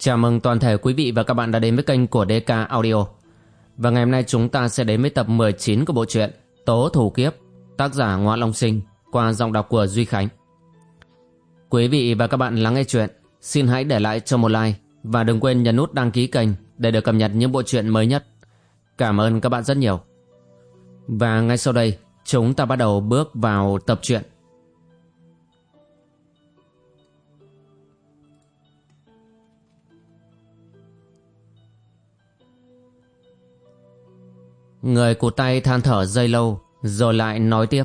Chào mừng toàn thể quý vị và các bạn đã đến với kênh của DK Audio. Và ngày hôm nay chúng ta sẽ đến với tập 19 của bộ truyện Tố Thủ Kiếp, tác giả Ngoa Long Sinh, qua giọng đọc của Duy Khánh. Quý vị và các bạn lắng nghe chuyện, xin hãy để lại cho một like và đừng quên nhấn nút đăng ký kênh để được cập nhật những bộ truyện mới nhất. Cảm ơn các bạn rất nhiều. Và ngay sau đây, chúng ta bắt đầu bước vào tập truyện. Người cụt tay than thở dây lâu, Rồi lại nói tiếp.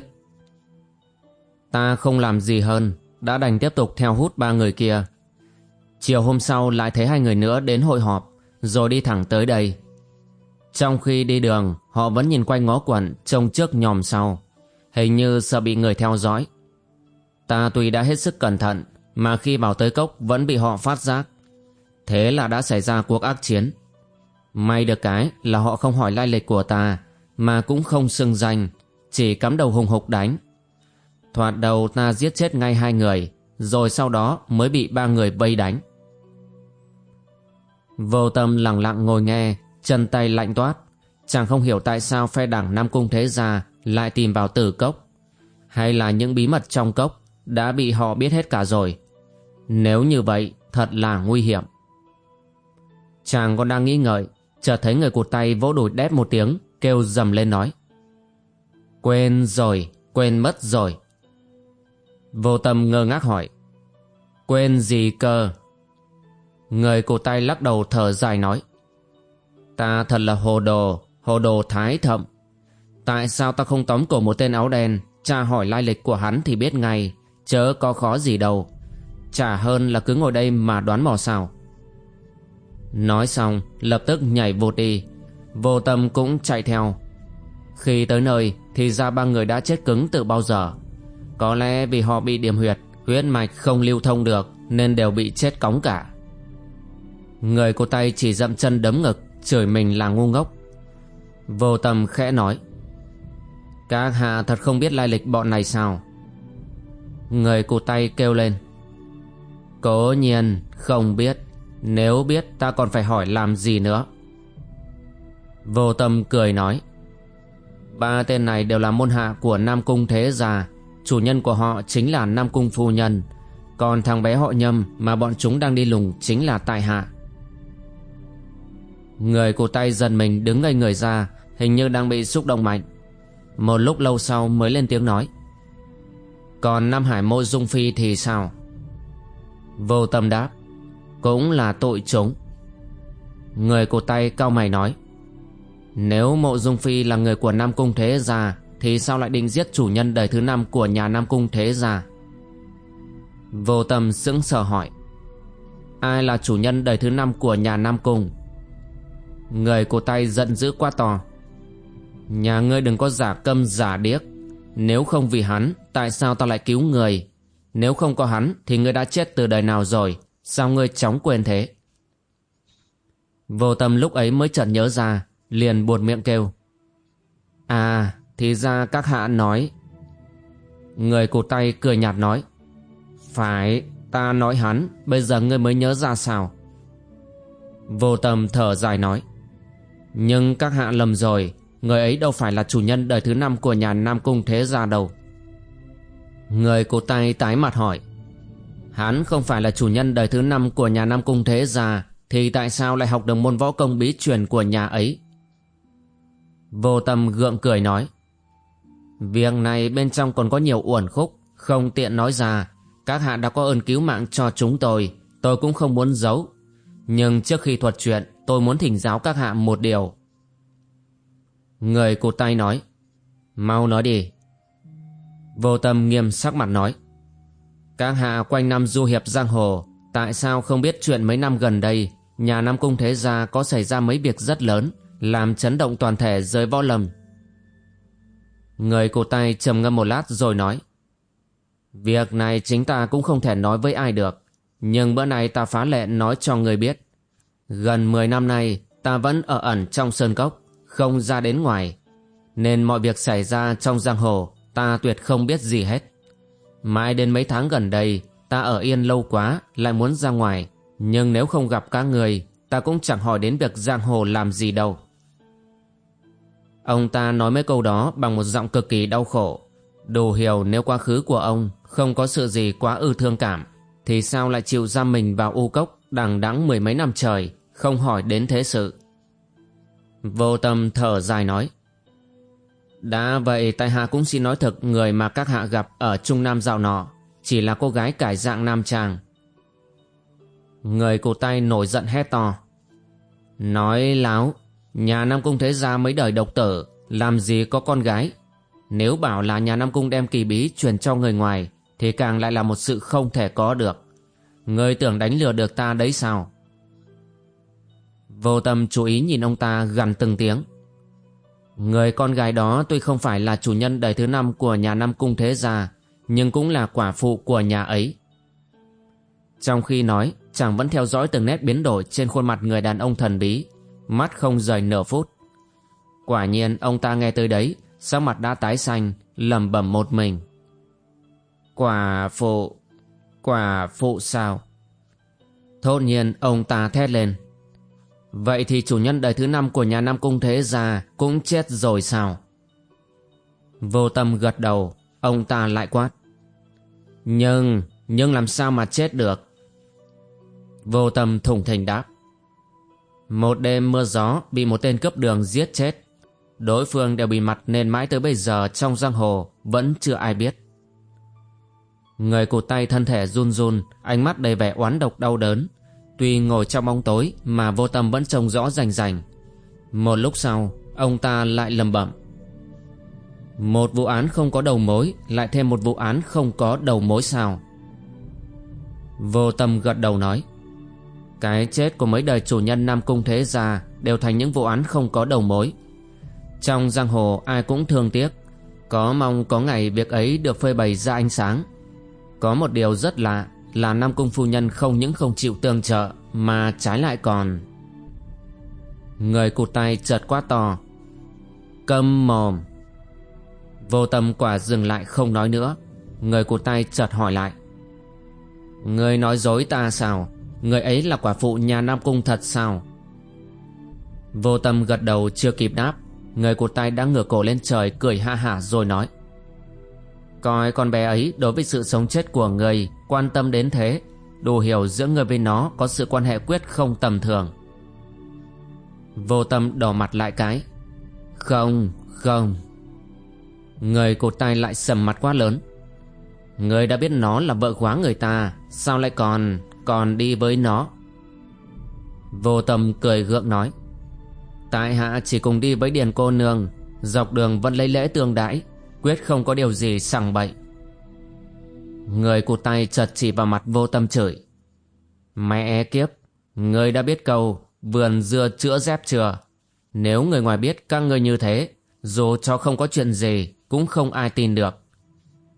Ta không làm gì hơn, Đã đành tiếp tục theo hút ba người kia. Chiều hôm sau lại thấy hai người nữa đến hội họp, Rồi đi thẳng tới đây. Trong khi đi đường, Họ vẫn nhìn quanh ngó quẩn Trông trước nhòm sau. Hình như sợ bị người theo dõi. Ta tuy đã hết sức cẩn thận, Mà khi vào tới cốc vẫn bị họ phát giác. Thế là đã xảy ra cuộc ác chiến. May được cái là họ không hỏi lai lịch của ta, Mà cũng không xưng danh, Chỉ cắm đầu hùng hục đánh. Thoạt đầu ta giết chết ngay hai người, Rồi sau đó mới bị ba người vây đánh. Vô tâm lặng lặng ngồi nghe, Chân tay lạnh toát. Chàng không hiểu tại sao phe đảng Nam Cung Thế Gia Lại tìm vào tử cốc. Hay là những bí mật trong cốc Đã bị họ biết hết cả rồi. Nếu như vậy, thật là nguy hiểm. Chàng còn đang nghĩ ngợi chợt thấy người cụt tay vỗ đùi đét một tiếng, kêu dầm lên nói. Quên rồi, quên mất rồi. Vô tâm ngơ ngác hỏi. Quên gì cơ? Người cụt tay lắc đầu thở dài nói. Ta thật là hồ đồ hồ đồ thái thậm. Tại sao ta không tóm cổ một tên áo đen? Tra hỏi lai lịch của hắn thì biết ngay, chớ có khó gì đâu. Chả hơn là cứ ngồi đây mà đoán mò sao. Nói xong, lập tức nhảy vụt đi. Vô tâm cũng chạy theo. Khi tới nơi thì ra ba người đã chết cứng từ bao giờ. Có lẽ vì họ bị điểm huyệt, Huyết mạch không lưu thông được, Nên đều bị chết cóng cả. Người cô tay chỉ dậm chân đấm ngực, Chửi mình là ngu ngốc. Vô tâm khẽ nói, Các hạ thật không biết lai lịch bọn này sao? Người cụ tay kêu lên, Cố nhiên không biết nếu biết, ta còn phải hỏi làm gì nữa? Vô tâm cười nói, Ba tên này đều là môn hạ của Nam Cung Thế Gia. Chủ nhân của họ chính là Nam Cung Phu Nhân. Còn thằng bé họ nhâm mà bọn chúng đang đi lùng chính là Tại Hạ. Người của tay dần mình đứng ngây người ra, Hình như đang bị xúc động mạnh. Một lúc lâu sau mới lên tiếng nói, Còn Nam Hải Mộ Dung Phi thì sao? Vô tâm đáp cũng là tội chúng. Người cột tay cao mày nói, nếu mộ dung phi là người của nam cung thế gia, thì sao lại định giết chủ nhân đời thứ năm của nhà nam cung thế gia? Vô tâm sững sờ hỏi, ai là chủ nhân đời thứ năm của nhà nam cung? Người cột tay giận dữ quá to, nhà ngươi đừng có giả câm giả điếc, nếu không vì hắn, tại sao ta lại cứu người? Nếu không có hắn, thì ngươi đã chết từ đời nào rồi? Sao ngươi chóng quên thế? Vô tâm lúc ấy mới chợt nhớ ra, Liền buột miệng kêu. À thì ra các hạ nói. Người cụt tay cười nhạt nói. Phải, ta nói hắn, Bây giờ ngươi mới nhớ ra sao? Vô tâm thở dài nói. Nhưng các hạ lầm rồi, Người ấy đâu phải là chủ nhân đời thứ năm của nhà Nam Cung Thế Gia đâu. Người cụt tay tái mặt hỏi. Hắn không phải là chủ nhân đời thứ năm của nhà Nam Cung Thế Gia, Thì tại sao lại học được môn võ công bí truyền của nhà ấy? Vô tâm gượng cười nói, Việc này bên trong còn có nhiều uẩn khúc, Không tiện nói ra. Các hạ đã có ơn cứu mạng cho chúng tôi Tôi cũng không muốn giấu. Nhưng trước khi thuật chuyện, Tôi muốn thỉnh giáo các hạ một điều. Người cụt tay nói, Mau nói đi. Vô tâm nghiêm sắc mặt nói các hạ quanh năm du hiệp giang hồ, Tại sao không biết chuyện mấy năm gần đây, Nhà Nam Cung Thế Gia có xảy ra mấy việc rất lớn, Làm chấn động toàn thể giới võ lâm? Người cổ tay trầm ngâm một lát rồi nói, Việc này chính ta cũng không thể nói với ai được, Nhưng bữa nay ta phá lệ nói cho người biết. Gần 10 năm nay, ta vẫn ở ẩn trong sơn cốc, Không ra đến ngoài. Nên mọi việc xảy ra trong giang hồ, Ta tuyệt không biết gì hết. Mãi đến mấy tháng gần đây, Ta ở yên lâu quá, Lại muốn ra ngoài. Nhưng nếu không gặp các người, Ta cũng chẳng hỏi đến việc giang hồ làm gì đâu. Ông ta nói mấy câu đó bằng một giọng cực kỳ đau khổ. Đồ hiểu nếu quá khứ của ông Không có sự gì quá ư thương cảm, Thì sao lại chịu giam mình vào u cốc Đằng đẵng mười mấy năm trời, Không hỏi đến thế sự? Vô tâm thở dài nói đã vậy, tại hạ cũng xin nói thật, Người mà các hạ gặp ở Trung Nam dạo nọ Chỉ là cô gái cải dạng nam chàng. Người cổ tay nổi giận hét to. Nói láo, Nhà Nam Cung Thế Gia mấy đời độc tử, Làm gì có con gái? Nếu bảo là nhà Nam Cung đem kỳ bí truyền cho người ngoài, Thì càng lại là một sự không thể có được. Người tưởng đánh lừa được ta đấy sao? Vô tâm chú ý nhìn ông ta gần từng tiếng. Người con gái đó tuy không phải là chủ nhân đời thứ năm của nhà Nam Cung Thế Gia, Nhưng cũng là quả phụ của nhà ấy. Trong khi nói, chàng vẫn theo dõi từng nét biến đổi trên khuôn mặt người đàn ông thần bí, mắt không rời nửa phút. Quả nhiên, ông ta nghe tới đấy, sắc mặt đã tái xanh, lẩm bẩm một mình. Quả phụ quả phụ sao? Thốt nhiên, ông ta thét lên vậy thì chủ nhân đời thứ năm của nhà nam cung thế gia cũng chết rồi sao? Vô tâm gật đầu, ông ta lại quát. Nhưng nhưng làm sao mà chết được? Vô tâm thủng thình đáp. Một đêm mưa gió bị một tên cướp đường giết chết. Đối phương đều bị mặt nên mãi tới bây giờ trong giang hồ, vẫn chưa ai biết. Người cụt tay thân thể run run, Ánh mắt đầy vẻ oán độc đau đớn. Tuy ngồi trong bóng tối mà vô tâm vẫn trông rõ rành rành Một lúc sau ông ta lại lầm bẩm Một vụ án không có đầu mối Lại thêm một vụ án không có đầu mối sao Vô tâm gật đầu nói cái chết của mấy đời chủ nhân Nam Cung Thế Gia đều thành những vụ án không có đầu mối. Trong giang hồ ai cũng thương tiếc, có mong có ngày việc ấy được phơi bày ra ánh sáng. Có một điều rất lạ là Nam Cung Phu Nhân không những không chịu tương trợ, mà trái lại còn... Người cụt tay chợt quá to. Câm mồm. Vô tâm quả dừng lại không nói nữa. Người cụt tay chợt hỏi lại. Người nói dối ta sao? Người ấy là quả phụ nhà Nam Cung thật sao Vô tâm gật đầu chưa kịp đáp Người cụt tay đã ngửa cổ lên trời, cười ha hả rồi nói Coi con bé ấy đối với sự sống chết của người Quan tâm đến thế Đủ hiểu giữa người với nó có sự quan hệ quyết không tầm thường. Vô tâm đỏ mặt lại cái Không, không. Người cụt tay lại sầm mặt quá lớn. Người đã biết nó là vợ khóa người ta Sao lại còn còn đi với nó? Vô tâm cười gượng nói Tại hạ chỉ cùng đi với Điền cô nương Dọc đường vẫn lấy lễ tương đãi. Quyết không có điều gì sằng bậy. Người cụt tay chật chỉ vào mặt vô tâm chửi. Mẹ e kiếp, Người đã biết câu, Vườn dưa chữa dép chưa Nếu người ngoài biết các người như thế, Dù cho không có chuyện gì, Cũng không ai tin được.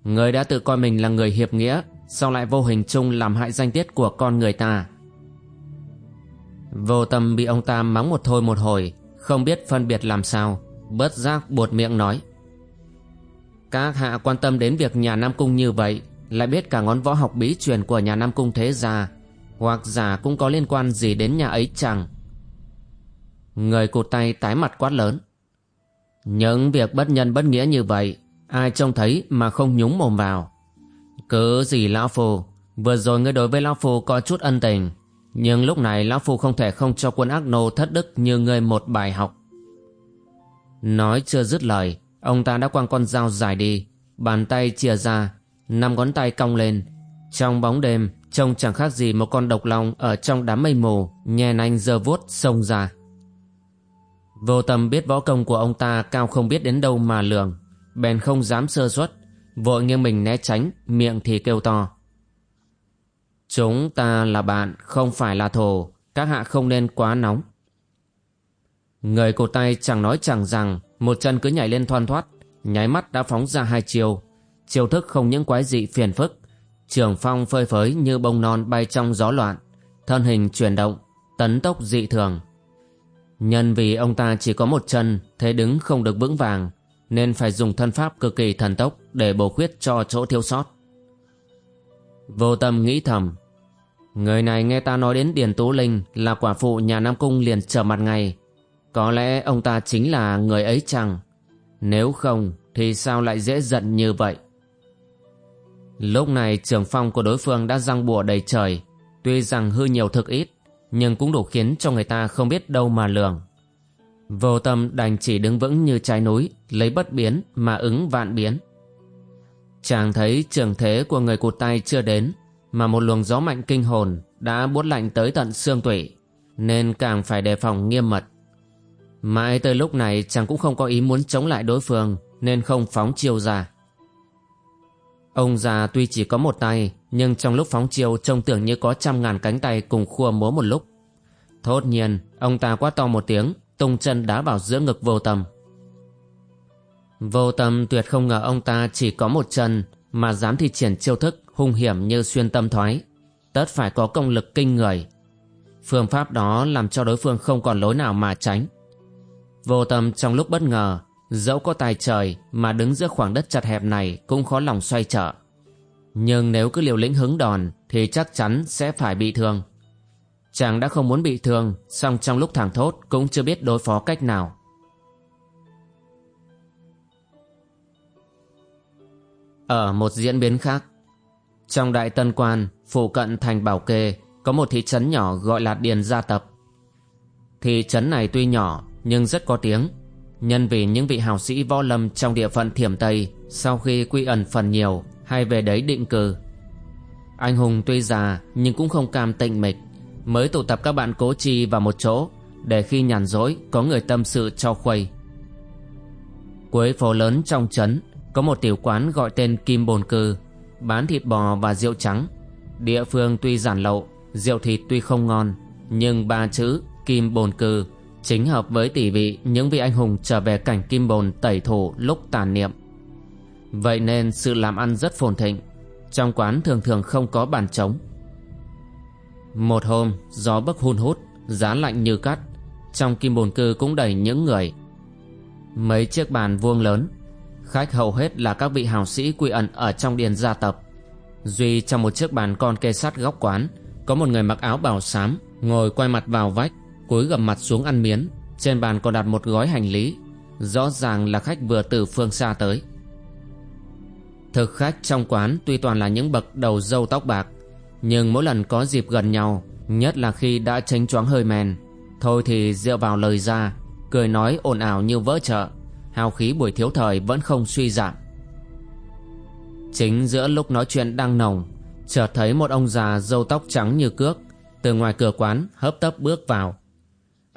Người đã tự coi mình là người hiệp nghĩa, Sao lại vô hình chung làm hại danh tiết của con người ta? Vô tâm bị ông ta mắng một thôi một hồi, Không biết phân biệt làm sao, Bớt giác buột miệng nói. Các hạ quan tâm đến việc nhà Nam Cung như vậy, Lại biết cả ngón võ học bí truyền của nhà Nam Cung thế gia, Hoặc giả cũng có liên quan gì đến nhà ấy chẳng Người cụt tay tái mặt quát lớn. Những việc bất nhân bất nghĩa như vậy, Ai trông thấy mà không nhúng mồm vào? Cứ gì Lão Phu, Vừa rồi ngươi đối với Lão Phu có chút ân tình, Nhưng lúc này Lão Phu không thể không cho quân ác nô thất đức như ngươi một bài học. Nói chưa dứt lời Ông ta đã quăng con dao dài đi, Bàn tay chia ra, Năm ngón tay cong lên. Trong bóng đêm, Trông chẳng khác gì một con độc long Ở trong đám mây mù, Nhè nanh giơ vuốt, xông ra. Vô tâm biết võ công của ông ta Cao không biết đến đâu mà lường. Bèn không dám sơ suất, Vội nghiêng mình né tránh, Miệng thì kêu to. Chúng ta là bạn, Không phải là thù, Các hạ không nên quá nóng. Người cột tay chẳng nói chẳng rằng một chân cứ nhảy lên thoăn thoát Nháy mắt đã phóng ra hai chiều Chiêu thức không những quái dị phiền phức Trường phong phơi phới như bông non bay trong gió loạn Thân hình chuyển động Tấn tốc dị thường Nhân vì ông ta chỉ có một chân Thế đứng không được vững vàng nên phải dùng thân pháp cực kỳ thần tốc để bổ khuyết cho chỗ thiếu sót. Vô tâm nghĩ thầm, Người này nghe ta nói đến Điền Tú Linh là quả phụ nhà Nam Cung liền trở mặt ngay. Có lẽ ông ta chính là người ấy chăng? Nếu không thì sao lại dễ giận như vậy? Lúc này trường phong của đối phương đã răng bùa đầy trời, tuy rằng hư nhiều thực ít, nhưng cũng đủ khiến cho người ta không biết đâu mà lường. Vô tâm đành chỉ đứng vững như trái núi, lấy bất biến mà ứng vạn biến. Chàng thấy trường thế của người cụt tay chưa đến, mà một luồng gió mạnh kinh hồn đã buốt lạnh tới tận xương tủy, nên càng phải đề phòng nghiêm mật. Mãi tới lúc này chàng cũng không có ý muốn chống lại đối phương, nên không phóng chiêu ra. Ông già tuy chỉ có một tay, nhưng trong lúc phóng chiêu trông tưởng như có trăm ngàn cánh tay cùng khua múa một lúc. Thốt nhiên, ông ta quá to một tiếng, tung chân đá vào giữa ngực vô tâm. Vô tâm tuyệt không ngờ ông ta chỉ có một chân mà dám thi triển chiêu thức hung hiểm như xuyên tâm thoái. Tất phải có công lực kinh người. Phương pháp đó làm cho đối phương không còn lối nào mà tránh. Vô tâm trong lúc bất ngờ, dẫu có tài trời mà đứng giữa khoảng đất chặt hẹp này cũng khó lòng xoay trở. Nhưng nếu cứ liều lĩnh hứng đòn thì chắc chắn sẽ phải bị thương. Chàng đã không muốn bị thương, song trong lúc thẳng thốt cũng chưa biết đối phó cách nào. Ở một diễn biến khác, trong đại tân quan, phụ cận thành Bảo Kê, có một thị trấn nhỏ gọi là Điền Gia Tập. Thị trấn này tuy nhỏ nhưng rất có tiếng, nhân vì những vị hào sĩ võ lâm trong địa phận Thiểm Tây sau khi quy ẩn phần nhiều hay về đấy định cư. Anh hùng tuy già nhưng cũng không cam tịnh mịch, mới tụ tập các bạn cố chi vào một chỗ để khi nhàn rỗi có người tâm sự cho khuây. Cuối phố lớn trong trấn có một tiểu quán gọi tên Kim Bồn Cư, bán thịt bò và rượu trắng. Địa phương tuy giản lậu, rượu thịt tuy không ngon, nhưng ba chữ Kim Bồn Cư chính hợp với tỷ vị những vị anh hùng trở về cảnh Kim Bồn tẩy thủ lúc tàn niệm. Vậy nên sự làm ăn rất phồn thịnh, trong quán thường thường không có bàn trống. Một hôm, gió bấc hun hút, giá lạnh như cắt, trong Kim Bồn Cư cũng đầy những người. Mấy chiếc bàn vuông lớn Khách hầu hết là các vị hào sĩ quy ẩn ở trong điền gia tập. Duy trong một chiếc bàn con kê sát góc quán, có một người mặc áo bào xám, ngồi quay mặt vào vách, cúi gầm mặt xuống ăn miến. Trên bàn còn đặt một gói hành lý, rõ ràng là khách vừa từ phương xa tới. Thực khách trong quán tuy toàn là những bậc đầu dâu tóc bạc, nhưng mỗi lần có dịp gần nhau, nhất là khi đã tránh choáng hơi men, thôi thì dựa vào lời ra, cười nói ồn ào như vỡ chợ hào khí buổi thiếu thời vẫn không suy giảm chính giữa lúc nói chuyện đang nồng chợt thấy một ông già râu tóc trắng như cước từ ngoài cửa quán hấp tấp bước vào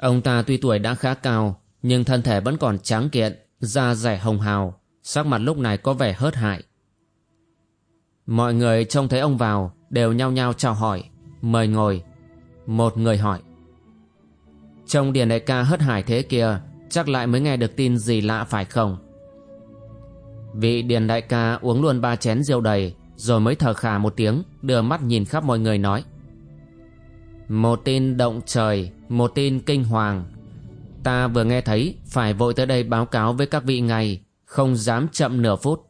ông ta tuy tuổi đã khá cao, nhưng thân thể vẫn còn trắng kiện, da rẻ hồng hào, sắc mặt lúc này có vẻ hớt hại. Mọi người trông thấy ông vào, đều nhao nhao chào hỏi, mời ngồi. Một người hỏi, trông điền đại ca hớt hải thế kia, Chắc lại mới nghe được tin gì lạ phải không? Vị điền đại ca uống luôn ba chén rượu đầy, Rồi mới thở khà một tiếng, Đưa mắt nhìn khắp mọi người nói, Một tin động trời một tin kinh hoàng. Ta vừa nghe thấy Phải vội tới đây báo cáo với các vị ngay, Không dám chậm nửa phút.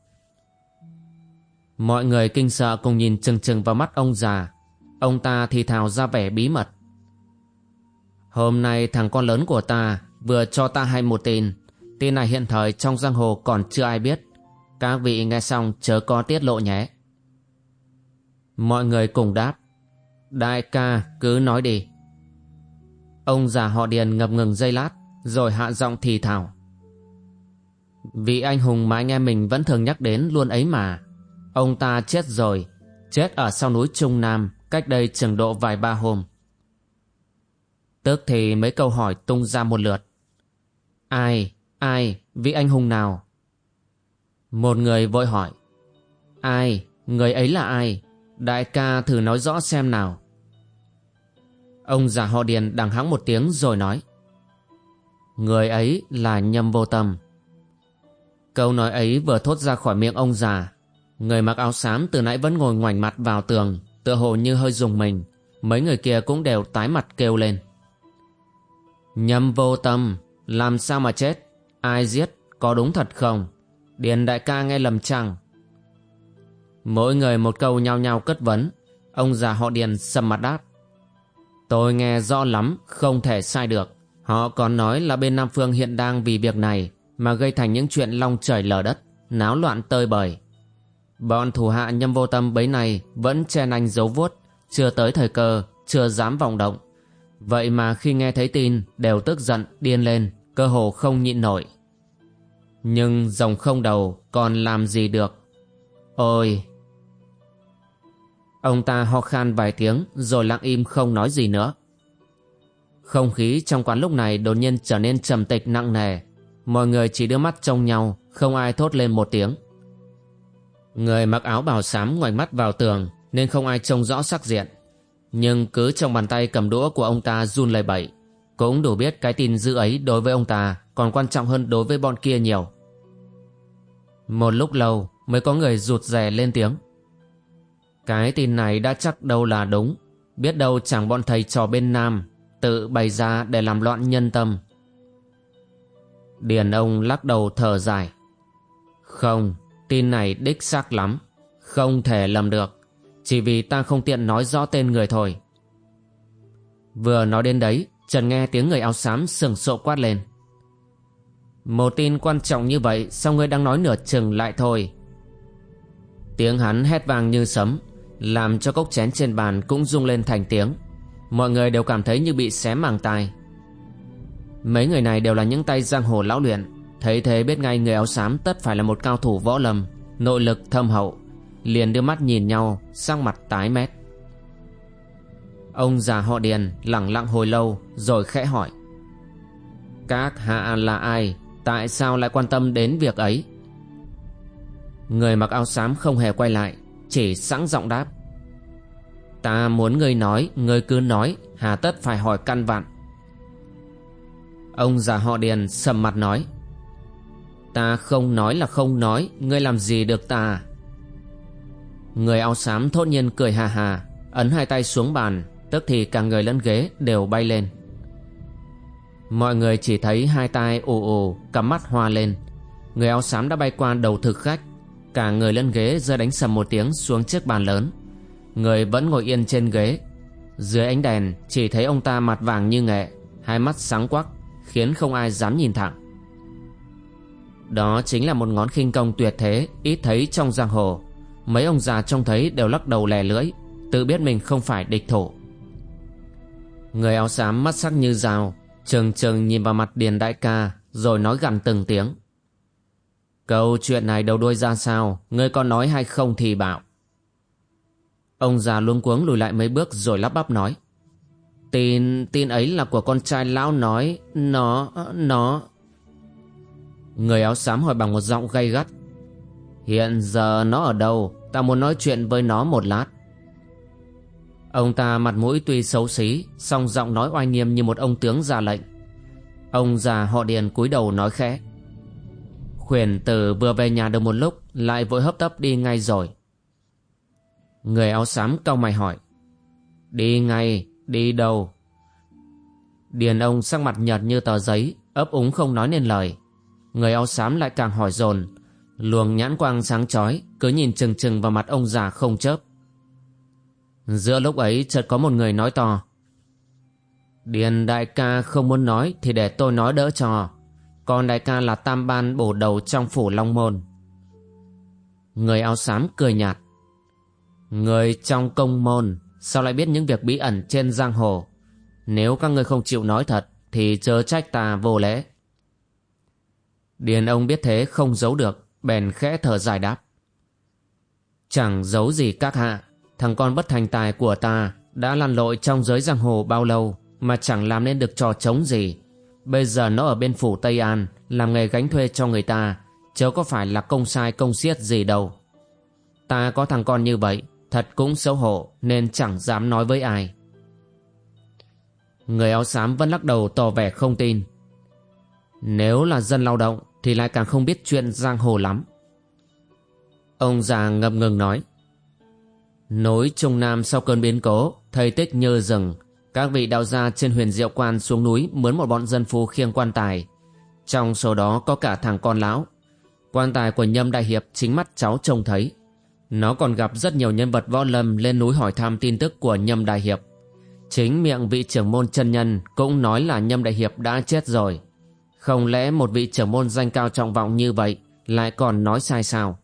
Mọi người kinh sợ cùng nhìn chừng chừng vào mắt ông già. Ông ta thì thào ra vẻ bí mật. Hôm nay thằng con lớn của ta vừa cho ta hay một tin. Tin này hiện thời trong giang hồ còn chưa ai biết. Các vị nghe xong chớ có tiết lộ nhé. Mọi người cùng đáp. Đại ca cứ nói đi ông già họ điền ngập ngừng giây lát rồi hạ giọng thì thào vị anh hùng mà anh em mình vẫn thường nhắc đến luôn ấy mà ông ta chết rồi chết ở sau núi trung nam cách đây chừng độ vài ba hôm tức thì mấy câu hỏi tung ra một lượt Ai, ai, vị anh hùng nào? Một người vội hỏi. Ai, người ấy là ai? Đại ca thử nói rõ xem nào. Ông già họ Điền đằng hắng một tiếng rồi nói. Người ấy là nhâm vô tâm. Câu nói ấy vừa thốt ra khỏi miệng ông già. Người mặc áo xám từ nãy vẫn ngồi ngoảnh mặt vào tường, tựa hồ như hơi dùng mình. Mấy người kia cũng đều tái mặt kêu lên. Nhâm vô tâm, làm sao mà chết? Ai giết? Có đúng thật không? Điền đại ca nghe lầm chăng? Mỗi người một câu nhau nhau cất vấn. Ông già họ Điền sầm mặt đáp. Tôi nghe rõ lắm, không thể sai được. Họ còn nói là bên Nam Phương hiện đang vì việc này mà gây thành những chuyện long trời lở đất, náo loạn tơi bời. Bọn thủ hạ nhâm vô tâm bấy này vẫn che nanh giấu vuốt, chưa tới thời cơ, chưa dám vọng động. Vậy mà khi nghe thấy tin đều tức giận, điên lên, cơ hồ không nhịn nổi. Nhưng rồng không đầu còn làm gì được. Ôi! Ông ta ho khan vài tiếng rồi lặng im không nói gì nữa. Không khí trong quán lúc này đột nhiên trở nên trầm tịch nặng nề. Mọi người chỉ đưa mắt trông nhau, không ai thốt lên một tiếng. Người mặc áo bào xám ngoảnh mắt vào tường nên không ai trông rõ sắc diện. Nhưng cứ trong bàn tay cầm đũa của ông ta run lẩy bẩy, cũng đủ biết cái tin dữ ấy đối với ông ta còn quan trọng hơn đối với bọn kia nhiều. Một lúc lâu mới có người rụt rè lên tiếng. Cái tin này đã chắc đâu là đúng, biết đâu chẳng bọn thầy trò bên Nam tự bày ra để làm loạn nhân tâm. Điền ông lắc đầu thở dài. Không, tin này đích xác lắm, không thể lầm được, chỉ vì ta không tiện nói rõ tên người thôi. Vừa nói đến đấy, Trần nghe tiếng người áo xám sừng sộ quát lên. Một tin quan trọng như vậy sao ngươi đang nói nửa chừng lại thôi. Tiếng hắn hét vang như sấm, làm cho cốc chén trên bàn cũng rung lên thành tiếng. Mọi người đều cảm thấy như bị xé màng tai. Mấy người này đều là những tay giang hồ lão luyện. Thấy thế biết ngay người áo xám tất phải là một cao thủ võ lâm, Nội lực thâm hậu, Liền đưa mắt nhìn nhau, sang mặt tái mét. Ông già họ Điền lẳng lặng hồi lâu, Rồi khẽ hỏi. Các hạ là ai? Tại sao lại quan tâm đến việc ấy? Người mặc áo xám không hề quay lại chỉ sẵn giọng đáp. Ta muốn ngươi nói, Ngươi cứ nói, Hà tất phải hỏi căn vặn Ông già họ Điền sầm mặt nói, Ta không nói là không nói, Ngươi làm gì được ta? Người áo xám thốt nhiên cười hà hà, Ấn hai tay xuống bàn, Tức thì cả người lẫn ghế đều bay lên. Mọi người chỉ thấy hai tay ồ ồ Cắm mắt hoa lên. Người áo xám đã bay qua đầu thực khách Cả người lẫn ghế rơi đánh sầm một tiếng xuống chiếc bàn lớn. Người vẫn ngồi yên trên ghế. Dưới ánh đèn, chỉ thấy ông ta mặt vàng như nghệ, Hai mắt sáng quắc, Khiến không ai dám nhìn thẳng. Đó chính là một ngón khinh công tuyệt thế, Ít thấy trong giang hồ. Mấy ông già trông thấy đều lắc đầu lè lưỡi, Tự biết mình không phải địch thủ. Người áo xám mắt sắc như dao, Trừng trừng nhìn vào mặt Điền Đại ca, Rồi nói gằn từng tiếng. Câu chuyện này đầu đuôi ra sao Ngươi có nói hay không thì bảo Ông già luống cuống lùi lại mấy bước rồi lắp bắp nói. Tin, tin ấy là của con trai lão nói, nó, nó... Người áo xám hỏi bằng một giọng gay gắt. Hiện giờ nó ở đâu, ta muốn nói chuyện với nó một lát. Ông ta mặt mũi tuy xấu xí, song giọng nói oai nghiêm như một ông tướng ra lệnh. Ông già họ điền cúi đầu nói khẽ. Khuyển tử vừa về nhà được một lúc, lại vội hấp tấp đi ngay rồi. Người áo xám cau mày hỏi Đi ngay, đi đâu? Điền ông sắc mặt nhợt như tờ giấy ấp úng không nói nên lời Người áo xám lại càng hỏi dồn Luồng nhãn quang sáng chói Cứ nhìn chừng chừng vào mặt ông già không chớp Giữa lúc ấy chợt có một người nói to Điền đại ca không muốn nói Thì để tôi nói đỡ cho còn đại ca là tam ban bổ đầu trong phủ Long Môn Người áo xám cười nhạt Người trong công môn sao lại biết những việc bí ẩn trên giang hồ? Nếu các người không chịu nói thật thì chớ trách ta vô lễ. Điền ông biết thế không giấu được, bèn khẽ thở dài đáp. Chẳng giấu gì các hạ, thằng con bất thành tài của ta đã lăn lội trong giới giang hồ bao lâu mà chẳng làm nên được trò trống gì. Bây giờ nó ở bên phủ Tây An làm nghề gánh thuê cho người ta, chớ có phải là công sai công xiết gì đâu. Ta có thằng con như vậy Thật cũng xấu hổ nên chẳng dám nói với ai. Người áo xám vẫn lắc đầu tỏ vẻ không tin. Nếu là dân lao động thì lại càng không biết chuyện giang hồ lắm. Ông già ngập ngừng nói. Nối Trung Nam sau cơn biến cố, thầy tích như rừng, các vị đạo gia trên huyền diệu quan xuống núi mướn một bọn dân phu khiêng quan tài. Trong số đó có cả thằng con lão. Quan tài của nhâm đại hiệp chính mắt cháu trông thấy. Nó còn gặp rất nhiều nhân vật võ lâm lên núi hỏi thăm tin tức của Nhâm Đại Hiệp. Chính miệng vị trưởng môn chân nhân cũng nói là Nhâm Đại Hiệp đã chết rồi. Không lẽ một vị trưởng môn danh cao trọng vọng như vậy lại còn nói sai sao?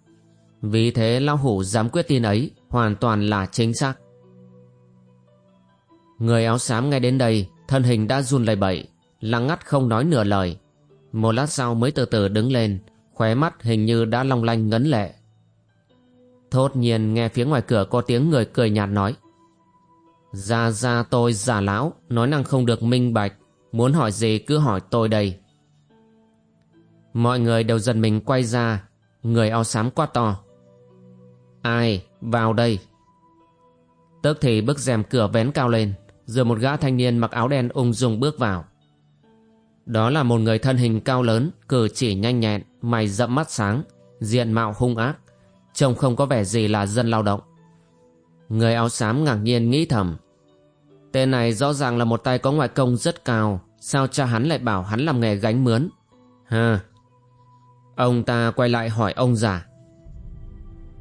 Vì thế Lão Hủ dám quyết tin ấy hoàn toàn là chính xác. Người áo xám ngay đến đây, thân hình đã run lẩy bẩy, lặng ngắt không nói nửa lời. Một lát sau mới từ từ đứng lên, khóe mắt hình như đã long lanh ngấn lệ. Thốt nhiên nghe phía ngoài cửa có tiếng người cười nhạt nói. Ra ra tôi giả lão, nói năng không được minh bạch, muốn hỏi gì cứ hỏi tôi đây. Mọi người đều dần mình quay ra, người áo xám quát to. Ai, vào đây. Tức thì bức rèm cửa vén cao lên, rồi một gã thanh niên mặc áo đen ung dung bước vào. Đó là một người thân hình cao lớn, cử chỉ nhanh nhẹn, mày rậm mắt sáng, diện mạo hung ác, trông không có vẻ gì là dân lao động. Người áo xám ngạc nhiên nghĩ thầm. Tên này rõ ràng là một tay có ngoại công rất cao, sao cha hắn lại bảo hắn làm nghề gánh mướn? Ha! Ông ta quay lại hỏi ông già.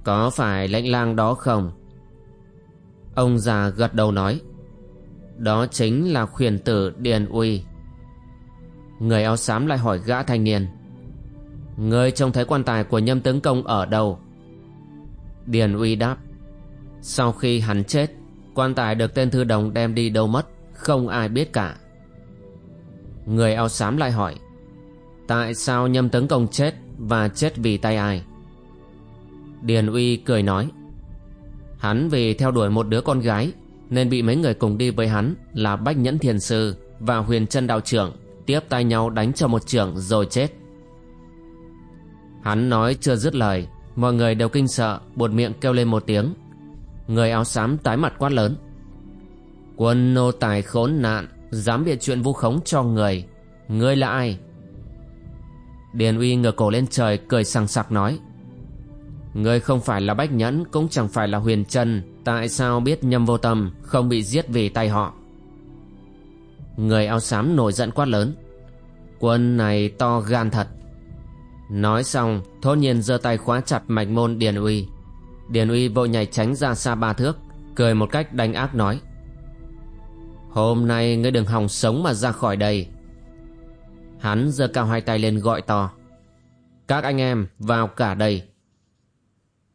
Có phải lãnh lang đó không? Ông già gật đầu nói. Đó chính là khuyển tử Điền Uy. Người áo xám lại hỏi gã thanh niên. Người trông thấy quan tài của nhâm tướng công ở đâu? Điền Uy đáp. Sau khi hắn chết, quan tài được tên thư đồng đem đi đâu mất, không ai biết cả. Người áo xám lại hỏi. Tại sao nhâm tướng công chết và chết vì tay ai? Điền Uy cười nói. Hắn vì theo đuổi một đứa con gái nên bị mấy người cùng đi với hắn là Bách Nhẫn Thiền Sư và Huyền Trân Đạo Trưởng tiếp tay nhau đánh cho một trưởng rồi chết. Hắn nói chưa dứt lời, mọi người đều kinh sợ, buột miệng kêu lên một tiếng. Người áo xám tái mặt quát lớn. Quân nô tài khốn nạn, dám bịa chuyện vu khống cho người. Ngươi là ai? Điền uy ngửa cổ lên trời cười sằng sặc nói. Ngươi không phải là Bách Nhẫn cũng chẳng phải là Huyền Trân Tại sao biết nhâm vô tâm không bị giết vì tay họ? Người áo xám nổi giận quát lớn. Quân này to gan thật. Nói xong, Thốt nhiên giơ tay khóa chặt mạch môn Điền Uy. Điền Uy vội nhảy tránh ra xa ba thước, Cười một cách đánh ác nói. Hôm nay ngươi đừng hòng sống mà ra khỏi đây. Hắn giơ cao hai tay lên gọi to. Các anh em vào cả đây.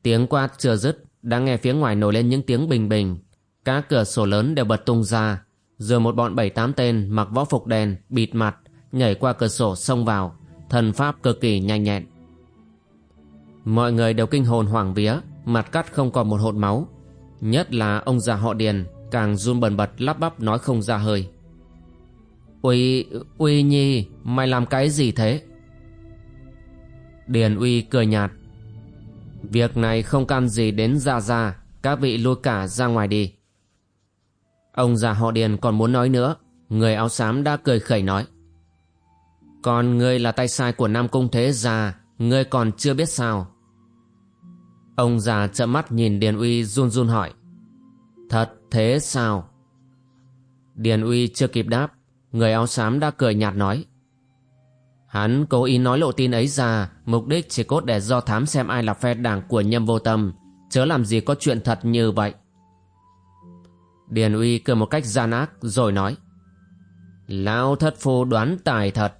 Tiếng quát chưa dứt đã nghe phía ngoài nổi lên những tiếng bình bình. Các cửa sổ lớn đều bật tung ra, rồi một bọn bảy tám tên mặc võ phục đen, bịt mặt, nhảy qua cửa sổ xông vào. Thần pháp cực kỳ nhanh nhẹn. Mọi người đều kinh hồn hoảng vía, mặt cắt không còn một hột máu. Nhất là ông già họ điền, càng run bần bật lắp bắp nói không ra hơi. Uy uy nhi, mày làm cái gì thế? Điền uy cười nhạt. Việc này không can gì đến Gia Gia, Các vị lui cả ra ngoài đi. Ông già họ Điền còn muốn nói nữa, Người áo xám đã cười khẩy nói. Còn ngươi là tay sai của Nam Cung Thế Gia, Ngươi còn chưa biết sao? Ông già trợn mắt nhìn Điền Uy run run hỏi. Thật thế sao? Điền Uy chưa kịp đáp, Người áo xám đã cười nhạt nói. Hắn cố ý nói lộ tin ấy ra Mục đích chỉ cốt để do thám xem ai là phe đảng của nhâm vô tâm Chớ làm gì có chuyện thật như vậy. Điền uy cười một cách gian ác rồi nói Lão thất phu đoán tài thật.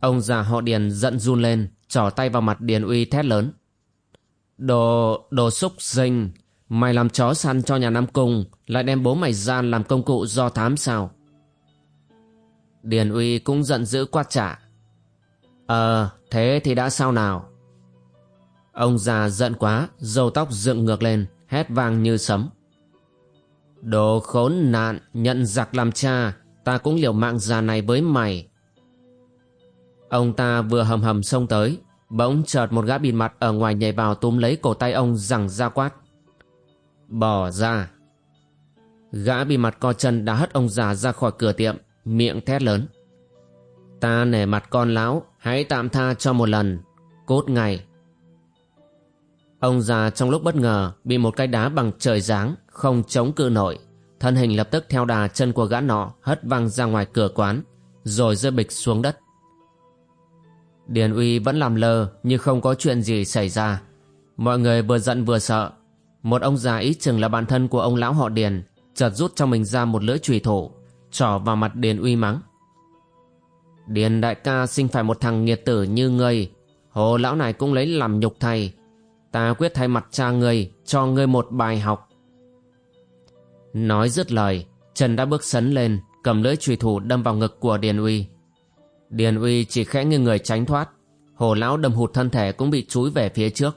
Ông già họ Điền giận run lên Trỏ tay vào mặt Điền uy thét lớn Đồ, đồ xúc sinh Mày làm chó săn cho nhà Nam Cung Lại đem bố mày gian làm công cụ do thám sao? Điền uy cũng giận dữ quát trả. Ờ thế thì đã sao nào? Ông già giận quá, râu tóc dựng ngược lên, Hét vang như sấm. Đồ khốn nạn, Nhận giặc làm cha, Ta cũng liều mạng già này với mày. Ông ta vừa hầm hầm xông tới, Bỗng chợt một gã bịt mặt Ở ngoài nhảy vào túm lấy cổ tay ông rằng ra quát. Bỏ ra. Gã bịt mặt co chân đã hất ông già ra khỏi cửa tiệm miệng thét lớn. Ta nể mặt con lão, hãy tạm tha cho một lần, cốt ngay. Ông già trong lúc bất ngờ bị một cái đá bằng trời giáng, không chống cự nổi. Thân hình lập tức theo đà chân của gã nọ hất văng ra ngoài cửa quán, rồi rơi bịch xuống đất. Điền uy vẫn làm lơ như không có chuyện gì xảy ra. Mọi người vừa giận vừa sợ Một ông già ít chừng là bạn thân của ông lão họ Điền chợt rút cho mình ra một lưỡi chùy thủ trỏ vào mặt Điền uy mắng. Điền đại ca sinh phải một thằng nghiệt tử như ngươi, Hồ lão này cũng lấy làm nhục thầy. Ta quyết thay mặt cha ngươi, Cho ngươi một bài học. Nói dứt lời, Trần đã bước sấn lên, Cầm lưỡi trùy thủ đâm vào ngực của Điền uy. Điền uy chỉ khẽ như người tránh thoát, Hồ lão đâm hụt thân thể cũng bị chúi về phía trước.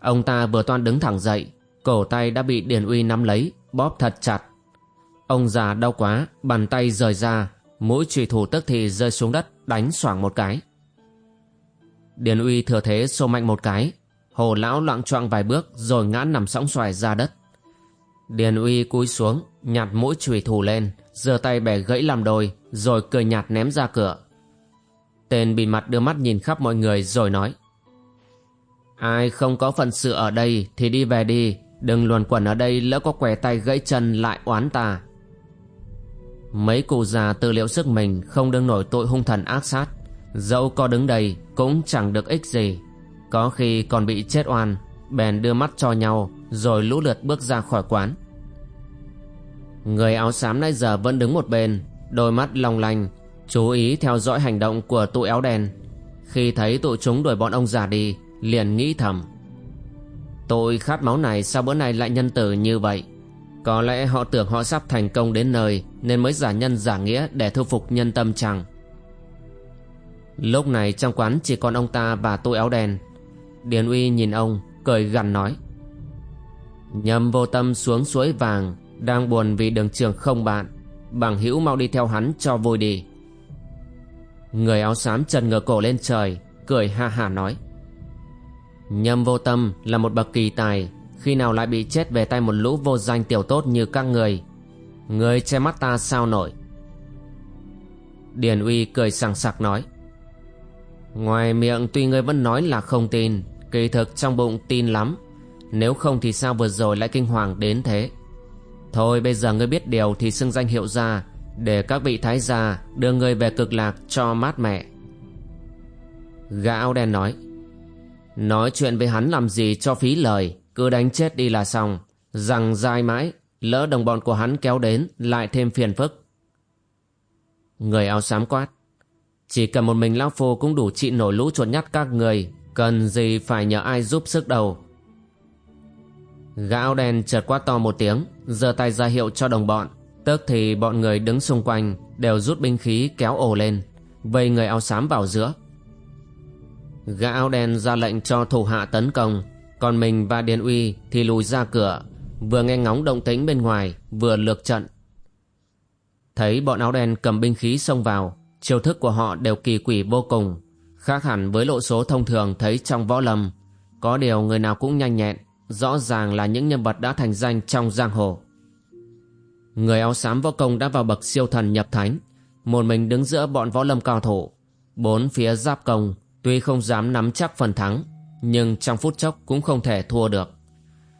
Ông ta vừa toan đứng thẳng dậy, Cổ tay đã bị Điền uy nắm lấy, Bóp thật chặt. Ông già đau quá, Bàn tay rời ra, Mũi trùy thủ tức thì rơi xuống đất, Đánh xoảng một cái. Điền uy thừa thế xô mạnh một cái, Hồ lão loạn choạng vài bước Rồi ngã nằm sóng xoài ra đất. Điền uy cúi xuống, Nhặt mũi trùy thủ lên, giơ tay bẻ gãy làm đôi, Rồi cười nhạt ném ra cửa. Tên bị mặt đưa mắt nhìn khắp mọi người rồi nói, Ai không có phận sự ở đây thì đi về đi, Đừng luồn quẩn ở đây, lỡ có què tay gãy chân lại oán ta. Mấy cụ già tự liệu sức mình không đương nổi tội hung thần ác sát. Dẫu có đứng đây cũng chẳng được ích gì. Có khi còn bị chết oan, Bèn đưa mắt cho nhau Rồi lũ lượt bước ra khỏi quán. Người áo xám nãy giờ vẫn đứng một bên, Đôi mắt long lanh, Chú ý theo dõi hành động của tụi áo đen. Khi thấy tụi chúng đuổi bọn ông già đi, Liền nghĩ thầm. Tội khát máu này sao bữa nay lại nhân tử như vậy? Có lẽ họ tưởng họ sắp thành công đến nơi, Nên mới giả nhân giả nghĩa để thu phục nhân tâm chẳng. Lúc này trong quán chỉ còn ông ta và tôi áo đen. Điền uy nhìn ông, Cười gằn nói. Nhầm vô tâm xuống suối vàng, Đang buồn vì đường trường không bạn. Bằng hữu mau đi theo hắn cho vui đi. Người áo xám trần ngửa cổ lên trời, Cười ha hả nói. Nhâm vô tâm là một bậc kỳ tài khi nào lại bị chết về tay một lũ vô danh tiểu tốt như các người Người che mắt ta sao nổi? Điền uy cười sảng sặc nói, Ngoài miệng tuy ngươi vẫn nói là không tin, Kỳ thực trong bụng tin lắm. Nếu không thì sao vừa rồi lại kinh hoàng đến thế? Thôi bây giờ ngươi biết điều thì xưng danh hiệu ra, Để các vị thái gia đưa ngươi về cực lạc cho mát mẹ Gã áo đen nói Nói chuyện với hắn làm gì cho phí lời? Cứ đánh chết đi là xong. Rằng dai mãi, Lỡ đồng bọn của hắn kéo đến, Lại thêm phiền phức. Người áo xám quát, Chỉ cần một mình Lão Phu cũng đủ trị nổi lũ chuột nhắt các người, Cần gì phải nhờ ai giúp sức đầu Gã áo đen chợt quát to một tiếng, giơ tay ra hiệu cho đồng bọn. Tức thì bọn người đứng xung quanh, Đều rút binh khí kéo ổ lên, Vây người áo xám vào giữa. Gã áo đen ra lệnh cho thủ hạ tấn công. Còn mình và Điền Uy thì lùi ra cửa, Vừa nghe ngóng động tĩnh bên ngoài, Vừa lược trận. Thấy bọn áo đen cầm binh khí xông vào, Chiêu thức của họ đều kỳ quỷ vô cùng, Khác hẳn với lộ số thông thường thấy trong võ lâm. Có điều người nào cũng nhanh nhẹn, Rõ ràng là những nhân vật đã thành danh trong giang hồ. Người áo xám võ công đã vào bậc siêu thần nhập thánh, Một mình đứng giữa bọn võ lâm cao thủ. Bốn phía giáp công, Tuy không dám nắm chắc phần thắng nhưng trong phút chốc cũng không thể thua được.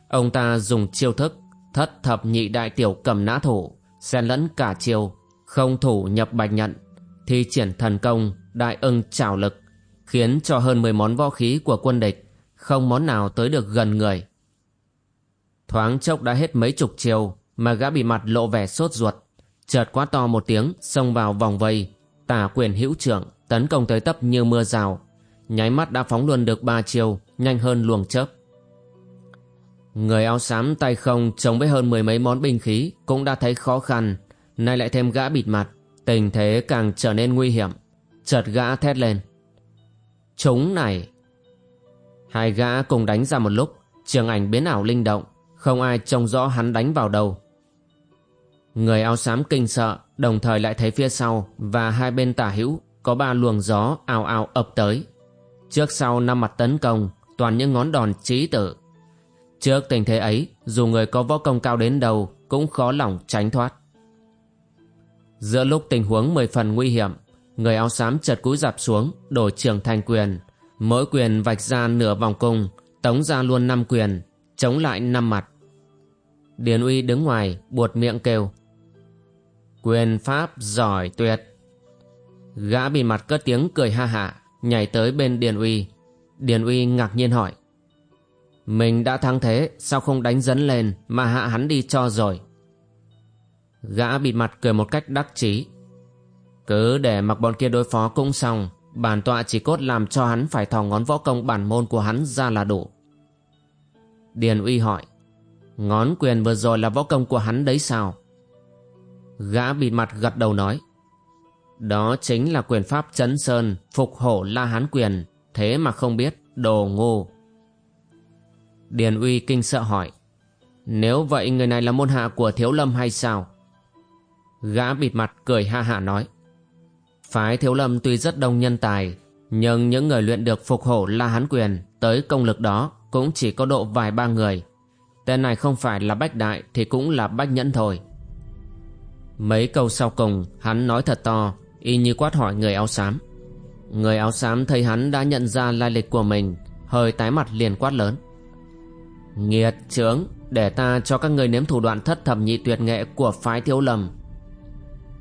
Ông ta dùng chiêu thức, Thất thập nhị đại tiểu cầm nã thủ, xen lẫn cả chiêu, Không thủ nhập bạch nhận, Thi triển thần công, Đại ưng trảo lực, Khiến cho hơn 10 món võ khí của quân địch Không món nào tới được gần người. Thoáng chốc đã hết mấy chục chiêu Mà gã bị mặt lộ vẻ sốt ruột, Chợt quá to một tiếng Xông vào vòng vây, Tả quyền hữu trưởng, Tấn công tới tấp như mưa rào nháy mắt đã phóng luôn được ba chiều nhanh hơn luồng chớp. Người áo xám tay không chống với hơn mười mấy món binh khí cũng đã thấy khó khăn, nay lại thêm gã bịt mặt, tình thế càng trở nên nguy hiểm. Chợt gã thét lên, chúng này! Hai gã cùng đánh ra một lúc, trường ảnh biến ảo linh động, không ai trông rõ hắn đánh vào đâu. Người áo xám kinh sợ, đồng thời lại thấy phía sau và hai bên tả hữu có ba luồng gió ào ào ập tới. Trước sau năm mặt tấn công, Toàn những ngón đòn trí tử. Trước tình thế ấy, Dù người có võ công cao đến đâu, Cũng khó lòng tránh thoát. Giữa lúc tình huống mười phần nguy hiểm, Người áo xám chợt cúi dạp xuống, Đổi trường thành quyền. Mỗi quyền vạch ra nửa vòng cung, Tống ra luôn năm quyền, Chống lại năm mặt. Điền uy đứng ngoài, buột miệng kêu, Quyền pháp giỏi tuyệt. Gã bị mặt cất tiếng cười ha hả nhảy tới bên Điền Uy. Điền Uy ngạc nhiên hỏi. Mình đã thắng thế, Sao không đánh dấn lên Mà hạ hắn đi cho rồi Gã bịt mặt cười một cách đắc chí, Cứ để mặc bọn kia đối phó cũng xong, Bản tọa chỉ cốt làm cho hắn Phải thò ngón võ công bản môn của hắn ra là đủ Điền uy hỏi, Ngón quyền vừa rồi là võ công của hắn đấy sao Gã bịt mặt gật đầu nói đó chính là quyền pháp chấn sơn, Phục hổ la hán quyền, Thế mà không biết đồ ngu. Điền uy kinh sợ hỏi, Nếu vậy người này là môn hạ của thiếu lâm hay sao? Gã bịt mặt cười ha hạ nói, Phái thiếu lâm tuy rất đông nhân tài, Nhưng những người luyện được phục hổ la hán quyền Tới công lực đó Cũng chỉ có độ vài ba người. Tên này không phải là bách đại Thì cũng là bách nhẫn thôi. Mấy câu sau cùng, Hắn nói thật to Y như quát hỏi người áo xám. Người áo xám thấy hắn đã nhận ra lai lịch của mình, Hơi tái mặt liền quát lớn. Nghiệt trướng Để ta cho các người nếm thủ đoạn thất thẩm nhị tuyệt nghệ Của phái thiếu lầm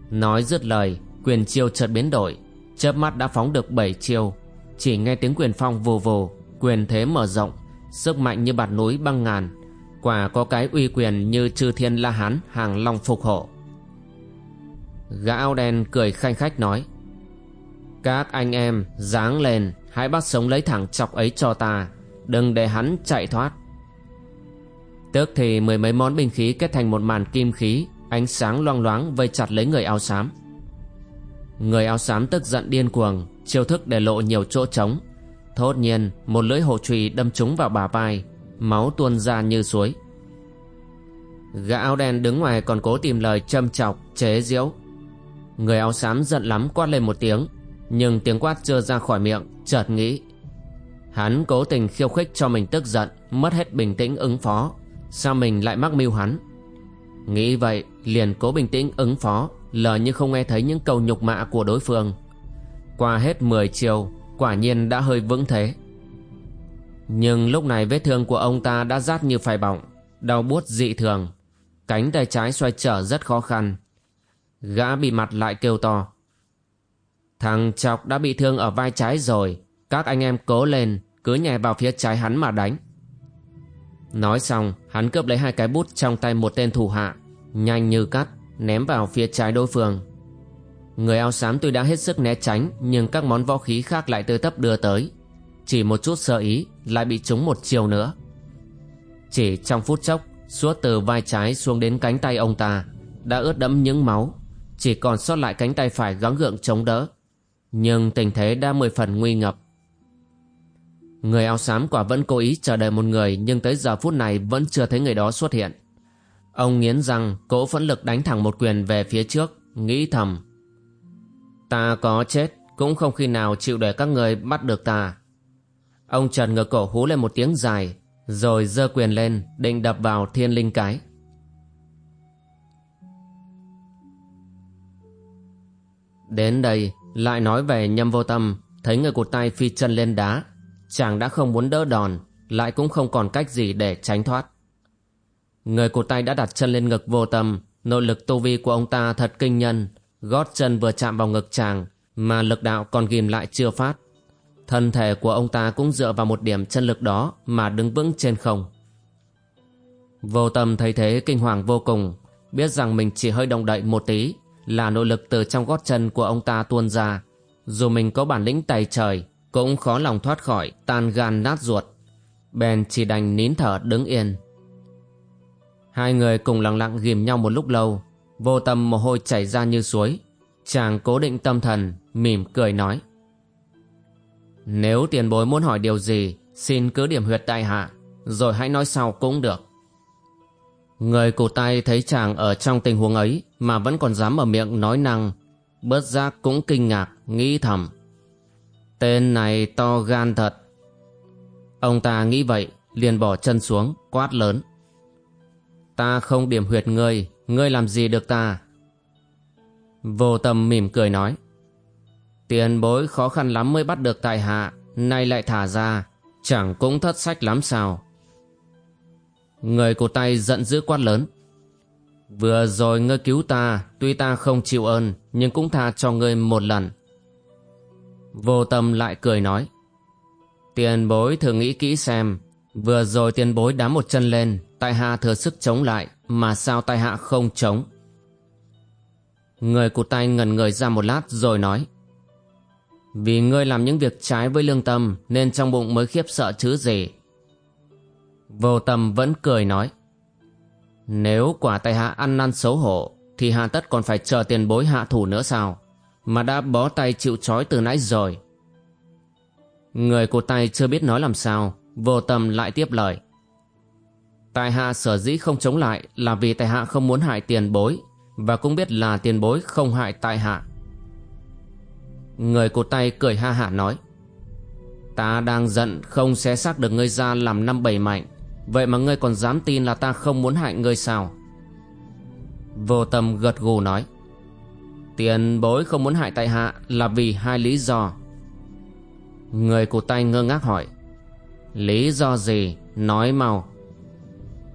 Nói dứt lời, Quyền chiêu chợt biến đổi, chớp mắt đã phóng được bảy chiêu. Chỉ nghe tiếng quyền phong vù vù, Quyền thế mở rộng, Sức mạnh như bạt núi băng ngàn. Quả có cái uy quyền như chư thiên la hán Hàng long phục hộ. Gã áo đen cười khanh khách nói, Các anh em dáng lên, Hãy bắt sống lấy thẳng chọc ấy cho ta, Đừng để hắn chạy thoát. Tức thì mười mấy món binh khí kết thành một màn kim khí, Ánh sáng loang loáng vây chặt lấy người áo xám. Người áo xám tức giận điên cuồng, Chiêu thức để lộ nhiều chỗ trống. Thốt nhiên, một lưỡi hồ trùy đâm trúng vào bà vai, Máu tuôn ra như suối. Gã áo đen đứng ngoài còn cố tìm lời châm chọc, Chế giễu. Người áo xám giận lắm quát lên một tiếng, Nhưng tiếng quát chưa ra khỏi miệng, Chợt nghĩ. Hắn cố tình khiêu khích cho mình tức giận, Mất hết bình tĩnh ứng phó. Sao mình lại mắc mưu hắn? Nghĩ vậy, liền cố bình tĩnh ứng phó, Lờ như không nghe thấy những câu nhục mạ của đối phương. Qua hết 10 chiều, Quả nhiên đã hơi vững thế. Nhưng lúc này vết thương của ông ta đã rát như phải bỏng, Đau buốt dị thường. Cánh tay trái xoay trở rất khó khăn Gã bị mặt lại kêu to. Thằng chọc đã bị thương ở vai trái rồi. Các anh em cố lên, Cứ nhảy vào phía trái hắn mà đánh. Nói xong, hắn cướp lấy hai cái bút trong tay một tên thủ hạ, Nhanh như cắt, Ném vào phía trái đối phương. Người áo xám tuy đã hết sức né tránh, Nhưng các món võ khí khác lại tươi tấp đưa tới. Chỉ một chút sơ ý, Lại bị trúng một chiều nữa. Chỉ trong phút chốc, Suốt từ vai trái xuống đến cánh tay ông ta, Đã ướt đẫm những máu. Chỉ còn sót lại cánh tay phải gắng gượng chống đỡ. Nhưng tình thế đã mười phần nguy ngập. Người áo xám quả vẫn cố ý chờ đợi một người, Nhưng tới giờ phút này vẫn chưa thấy người đó xuất hiện. Ông nghiến răng cỗ phẫn lực đánh thẳng một quyền về phía trước, Nghĩ thầm, Ta có chết, cũng không khi nào chịu để các người bắt được ta. Ông trần ngược cổ hú lên một tiếng dài, Rồi giơ quyền lên, định đập vào thiên linh cái. Đến đây, lại nói về nhâm vô tâm. Thấy người cụt tay phi chân lên đá, Chàng đã không muốn đỡ đòn, Lại cũng không còn cách gì để tránh thoát. Người cụt tay đã đặt chân lên ngực vô tâm. Nội lực tu vi của ông ta thật kinh nhân. Gót chân vừa chạm vào ngực chàng, Mà lực đạo còn ghim lại chưa phát. Thân thể của ông ta cũng dựa vào một điểm chân lực đó Mà đứng vững trên không. Vô tâm thấy thế kinh hoàng vô cùng, Biết rằng mình chỉ hơi động đậy một tí là nội lực từ trong gót chân của ông ta tuôn ra. Dù mình có bản lĩnh tay trời, Cũng khó lòng thoát khỏi tan gan nát ruột. Bèn chỉ đành nín thở đứng yên. Hai người cùng lặng lặng ghim nhau một lúc lâu, Vô tâm mồ hôi chảy ra như suối. Chàng cố định tâm thần, Mỉm cười nói, Nếu tiền bối muốn hỏi điều gì, Xin cứ điểm huyệt tại hạ, Rồi hãy nói sau cũng được. Người cụ tay thấy chàng ở trong tình huống ấy Mà vẫn còn dám mở miệng nói năng, Bớt giác cũng kinh ngạc, Nghĩ thầm. Tên này to gan thật. Ông ta nghĩ vậy, liền bỏ chân xuống, quát lớn. Ta không điểm huyệt ngươi Ngươi làm gì được ta? Vô tâm mỉm cười nói. Tiền bối khó khăn lắm mới bắt được tài hạ, Nay lại thả ra, Chẳng cũng thất sách lắm sao? Người cột tay giận dữ quát lớn. Vừa rồi ngươi cứu ta, Tuy ta không chịu ơn, Nhưng cũng tha cho ngươi một lần. Vô tâm lại cười nói. Tiền bối thử nghĩ kỹ xem. Vừa rồi tiền bối đá một chân lên, Tại hạ thừa sức chống lại, Mà sao tại hạ không chống? Người cụt tay ngần người ra một lát rồi nói. Vì ngươi làm những việc trái với lương tâm, Nên trong bụng mới khiếp sợ chứ gì. Vô tâm vẫn cười nói, Nếu quả tại hạ ăn năn xấu hổ, Thì hạ tất còn phải chờ tiền bối hạ thủ nữa sao? Mà đã bó tay chịu trói từ nãy rồi. Người cụt tay chưa biết nói làm sao, Vô tâm lại tiếp lời Tại hạ sở dĩ không chống lại Là vì tại hạ không muốn hại tiền bối, Và cũng biết là tiền bối không hại tại hạ. Người cụt tay cười ha hả nói, Ta đang giận không xé xác được ngươi ra làm năm bảy mạnh Vậy mà ngươi còn dám tin là ta không muốn hại ngươi sao? Vô tâm gật gù nói, Tiền bối không muốn hại tại hạ là vì hai lý do. Người cụt tay ngơ ngác hỏi, Lý do gì? Nói mau.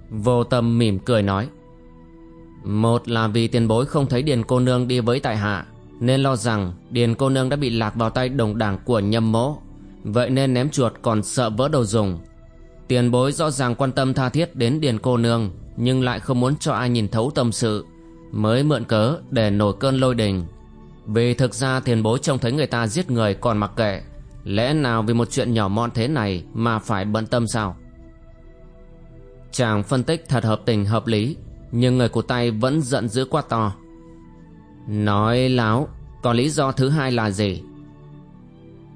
Vô tâm mỉm cười nói, Một là vì tiền bối không thấy Điền cô nương đi với tại hạ, Nên lo rằng Điền cô nương đã bị lạc vào tay đồng đảng của nhâm mỗ. Vậy nên ném chuột còn sợ vỡ đầu dùng. Tiền bối rõ ràng quan tâm tha thiết đến Điền cô nương, Nhưng lại không muốn cho ai nhìn thấu tâm sự, Mới mượn cớ để nổi cơn lôi đình Vì thực ra tiền bối trông thấy người ta giết người còn mặc kệ, Lẽ nào vì một chuyện nhỏ mọn thế này mà phải bận tâm sao? Chàng phân tích thật hợp tình hợp lý, Nhưng người của tay vẫn giận dữ quá to Nói láo Còn lý do thứ hai là gì?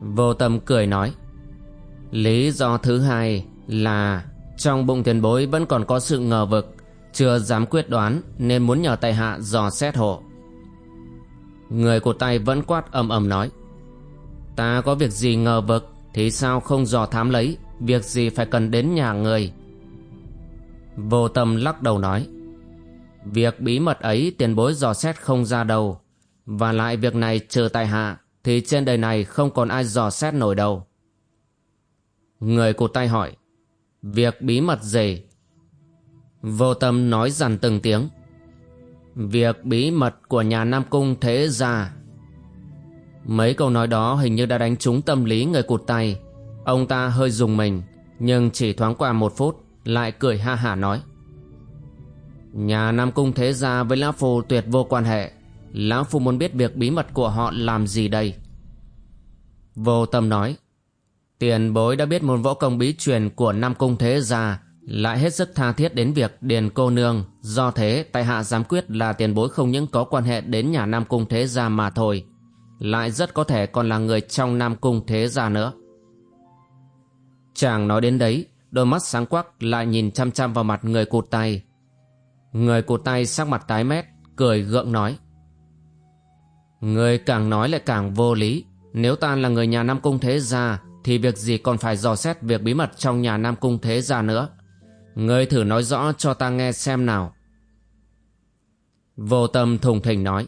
Vô tâm cười nói, Lý do thứ hai là Trong bụng tiền bối vẫn còn có sự ngờ vực, Chưa dám quyết đoán Nên muốn nhờ tại hạ dò xét hộ. Người của tay vẫn quát ầm ầm nói, Ta có việc gì ngờ vực Thì sao không dò thám lấy, Việc gì phải cần đến nhà người? Vô tâm lắc đầu nói, Việc bí mật ấy tiền bối dò xét không ra đâu, Và lại việc này trừ tại hạ Thì trên đời này không còn ai dò xét nổi đâu. Người cụt tay hỏi Việc bí mật gì? Vô tâm nói dằn từng tiếng. Việc bí mật của nhà Nam Cung thế gia. Mấy câu nói đó hình như đã đánh trúng tâm lý người cụt tay. Ông ta hơi dùng mình, Nhưng chỉ thoáng qua một phút, Lại cười ha hả nói. Nhà Nam Cung Thế Gia với Lão Phu tuyệt vô quan hệ. Lão Phu muốn biết việc bí mật của họ làm gì đây? Vô tâm nói. Tiền bối đã biết môn võ công bí truyền của Nam Cung Thế Gia Lại hết sức tha thiết đến việc điền cô nương Do thế tại hạ giám quyết là tiền bối không những có quan hệ đến nhà Nam Cung Thế Gia mà thôi lại rất có thể còn là người trong Nam Cung thế gia nữa. Chàng nói đến đấy, đôi mắt sáng quắc lại nhìn chăm chăm vào mặt người cụt tay. Người cụt tay sắc mặt tái mét, cười gượng nói. Người càng nói lại càng vô lý, nếu ta là người nhà Nam Cung thế gia, thì việc gì còn phải dò xét việc bí mật trong nhà Nam Cung thế gia nữa. ngươi thử nói rõ cho ta nghe xem nào. Vô tâm thùng thình nói.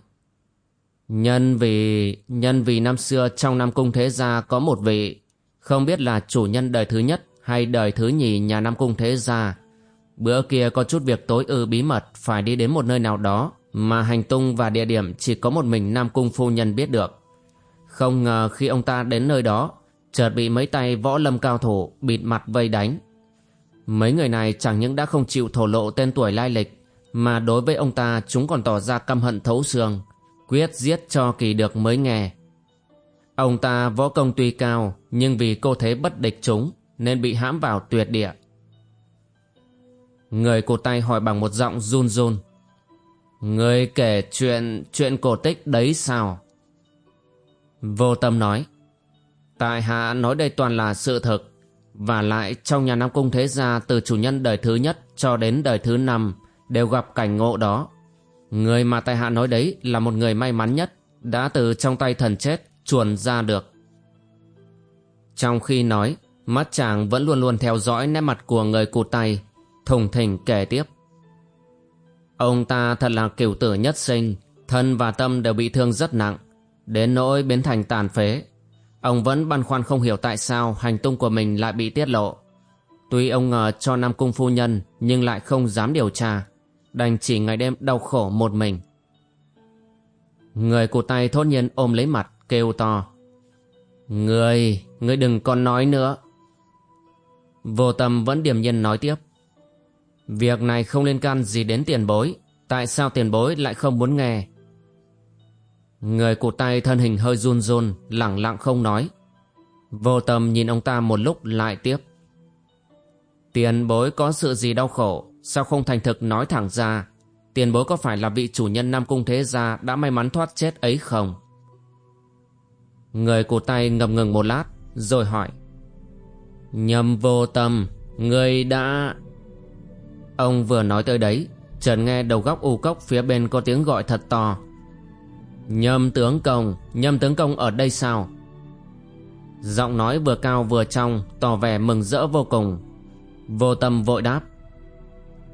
Nhân vì nhân vì năm xưa trong Nam Cung Thế Gia có một vị, không biết là chủ nhân đời thứ nhất hay đời thứ nhì nhà Nam Cung Thế Gia. Bữa kia có chút việc tối ư bí mật, phải đi đến một nơi nào đó mà hành tung và địa điểm chỉ có một mình Nam Cung Phu Nhân biết được. Không ngờ khi ông ta đến nơi đó chợt bị mấy tay võ lâm cao thủ bịt mặt vây đánh. Mấy người này chẳng những đã không chịu thổ lộ tên tuổi lai lịch, mà đối với ông ta chúng còn tỏ ra căm hận thấu xương, quyết giết cho kỳ được mới nghe. Ông ta võ công tuy cao, nhưng vì cô thế bất địch chúng, nên bị hãm vào tuyệt địa. Người cụt tay hỏi bằng một giọng run run. Người kể chuyện chuyện cổ tích đấy sao? Vô tâm nói. Tại hạ nói đây toàn là sự thực. Và lại trong nhà Nam Cung Thế Gia từ chủ nhân đời thứ nhất cho đến đời thứ năm đều gặp cảnh ngộ đó Người mà tại hạ nói đấy là một người may mắn nhất đã từ trong tay thần chết chuồn ra được. Trong khi nói, mắt chàng vẫn luôn luôn theo dõi nét mặt của người cụt tay, thùng thình kể tiếp. Ông ta thật là cửu tử nhất sinh, thân và tâm đều bị thương rất nặng, đến nỗi biến thành tàn phế. Ông vẫn băn khoăn không hiểu tại sao hành tung của mình lại bị tiết lộ. Tuy ông ngờ cho Nam Cung Phu Nhân nhưng lại không dám điều tra đành chỉ ngày đêm đau khổ một mình. Người cụ tay thốt nhiên ôm lấy mặt, kêu to. Người, người đừng còn nói nữa. Vô tâm vẫn điềm nhiên nói tiếp. Việc này không liên can gì đến tiền bối. Tại sao tiền bối lại không muốn nghe? Người cụt tay thân hình hơi run run, lẳng lặng không nói. Vô tâm nhìn ông ta một lúc lại tiếp. Tiền bối có sự gì đau khổ, sao không thành thực nói thẳng ra? Tiền bối có phải là vị chủ nhân Nam Cung Thế Gia đã may mắn thoát chết ấy không? Người cụt tay ngập ngừng một lát, rồi hỏi. Nhầm vô tâm, người đã... Ông vừa nói tới đấy, chợt nghe đầu góc u cốc phía bên có tiếng gọi thật to. Nhâm tướng công, nhâm tướng công ở đây sao? Giọng nói vừa cao vừa trong, tỏ vẻ mừng rỡ vô cùng. Vô tâm vội đáp.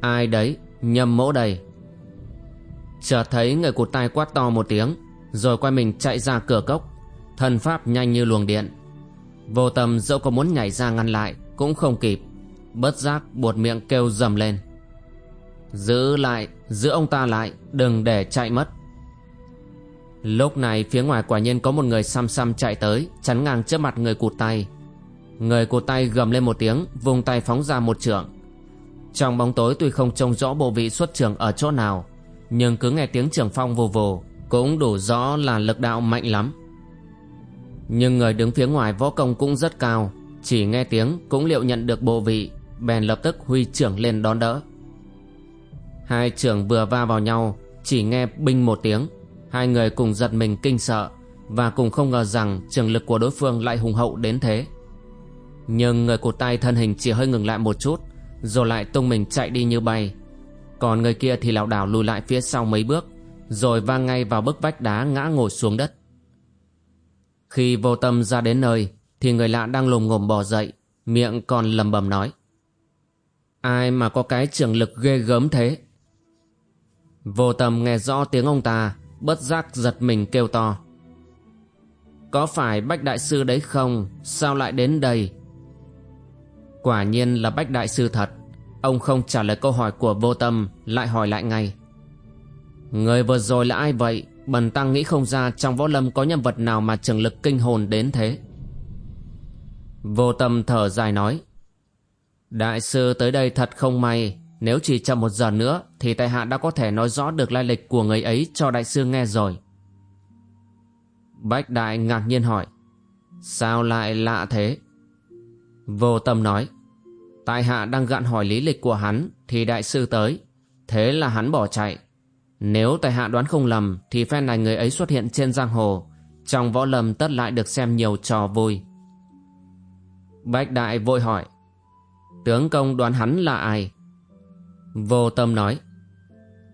Ai đấy, nhâm mỗ đây. Chợt thấy người cụt tai quát to một tiếng, rồi quay mình chạy ra cửa cốc. Thần pháp nhanh như luồng điện. Vô tâm dẫu có muốn nhảy ra ngăn lại, cũng không kịp. Bất giác buột miệng kêu dầm lên. Giữ lại, giữ ông ta lại, đừng để chạy mất. Lúc này phía ngoài quả nhiên có một người xăm xăm chạy tới, Chắn ngang trước mặt người cụt tay. Người cụt tay gầm lên một tiếng, Vùng tay phóng ra một trường Trong bóng tối tuy không trông rõ bộ vị xuất trường ở chỗ nào, Nhưng cứ nghe tiếng trường phong vù vù, Cũng đủ rõ là lực đạo mạnh lắm. Nhưng người đứng phía ngoài võ công cũng rất cao, Chỉ nghe tiếng cũng liệu nhận được bộ vị, Bèn lập tức huy trưởng lên đón đỡ. Hai trưởng vừa va vào nhau, Chỉ nghe binh một tiếng. Hai người cùng giật mình kinh sợ Và cùng không ngờ rằng trường lực của đối phương lại hùng hậu đến thế. Nhưng người cụt tay thân hình chỉ hơi ngừng lại một chút, Rồi lại tung mình chạy đi như bay. Còn người kia thì lảo đảo lùi lại phía sau mấy bước, Rồi vang ngay vào bức vách đá ngã ngồi xuống đất. Khi vô tâm ra đến nơi, Thì người lạ đang lồm ngồm bò dậy, Miệng còn lầm bầm nói. Ai mà có cái trường lực ghê gớm thế? Vô tâm nghe rõ tiếng ông ta bất giác giật mình kêu to. Có phải Bách Đại Sư đấy không? Sao lại đến đây? Quả nhiên là Bách Đại Sư thật. Ông không trả lời câu hỏi của vô tâm, lại hỏi lại ngay. Người vừa rồi là ai vậy? Bần tăng nghĩ không ra trong võ lâm có nhân vật nào mà trường lực kinh hồn đến thế. Vô tâm thở dài nói. Đại sư tới đây thật không may, nếu chỉ chậm một giờ nữa, thì tại hạ đã có thể nói rõ được lai lịch của người ấy cho đại sư nghe rồi. Bách đại ngạc nhiên hỏi. Sao lại lạ thế? Vô tâm nói. Tại hạ đang gạn hỏi lý lịch của hắn thì đại sư tới. Thế là hắn bỏ chạy. Nếu tại hạ đoán không lầm thì phen này người ấy xuất hiện trên giang hồ. Trong võ lâm tất lại được xem nhiều trò vui. Bách đại vội hỏi. Tướng công đoán hắn là ai? Vô tâm nói,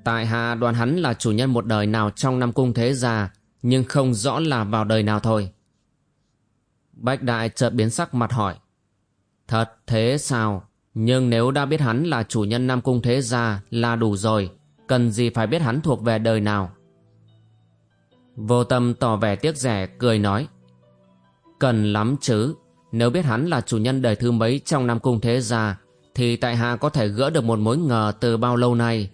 Tại hạ đoán hắn là chủ nhân một đời nào trong năm cung thế gia, Nhưng không rõ là vào đời nào thôi. Bách đại chợt biến sắc mặt hỏi, Thật thế sao? Nhưng nếu đã biết hắn là chủ nhân năm cung thế gia là đủ rồi, Cần gì phải biết hắn thuộc về đời nào? Vô tâm tỏ vẻ tiếc rẻ, cười nói, Cần lắm chứ. Nếu biết hắn là chủ nhân đời thứ mấy trong năm cung thế gia thì tại hạ có thể gỡ được một mối ngờ từ bao lâu nay.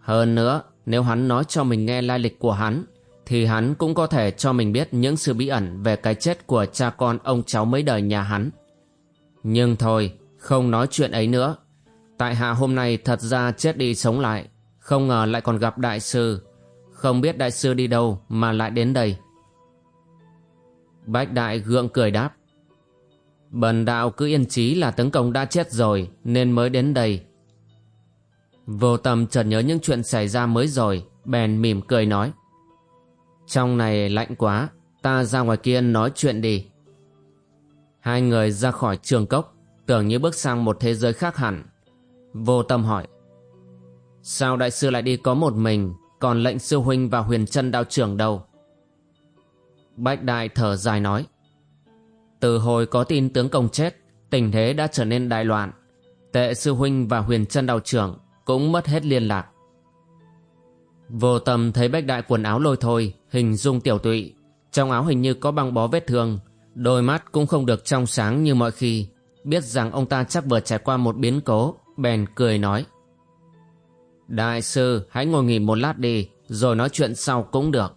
Hơn nữa, nếu hắn nói cho mình nghe lai lịch của hắn, thì hắn cũng có thể cho mình biết những sự bí ẩn về cái chết của cha con ông cháu mấy đời nhà hắn. Nhưng thôi, không nói chuyện ấy nữa. Tại hạ hôm nay thật ra chết đi sống lại, không ngờ lại còn gặp đại sư. Không biết đại sư đi đâu mà lại đến đây. Bách đại gượng cười đáp. Bần đạo cứ yên chí là tướng công đã chết rồi nên mới đến đây. Vô tâm chợt nhớ những chuyện xảy ra mới rồi, bèn mỉm cười nói. Trong này lạnh quá, ta ra ngoài kia nói chuyện đi. Hai người ra khỏi trường cốc, tưởng như bước sang một thế giới khác hẳn. Vô tâm hỏi. Sao đại sư lại đi có một mình, còn lệnh sư huynh và huyền chân đạo trưởng đâu? Bách đại thở dài nói. Từ hồi có tin tướng công chết, tình thế đã trở nên đại loạn. Tệ sư huynh và huyền chân đạo trưởng cũng mất hết liên lạc. Vô tâm thấy bách đại quần áo lôi thôi, hình dung tiểu tụy. Trong áo hình như có băng bó vết thương, đôi mắt cũng không được trong sáng như mọi khi. Biết rằng ông ta chắc vừa trải qua một biến cố, bèn cười nói. Đại sư, hãy ngồi nghỉ một lát đi, rồi nói chuyện sau cũng được.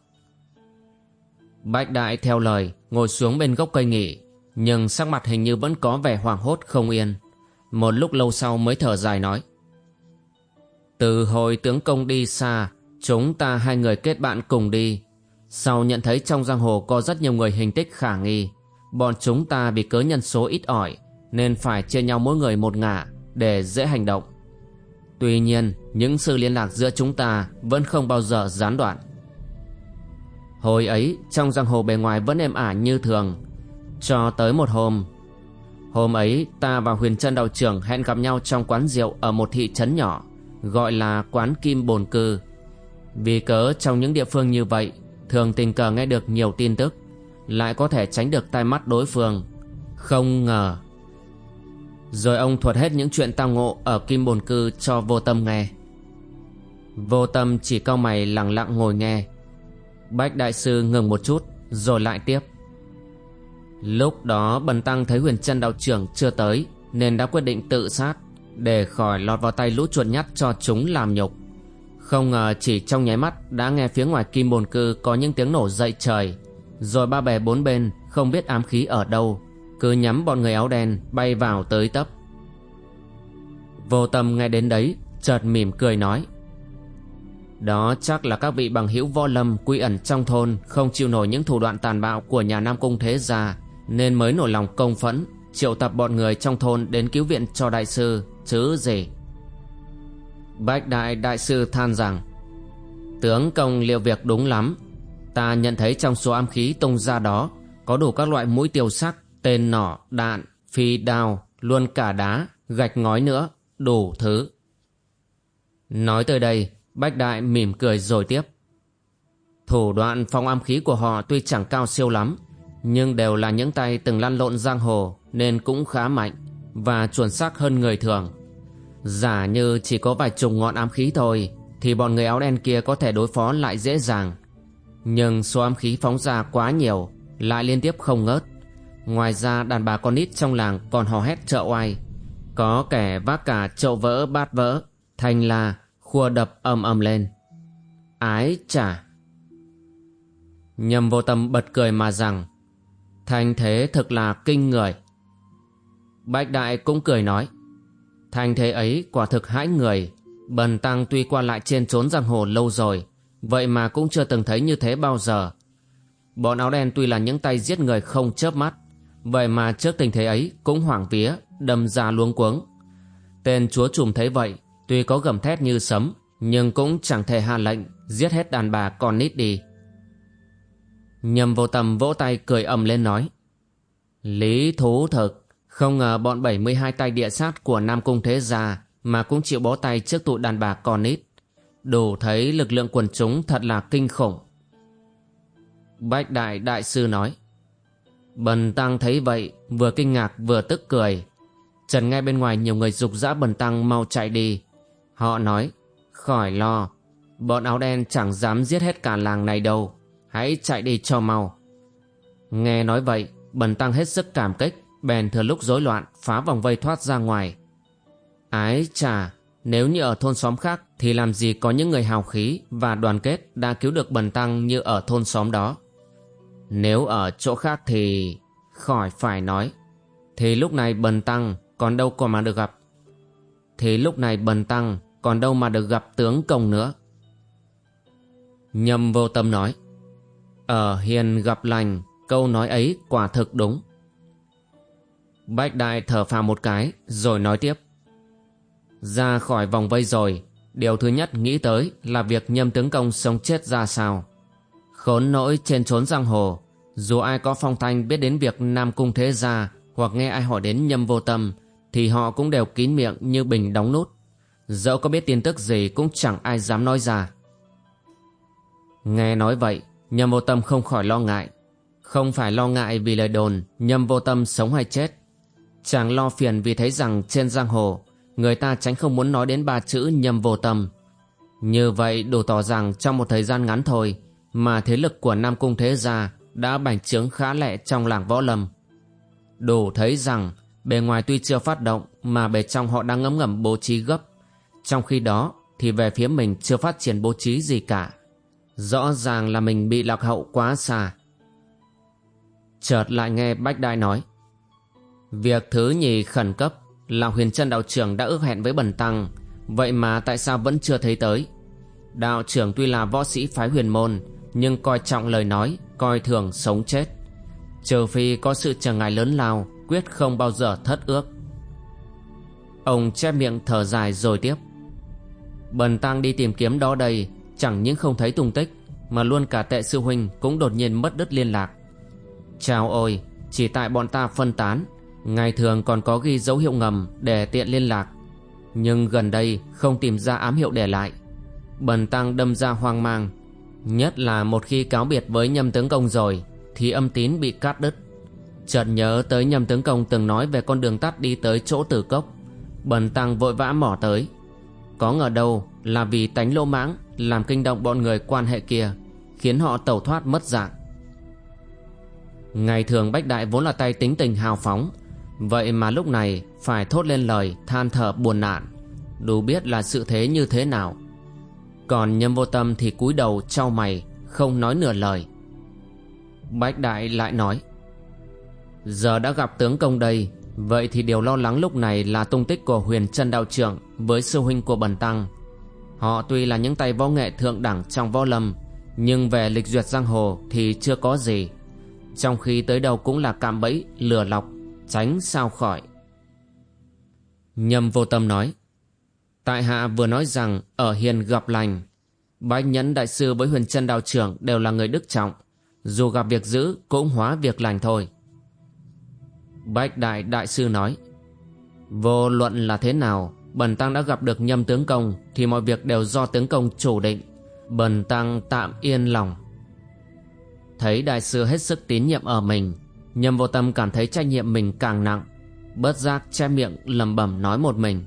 Bách đại theo lời, ngồi xuống bên gốc cây nghỉ, nhưng sắc mặt hình như vẫn có vẻ hoảng hốt không yên. Một lúc lâu sau mới thở dài nói. Từ hồi tướng công đi xa, Chúng ta hai người kết bạn cùng đi. Sau nhận thấy trong giang hồ có rất nhiều người hình tích khả nghi, Bọn chúng ta vì cớ nhân số ít ỏi, Nên phải chia nhau mỗi người một ngả Để dễ hành động. Tuy nhiên, những sự liên lạc giữa chúng ta Vẫn không bao giờ gián đoạn. Hồi ấy, trong giang hồ bề ngoài vẫn êm ả như thường cho tới một hôm. Hôm ấy, ta và huyền trân đạo trưởng hẹn gặp nhau trong quán rượu ở một thị trấn nhỏ, Gọi là quán Kim Bồn Cư. Vì cớ trong những địa phương như vậy, Thường tình cờ nghe được nhiều tin tức, Lại có thể tránh được tai mắt đối phương. Không ngờ. Rồi ông thuật hết những chuyện tao ngộ ở Kim Bồn Cư cho vô tâm nghe. Vô tâm chỉ cau mày lặng lặng ngồi nghe. Bách đại sư ngừng một chút, Rồi lại tiếp. Lúc đó Bần Tăng thấy huyền chân đạo trưởng chưa tới, Nên đã quyết định tự sát Để khỏi lọt vào tay lũ chuột nhắt cho chúng làm nhục. Không ngờ chỉ trong nháy mắt Đã nghe phía ngoài kim bồn cư Có những tiếng nổ dậy trời, Rồi ba bè bốn bên không biết ám khí ở đâu, Cứ nhắm bọn người áo đen Bay vào tới tấp. Vô tâm nghe đến đấy, Chợt mỉm cười nói, đó chắc là các vị bằng hữu võ lâm quy ẩn trong thôn không chịu nổi những thủ đoạn tàn bạo của nhà Nam Cung Thế Gia nên mới nổi lòng công phẫn triệu tập bọn người trong thôn đến cứu viện cho đại sư chứ gì. Bách đại đại sư than rằng Tướng công liệu việc đúng lắm Ta nhận thấy trong số am khí tung ra đó Có đủ các loại mũi tiêu sắc Tên nỏ, đạn, phi đao Luôn cả đá, gạch ngói nữa Đủ thứ Nói tới đây Bách Đại mỉm cười rồi tiếp. Thủ đoạn phong am khí của họ tuy chẳng cao siêu lắm, nhưng đều là những tay từng lăn lộn giang hồ nên cũng khá mạnh và chuẩn xác hơn người thường. Giả như chỉ có vài chục ngọn ám khí thôi thì bọn người áo đen kia có thể đối phó lại dễ dàng. Nhưng số ám khí phóng ra quá nhiều, lại liên tiếp không ngớt. Ngoài ra đàn bà con nít trong làng còn hò hét trợ oai. Có kẻ vác cả chậu vỡ bát vỡ, thành là khua đập ầm ầm lên ái chả nhầm vô tâm bật cười mà rằng thành thế thực là kinh người. Bạch đại cũng cười nói thành thế ấy quả thực hãi người. Bần tăng tuy qua lại trên trốn giang hồ lâu rồi, vậy mà cũng chưa từng thấy như thế bao giờ. Bọn áo đen tuy là những tay giết người không chớp mắt, vậy mà trước tình thế ấy cũng hoảng vía đâm ra luống cuống. Tên chúa trùm thấy vậy, Tuy có gầm thét như sấm, Nhưng cũng chẳng thể hạ lệnh, Giết hết đàn bà con nít đi. Nhầm vô tầm vỗ tay cười ầm lên nói Lý thú thực Không ngờ bọn 72 tay địa sát của Nam Cung Thế Gia Mà cũng chịu bó tay trước tụ đàn bà con nít. Đủ thấy lực lượng quần chúng thật là kinh khủng. Bách Đại Đại Sư nói Bần Tăng thấy vậy Vừa kinh ngạc vừa tức cười. Trần ngay bên ngoài nhiều người dục dã Bần Tăng mau chạy đi. Họ nói, khỏi lo, bọn áo đen chẳng dám giết hết cả làng này đâu, hãy chạy đi cho mau. Nghe nói vậy, bần tăng hết sức cảm kích, bèn thừa lúc rối loạn phá vòng vây thoát ra ngoài. Ái chà, nếu như ở thôn xóm khác thì làm gì có những người hào khí và đoàn kết đã cứu được bần tăng như ở thôn xóm đó. Nếu ở chỗ khác thì... khỏi phải nói. Thì lúc này bần tăng còn đâu còn mà được gặp. Thì lúc này bần tăng còn đâu mà được gặp tướng công nữa Nhâm vô tâm nói ở hiền gặp lành, Câu nói ấy quả thực đúng. Bách đại thở phào một cái, Rồi nói tiếp. Ra khỏi vòng vây rồi, Điều thứ nhất nghĩ tới Là việc nhâm tướng công sống chết ra sao. Khốn nỗi trên trốn giang hồ, Dù ai có phong thanh biết đến việc Nam Cung Thế Gia Hoặc nghe ai hỏi đến nhâm vô tâm, Thì họ cũng đều kín miệng như bình đóng nút. Dẫu có biết tin tức gì cũng chẳng ai dám nói ra. Nghe nói vậy Nhâm vô tâm không khỏi lo ngại. Không phải lo ngại vì lời đồn, Nhâm vô tâm sống hay chết. Chàng lo phiền vì thấy rằng trên giang hồ, Người ta tránh không muốn nói đến ba chữ nhâm vô tâm. Như vậy đủ tỏ rằng trong một thời gian ngắn thôi, Mà thế lực của Nam Cung Thế Gia Đã bành trướng khá lẹ trong làng võ lâm. Đủ thấy rằng, Bề ngoài tuy chưa phát động, Mà bề trong họ đang ngấm ngầm bố trí gấp. Trong khi đó, thì về phía mình chưa phát triển bố trí gì cả. Rõ ràng là mình bị lạc hậu quá xa. Chợt lại nghe Bách Đại nói. Việc thứ nhì khẩn cấp, là huyền chân đạo trưởng đã ước hẹn với bần tăng vậy mà tại sao vẫn chưa thấy tới đạo trưởng tuy là võ sĩ phái huyền môn nhưng coi trọng lời nói coi thường sống chết trừ phi có sự trở ngại lớn lao quyết không bao giờ thất ước ông che miệng thở dài rồi tiếp bần tăng đi tìm kiếm đó đây chẳng những không thấy tung tích, mà luôn cả tệ sư huynh cũng đột nhiên mất đứt liên lạc. Chào ôi, chỉ tại bọn ta phân tán, ngày thường còn có ghi dấu hiệu ngầm để tiện liên lạc. Nhưng gần đây không tìm ra ám hiệu để lại. Bần tăng đâm ra hoang mang, nhất là một khi cáo biệt với nhâm tướng công rồi, thì âm tín bị cắt đứt. Chợt nhớ tới nhâm tướng công từng nói về con đường tắt đi tới chỗ tử cốc, bần tăng vội vã mỏ tới. Có ngờ đâu là vì tánh lỗ mãng làm kinh động bọn người quan hệ kia khiến họ tẩu thoát mất dạng. Ngày thường bách đại vốn là tay tính tình hào phóng vậy mà lúc này phải thốt lên lời than thở buồn nản, đủ biết là sự thế như thế nào. Còn nhâm vô tâm thì cúi đầu trao mày không nói nửa lời. Bách đại lại nói giờ đã gặp tướng công đây vậy thì điều lo lắng lúc này là tung tích của huyền trân đạo trưởng với sư huynh của bần tăng họ tuy là những tay võ nghệ thượng đẳng trong võ lâm, nhưng về lịch duyệt giang hồ thì chưa có gì. Trong khi tới đâu cũng là cạm bẫy, lừa lọc, tránh sao khỏi. Nhâm vô tâm nói, tại hạ vừa nói rằng ở hiền gặp lành, bách nhẫn đại sư với huyền chân đạo trưởng đều là người đức trọng, dù gặp việc dữ cũng hóa việc lành thôi. Bách đại đại sư nói, vô luận là thế nào bần tăng đã gặp được nhâm tướng công, thì mọi việc đều do tướng công chủ định. Bần tăng tạm yên lòng. Thấy đại sư hết sức tín nhiệm ở mình, nhâm vô tâm cảm thấy trách nhiệm mình càng nặng, bớt giác che miệng lẩm bẩm nói một mình.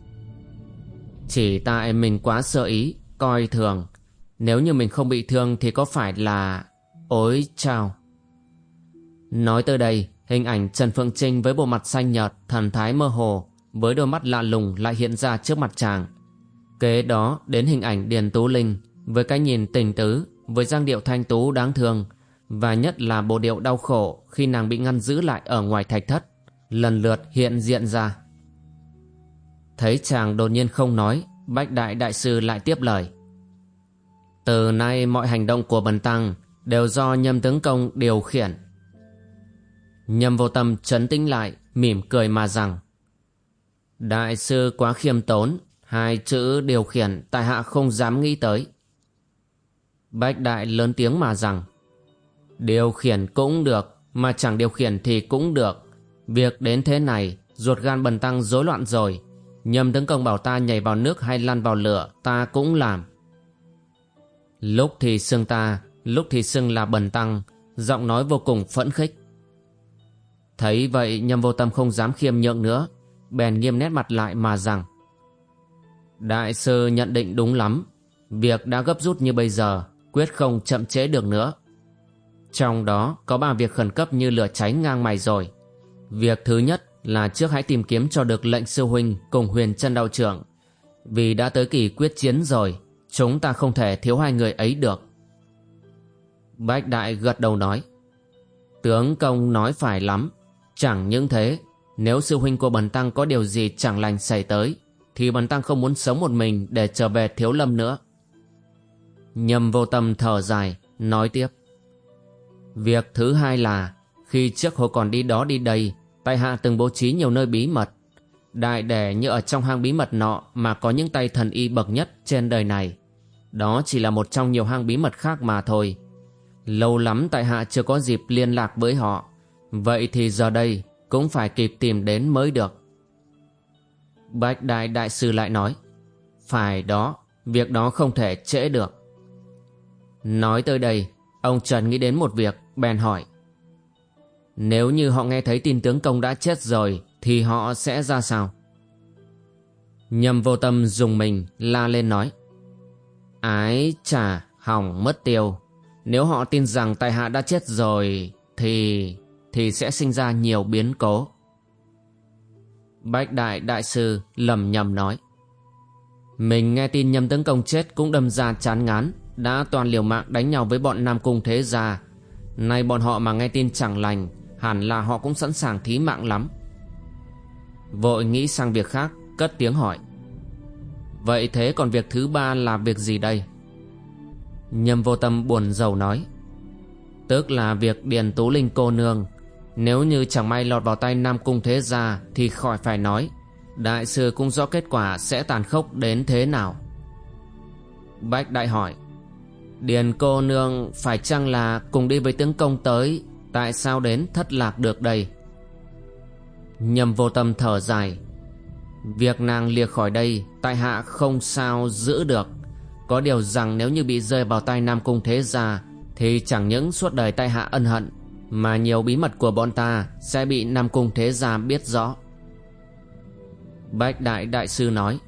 Chỉ tại mình quá sợ ý, coi thường. Nếu như mình không bị thương thì có phải là ối chao? Nói tới đây, hình ảnh trần phượng trinh với bộ mặt xanh nhợt, thần thái mơ hồ với đôi mắt lạ lùng lại hiện ra trước mặt chàng. Kế đó, đến hình ảnh điền tú linh với cái nhìn tình tứ, với giang điệu thanh tú đáng thương, và nhất là bộ điệu đau khổ khi nàng bị ngăn giữ lại ở ngoài thạch thất, lần lượt hiện diện ra. Thấy chàng đột nhiên không nói, bách đại đại sư lại tiếp lời. Từ nay mọi hành động của bần tăng đều do nhâm tướng công điều khiển. Nhâm vô tâm trấn tĩnh lại, mỉm cười mà rằng đại sư quá khiêm tốn, hai chữ điều khiển tại hạ không dám nghĩ tới. Bách đại lớn tiếng mà rằng, điều khiển cũng được, mà chẳng điều khiển thì cũng được. Việc đến thế này, ruột gan bần tăng rối loạn rồi. Nhâm tấn công bảo ta nhảy vào nước hay lăn vào lửa, ta cũng làm. Lúc thì xưng ta, lúc thì xưng là bần tăng, giọng nói vô cùng phẫn khích. Thấy vậy nhâm vô tâm không dám khiêm nhượng nữa bèn nghiêm nét mặt lại mà rằng, đại sư nhận định đúng lắm, việc đã gấp rút như bây giờ, quyết không chậm trễ được nữa. Trong đó có ba việc khẩn cấp như lửa cháy ngang mày rồi. Việc thứ nhất là trước hãy tìm kiếm cho được lệnh sư huynh cùng huyền chân đạo trưởng. Vì đã tới kỳ quyết chiến rồi, chúng ta không thể thiếu hai người ấy được. Bách đại gật đầu nói, tướng công nói phải lắm, chẳng những thế nếu sư huynh của bần tăng có điều gì chẳng lành xảy tới, thì bần tăng không muốn sống một mình để trở về thiếu lâm nữa. Nhầm vô tâm thở dài, nói tiếp. Việc thứ hai là, khi trước hồi còn đi đó đi đây, tại hạ từng bố trí nhiều nơi bí mật. Đại để như ở trong hang bí mật nọ mà có những tay thần y bậc nhất trên đời này. Đó chỉ là một trong nhiều hang bí mật khác mà thôi. Lâu lắm tại hạ chưa có dịp liên lạc với họ. Vậy thì giờ đây cũng phải kịp tìm đến mới được. Bạch đại đại sư lại nói, phải đó, việc đó không thể trễ được. Nói tới đây, ông trần nghĩ đến một việc, bèn hỏi, nếu như họ nghe thấy tin tướng công đã chết rồi, thì họ sẽ ra sao? Nhầm vô tâm dùng mình, la lên nói, ái chà, hỏng mất tiêu. Nếu họ tin rằng tài hạ đã chết rồi, thì thì sẽ sinh ra nhiều biến cố. Bách đại đại sư lầm nhầm nói, mình nghe tin nhâm tướng công chết cũng đâm ra chán ngán, đã toàn liều mạng đánh nhau với bọn nam cung thế gia. Nay bọn họ mà nghe tin chẳng lành, hẳn là họ cũng sẵn sàng thí mạng lắm. Vội nghĩ sang việc khác, Cất tiếng hỏi, Vậy thế còn việc thứ ba là việc gì đây? Nhâm vô tâm buồn rầu nói, Tức là việc Điền Tú Linh cô nương nếu như chẳng may lọt vào tay Nam Cung Thế Gia Thì khỏi phải nói, Đại sư cũng rõ kết quả sẽ tàn khốc đến thế nào. Bách Đại hỏi, Điền cô nương phải chăng là cùng đi với tướng công tới, Tại sao đến thất lạc được đây? Nhầm vô tâm thở dài, Việc nàng lìa khỏi đây, Tại hạ không sao giữ được. Có điều rằng nếu như bị rơi vào tay Nam Cung Thế Gia Thì chẳng những suốt đời tại hạ ân hận mà nhiều bí mật của bọn ta Sẽ bị Nam Cung Thế Gia biết rõ. Bách Đại Đại Sư nói,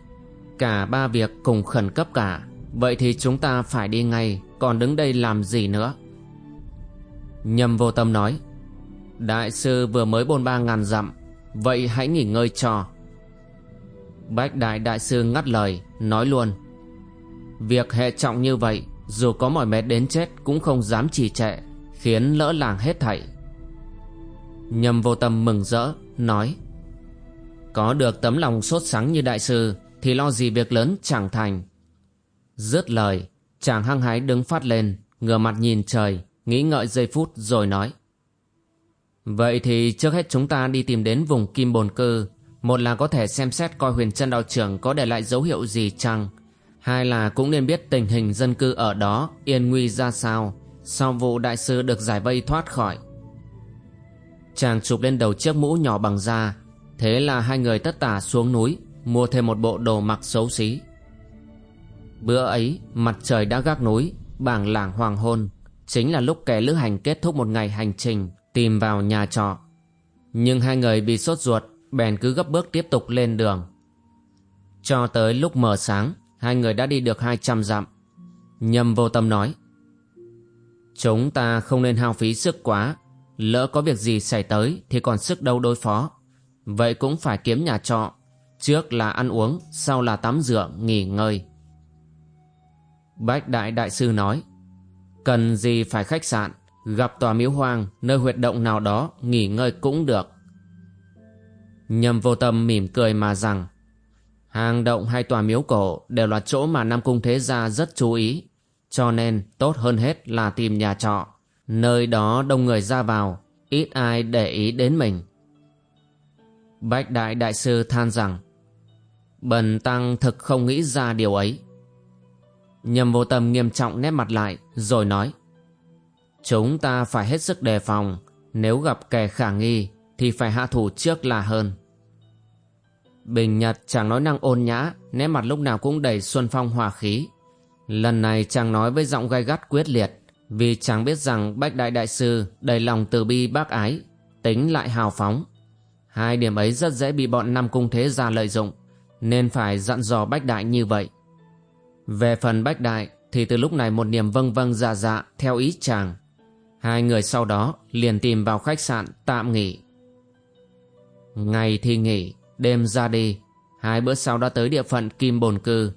Cả ba việc cùng khẩn cấp cả, Vậy thì chúng ta phải đi ngay, Còn đứng đây làm gì nữa? Nhâm vô tâm nói, Đại sư vừa mới bôn ba ngàn dặm, Vậy hãy nghỉ ngơi cho. Bách đại đại sư ngắt lời, Nói luôn, Việc hệ trọng như vậy, Dù có mỏi mệt đến chết Cũng không dám trì trệ. Khiến lỡ làng hết thảy. Nhầm vô tâm mừng rỡ, Nói, Có được tấm lòng sốt sắng như đại sư Thì lo gì việc lớn chẳng thành. Dứt lời, Chàng hăng hái đứng phát lên, Ngửa mặt nhìn trời, Nghĩ ngợi giây phút rồi nói, Vậy thì trước hết chúng ta đi tìm đến vùng Kim Bồn Cư, Một là có thể xem xét coi huyền chân đạo trưởng có để lại dấu hiệu gì chăng? Hai là cũng nên biết tình hình dân cư ở đó yên nguy ra sao? Sau vụ đại sư được giải vây thoát khỏi. Chàng chụp lên đầu chiếc mũ nhỏ bằng da, Thế là hai người tất tả xuống núi, Mua thêm một bộ đồ mặc xấu xí. Bữa ấy, mặt trời đã gác núi, Bảng lảng hoàng hôn, Chính là lúc kẻ lữ hành kết thúc một ngày hành trình Tìm vào nhà trọ. Nhưng hai người bị sốt ruột, Bèn cứ gấp bước tiếp tục lên đường. Cho tới lúc mờ sáng, Hai người đã đi được hai trăm dặm. Nhâm vô tâm nói Chúng ta không nên hao phí sức quá. Lỡ có việc gì xảy tới Thì còn sức đâu đối phó. Vậy cũng phải kiếm nhà trọ. Trước là ăn uống, Sau là tắm rửa, nghỉ ngơi. Bách Đại Đại Sư nói, Cần gì phải khách sạn? Gặp tòa miếu hoang, Nơi huyệt động nào đó, Nghỉ ngơi cũng được. Nhầm vô tâm mỉm cười mà rằng hàng động hay tòa miếu cổ Đều là chỗ mà Nam Cung Thế Gia rất chú ý. Cho nên tốt hơn hết là tìm nhà trọ. Nơi đó đông người ra vào, Ít ai để ý đến mình. Bách Đại Đại Sư than rằng, Bần Tăng thực không nghĩ ra điều ấy. Nhầm vô tâm nghiêm trọng nét mặt lại, Rồi nói, Chúng ta phải hết sức đề phòng, Nếu gặp kẻ khả nghi Thì phải hạ thủ trước là hơn. Bình Nhật chàng nói năng ôn nhã, Nét mặt lúc nào cũng đầy xuân phong hòa khí. Lần này chàng nói với giọng gai gắt quyết liệt Vì chàng biết rằng Bách Đại Đại Sư Đầy lòng từ bi bác ái Tính lại hào phóng Hai điểm ấy rất dễ bị bọn Nam Cung Thế Gia lợi dụng Nên phải dặn dò Bách Đại như vậy về phần Bách Đại thì từ lúc này một niềm vâng vâng dạ dạ theo ý chàng. Hai người sau đó liền tìm vào khách sạn tạm nghỉ. Ngày thì nghỉ, đêm ra đi, hai bữa sau đã tới địa phận Kim Bồn Cư.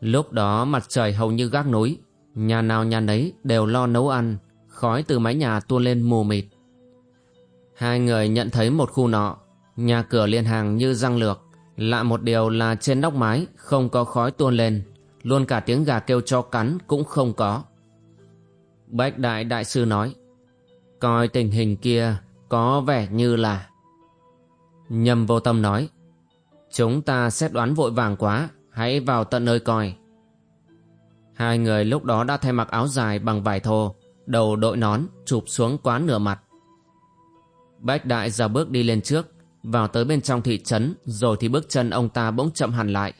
Lúc đó mặt trời hầu như gác núi, nhà nào nhà nấy đều lo nấu ăn, khói từ mái nhà tuôn lên mù mịt. Hai người nhận thấy một khu nọ, nhà cửa liên hàng như răng lược, lạ một điều là trên nóc mái không có khói tuôn lên, Luôn cả tiếng gà kêu cho cắn cũng không có Bách đại đại sư nói Coi tình hình kia Có vẻ như là Nhâm vô tâm nói Chúng ta xét đoán vội vàng quá Hãy vào tận nơi coi Hai người lúc đó đã thay mặc áo dài bằng vải thô Đầu đội nón Chụp xuống quá nửa mặt Bách đại ra bước đi lên trước Vào tới bên trong thị trấn Rồi thì bước chân ông ta bỗng chậm hẳn lại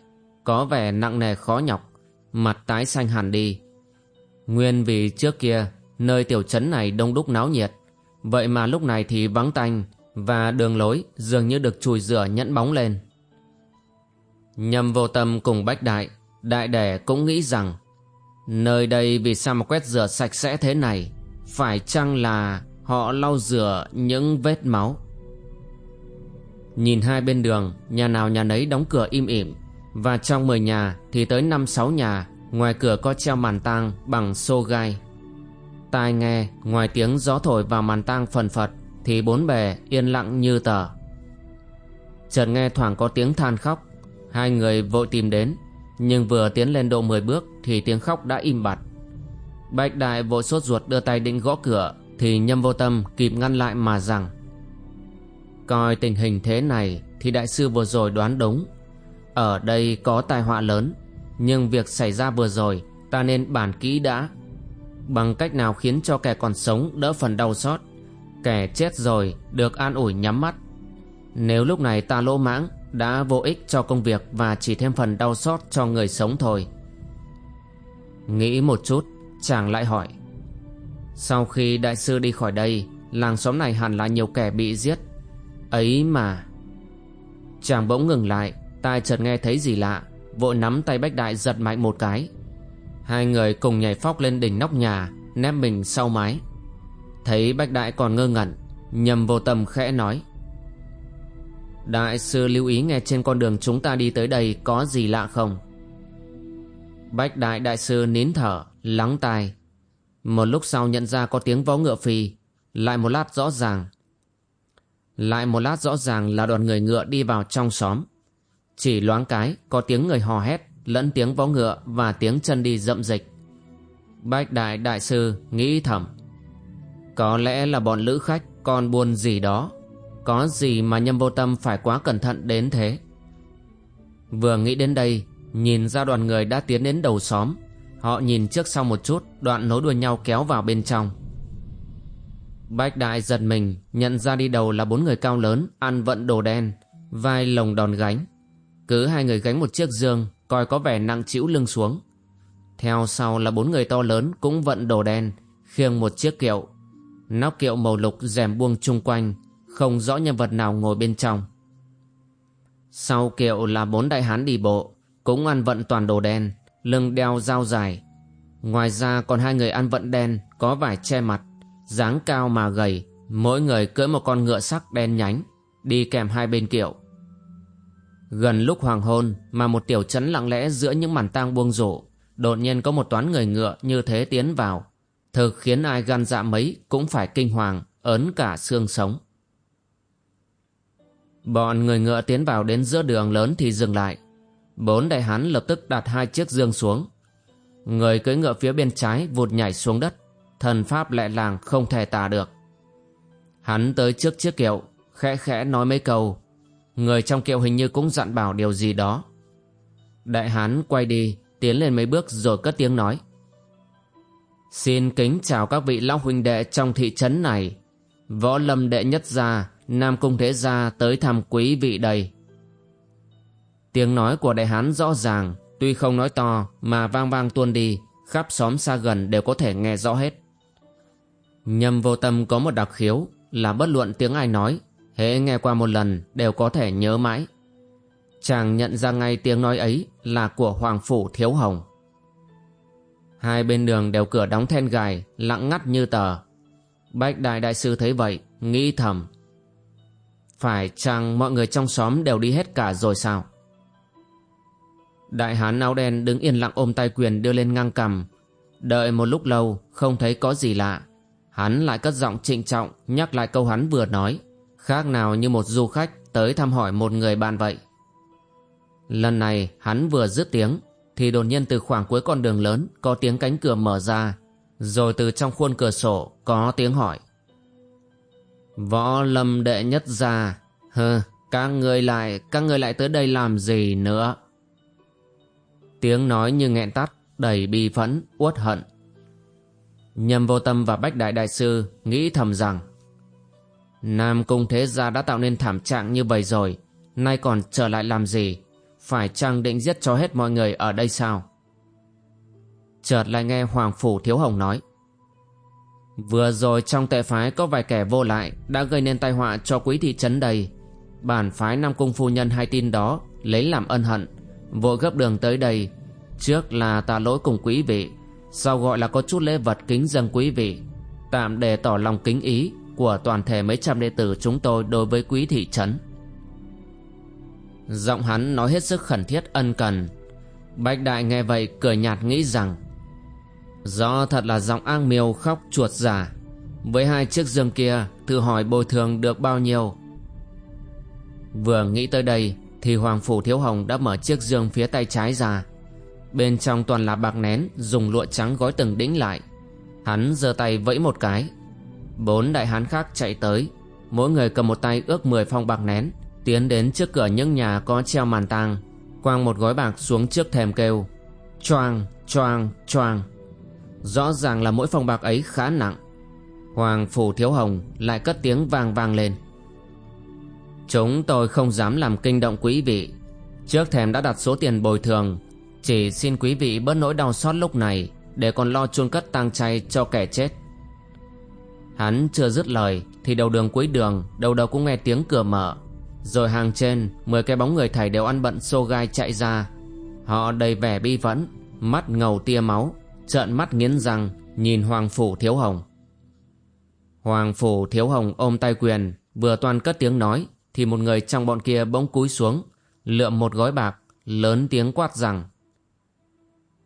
Có vẻ nặng nề khó nhọc mặt tái xanh hẳn đi. Nguyên vì trước kia, nơi tiểu trấn này đông đúc náo nhiệt, vậy mà lúc này thì vắng tanh và đường lối dường như được chùi rửa nhẫn bóng lên. Nhâm vô tâm cùng Bách Đại, Đại Đẻ cũng nghĩ rằng nơi đây vì sao mà quét rửa sạch sẽ thế này, phải chăng là họ lau rửa những vết máu. Nhìn hai bên đường, nhà nào nhà nấy đóng cửa im ỉm, và trong 10 nhà thì tới 5-6 nhà Ngoài cửa có treo màn tang bằng xô gai Tai nghe ngoài tiếng gió thổi vào màn tang phần phật Thì bốn bề yên lặng như tờ Chợt nghe thoảng có tiếng than khóc Hai người vội tìm đến, Nhưng vừa tiến lên độ 10 bước Thì tiếng khóc đã im bặt. Bạch đại vội sốt ruột đưa tay định gõ cửa Thì nhâm vô tâm kịp ngăn lại mà rằng, Coi tình hình thế này Thì đại sư vừa rồi đoán đúng. Ở đây có tai họa lớn, Nhưng việc xảy ra vừa rồi Ta nên bàn kỹ đã. Bằng cách nào khiến cho kẻ còn sống đỡ phần đau xót, Kẻ chết rồi được an ủi nhắm mắt. Nếu lúc này ta lỗ mãng đã vô ích cho công việc Và chỉ thêm phần đau xót cho người sống thôi. Nghĩ một chút, Chàng lại hỏi, Sau khi đại sư đi khỏi đây, Làng xóm này hẳn là nhiều kẻ bị giết. Ấy mà. Chàng bỗng ngừng lại, Tai chợt nghe thấy gì lạ, Vội nắm tay Bách Đại giật mạnh một cái. Hai người cùng nhảy phóc lên đỉnh nóc nhà, Nép mình sau mái. Thấy Bách Đại còn ngơ ngẩn, Nhầm vô tâm khẽ nói Đại sư lưu ý nghe trên con đường chúng ta đi tới đây có gì lạ không? Bách Đại Đại sư nín thở, lắng tai. Một lúc sau nhận ra có tiếng vó ngựa phi, lại một lát rõ ràng. Lại một lát rõ ràng là đoàn người ngựa đi vào trong xóm. Chỉ loáng cái có tiếng người hò hét, lẫn tiếng vó ngựa và tiếng chân đi rậm dịch. Bách Đại Đại sư nghĩ thầm. Có lẽ là bọn lữ khách còn buồn gì đó có gì mà nhâm vô tâm phải quá cẩn thận đến thế? Vừa nghĩ đến đây, Nhìn ra đoàn người đã tiến đến đầu xóm. Họ nhìn trước sau một chút, Đoạn nối đuôi nhau kéo vào bên trong. Bách đại giật mình, Nhận ra đi đầu là bốn người cao lớn, Ăn vận đồ đen, Vai lồng đòn gánh. Cứ hai người gánh một chiếc dương Coi có vẻ nặng chịu lưng xuống. Theo sau là bốn người to lớn Cũng vận đồ đen, Khiêng một chiếc kiệu. Nóc kiệu màu lục rèm buông chung quanh không rõ nhân vật nào ngồi bên trong. Sau kiệu là bốn đại hán đi bộ Cũng ăn vận toàn đồ đen Lưng đeo dao dài. Ngoài ra còn hai người ăn vận đen Có vải che mặt dáng cao mà gầy Mỗi người cưỡi một con ngựa sắc đen nhánh Đi kèm hai bên kiệu. Gần lúc hoàng hôn Mà một tiểu trấn lặng lẽ giữa những màn tang buông rổ Đột nhiên có một toán người ngựa như thế tiến vào thực khiến ai gan dạ mấy cũng phải kinh hoàng, ớn cả xương sống. Bọn người ngựa tiến vào đến giữa đường lớn thì dừng lại. Bốn đại hán lập tức đặt hai chiếc dương xuống. Người cưỡi ngựa phía bên trái vụt nhảy xuống đất, thần pháp lẹ làng không thể tả được. Hắn tới trước chiếc kiệu, khẽ khẽ nói mấy câu. Người trong kiệu hình như cũng dặn bảo điều gì đó. Đại hán quay đi, tiến lên mấy bước rồi cất tiếng nói. Xin kính chào các vị lão huynh đệ trong thị trấn này. Võ lâm đệ nhất gia, Nam Cung Thế Gia tới thăm quý vị đây. Tiếng nói của đại hán rõ ràng, tuy không nói to mà vang vang tuôn đi, khắp xóm xa gần đều có thể nghe rõ hết. Nhâm vô tâm có một đặc khiếu là bất luận tiếng ai nói, hễ nghe qua một lần đều có thể nhớ mãi. Chàng nhận ra ngay tiếng nói ấy là của Hoàng Phủ Thiếu Hồng. Hai bên đường đều cửa đóng then gài Lặng ngắt như tờ Bách đại đại sư thấy vậy Nghĩ thầm phải chăng mọi người trong xóm đều đi hết cả rồi sao? Đại hán áo đen đứng yên lặng ôm tay quyền đưa lên ngang cầm Đợi một lúc lâu, Không thấy có gì lạ. Hắn lại cất giọng trịnh trọng, Nhắc lại câu hắn vừa nói. Khác nào như một du khách Tới thăm hỏi một người bạn vậy. Lần này, hắn vừa dứt tiếng, thì đột nhiên từ khoảng cuối con đường lớn có tiếng cánh cửa mở ra. Rồi từ trong khuôn cửa sổ có tiếng hỏi võ lâm đệ nhất gia. Hơ các người lại, các người lại tới đây làm gì nữa? Tiếng nói như nghẹn tắt, đầy bi phẫn, uất hận. Nhầm vô tâm và bách đại đại sư nghĩ thầm rằng, nam cung thế gia đã tạo nên thảm trạng như vậy rồi, nay còn trở lại làm gì? Phải chăng định giết cho hết mọi người ở đây sao? Chợt lại nghe Hoàng Phủ Thiếu Hồng nói Vừa rồi trong tệ phái có vài kẻ vô lại Đã gây nên tai họa cho quý thị trấn đây. Bản phái Nam Cung Phu Nhân hay tin đó Lấy làm ân hận, Vội gấp đường tới đây. Trước là tạ lỗi cùng quý vị, Sau gọi là có chút lễ vật kính dân quý vị. Tạm để tỏ lòng kính ý Của toàn thể mấy trăm đệ tử chúng tôi Đối với quý thị trấn. Giọng hắn nói hết sức khẩn thiết ân cần. Bạch đại nghe vậy cười nhạt nghĩ rằng Do thật là giọng ang miêu khóc chuột giả Với hai chiếc giường kia Thử hỏi bồi thường được bao nhiêu? Vừa nghĩ tới đây Thì Hoàng Phủ Thiếu Hồng đã mở chiếc giường phía tay trái ra. Bên trong toàn là bạc nén Dùng lụa trắng gói từng đĩnh lại. Hắn giơ tay vẫy một cái. Bốn đại hán khác chạy tới. Mỗi người cầm một tay ước 10 phong bạc nén Tiến đến trước cửa những nhà có treo màn tang Quang một gói bạc xuống trước thềm kêu. Choang, choang, choang. Rõ ràng là mỗi phong bạc ấy khá nặng. Hoàng Phủ Thiếu Hồng lại cất tiếng vang vang lên. Chúng tôi không dám làm kinh động quý vị. Trước thèm đã đặt số tiền bồi thường. Chỉ xin quý vị bớt nỗi đau xót lúc này Để còn lo chôn cất tang chay cho kẻ chết. Hắn chưa dứt lời Thì đầu đường cuối đường Đầu đầu cũng nghe tiếng cửa mở. Rồi hàng trên Mười cái bóng người thầy đều ăn bận xô gai chạy ra. Họ đầy vẻ bi vẫn, Mắt ngầu tia máu. Trợn mắt nghiến răng, Nhìn Hoàng Phủ Thiếu Hồng. Hoàng Phủ Thiếu Hồng ôm tay quyền, Vừa toàn cất tiếng nói, Thì một người trong bọn kia bỗng cúi xuống, Lượm một gói bạc, Lớn tiếng quát rằng,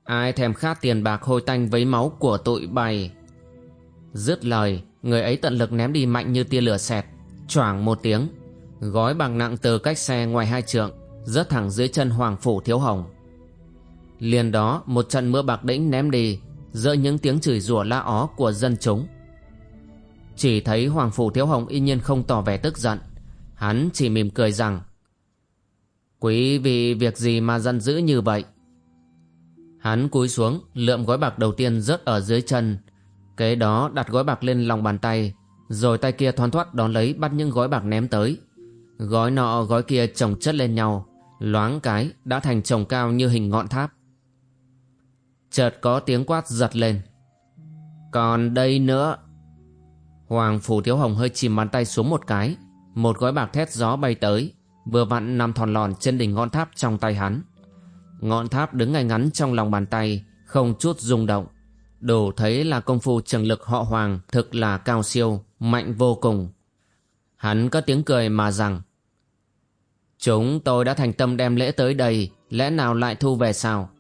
Ai thèm khát tiền bạc hôi tanh với máu của tụi bày Dứt lời, Người ấy tận lực ném đi mạnh như tia lửa xẹt, choảng một tiếng, Gói bạc nặng từ cách xe ngoài hai trượng, Rớt thẳng dưới chân Hoàng Phủ Thiếu Hồng. Liền đó, một trận mưa bạc đĩnh ném đi, Giữa những tiếng chửi rủa la ó của dân chúng. Chỉ thấy Hoàng Phủ Thiếu Hồng y nhiên không tỏ vẻ tức giận. Hắn chỉ mỉm cười rằng, Quý vị việc gì mà giận dữ như vậy? Hắn cúi xuống, lượm gói bạc đầu tiên rớt ở dưới chân, Kế đó đặt gói bạc lên lòng bàn tay, Rồi tay kia thoăn thoát đón lấy bắt những gói bạc ném tới. Gói nọ, gói kia chồng chất lên nhau, Loáng cái đã thành chồng cao như hình ngọn tháp. Chợt có tiếng quát giật lên. Còn đây nữa. Hoàng Phủ Thiếu Hồng hơi chìm bàn tay xuống một cái. Một gói bạc thét gió bay tới Vừa vặn nằm thòn lòn trên đỉnh ngọn tháp trong tay hắn. Ngọn tháp đứng ngay ngắn trong lòng bàn tay Không chút rung động. Đủ thấy là công phu trường lực họ Hoàng Thực là cao siêu, mạnh vô cùng. Hắn có tiếng cười mà rằng Chúng tôi đã thành tâm đem lễ tới đây Lẽ nào lại thu về sao?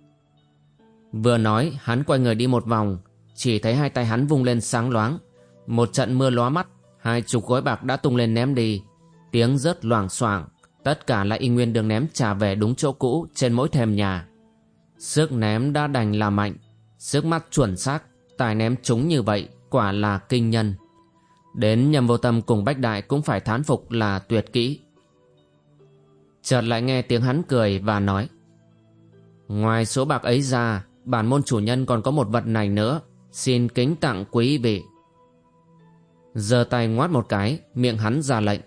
Vừa nói, hắn quay người đi một vòng. Chỉ thấy hai tay hắn vung lên sáng loáng. Một trận mưa lóa mắt, Hai chục gói bạc đã tung lên ném đi. Tiếng rớt loảng xoảng, Tất cả lại y nguyên đường ném trả về đúng chỗ cũ Trên mỗi thềm nhà. Sức ném đã đành là mạnh, Sức mắt chuẩn xác, Tài ném chúng như vậy Quả là kinh nhân. Đến nhầm vô tâm cùng Bách Đại Cũng phải thán phục là tuyệt kỹ. Chợt lại nghe tiếng hắn cười và nói, Ngoài số bạc ấy ra Bản môn chủ nhân còn có một vật này nữa. Xin kính tặng quý vị. Giơ tay ngoát một cái, Miệng hắn ra lệnh.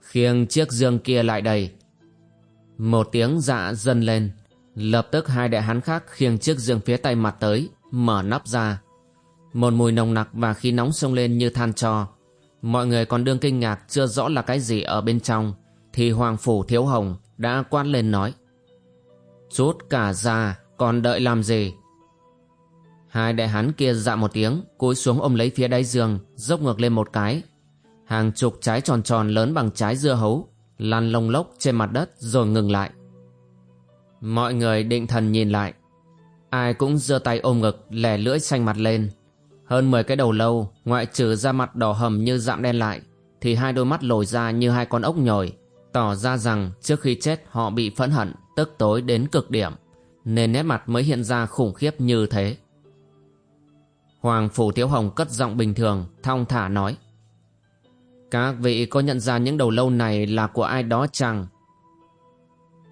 Khiêng chiếc dương kia lại đây. Một tiếng dạ dần lên. Lập tức hai đại hán khác khiêng chiếc dương phía tay mặt tới, Mở nắp ra. Một mùi nồng nặc và khí nóng xông lên như than cho. Mọi người còn đương kinh ngạc, Chưa rõ là cái gì ở bên trong. Thì Hoàng Phủ Thiếu Hồng đã quát lên nói. Chút cả ra còn đợi làm gì? Hai đại hán kia dạ một tiếng, Cúi xuống ôm lấy phía đáy giường, Dốc ngược lên một cái. Hàng chục trái tròn tròn lớn bằng trái dưa hấu, Lăn lông lốc trên mặt đất rồi ngừng lại. Mọi người định thần nhìn lại. Ai cũng giơ tay ôm ngực, Lẻ lưỡi xanh mặt lên. Hơn 10 cái đầu lâu, Ngoại trừ da mặt đỏ hầm như dạm đen lại, Thì hai đôi mắt lồi ra như hai con ốc nhồi, Tỏ ra rằng trước khi chết họ bị phẫn hận, Tức tối đến cực điểm. Nên nét mặt mới hiện ra khủng khiếp như thế. Hoàng Phủ Thiếu Hồng cất giọng bình thường, Thong thả nói. Các vị có nhận ra những đầu lâu này là của ai đó chăng?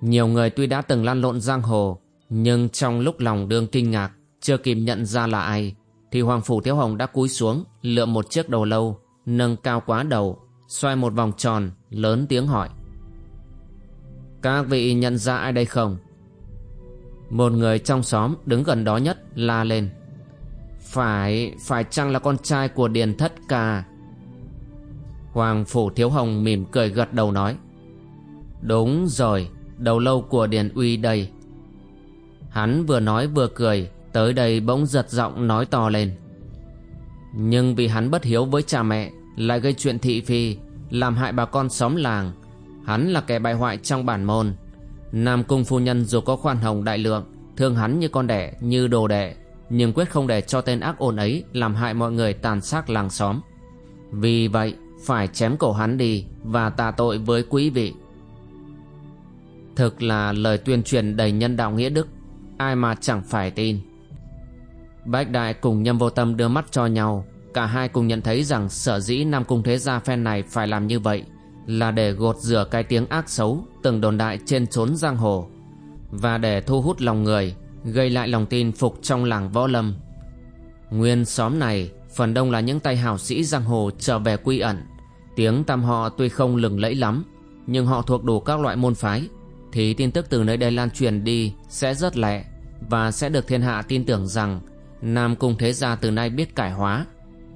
Nhiều người tuy đã từng lan lộn giang hồ, Nhưng trong lúc lòng đương kinh ngạc, Chưa kịp nhận ra là ai, Thì Hoàng Phủ Thiếu Hồng đã cúi xuống, lựa một chiếc đầu lâu, Nâng cao quá đầu, Xoay một vòng tròn, Lớn tiếng hỏi. Các vị nhận ra ai đây không? Một người trong xóm đứng gần đó nhất la lên Phải, phải chăng là con trai của Điền Thất Ca Hoàng Phủ Thiếu Hồng mỉm cười gật đầu nói Đúng rồi đầu lâu của Điền Uy đây. Hắn vừa nói vừa cười, tới đây bỗng giật giọng nói to lên. Nhưng vì hắn bất hiếu với cha mẹ, lại gây chuyện thị phi, làm hại bà con xóm làng. Hắn là kẻ bại hoại trong bản môn. Nam Cung phu nhân dù có khoan hồng đại lượng, thương hắn như con đẻ, như đồ đệ, nhưng quyết không để cho tên ác ôn ấy làm hại mọi người tàn sát làng xóm. Vì vậy, phải chém cổ hắn đi và tạ tội với quý vị. Thực là lời tuyên truyền đầy nhân đạo nghĩa đức Ai mà chẳng phải tin Bách Đại cùng Nhâm Vô Tâm đưa mắt cho nhau Cả hai cùng nhận thấy rằng sở dĩ Nam Cung Thế Gia phen này phải làm như vậy là để gột rửa cái tiếng ác xấu Từng đồn đại trên chốn giang hồ, Và để thu hút lòng người, Gây lại lòng tin phục trong làng võ lâm. Nguyên xóm này, Phần đông là những tay hào sĩ giang hồ trở về quy ẩn. Tiếng tăm họ tuy không lừng lẫy lắm, Nhưng họ thuộc đủ các loại môn phái, Thì tin tức từ nơi đây lan truyền đi Sẽ rất lẹ Và sẽ được thiên hạ tin tưởng rằng Nam Cung Thế Gia từ nay biết cải hóa,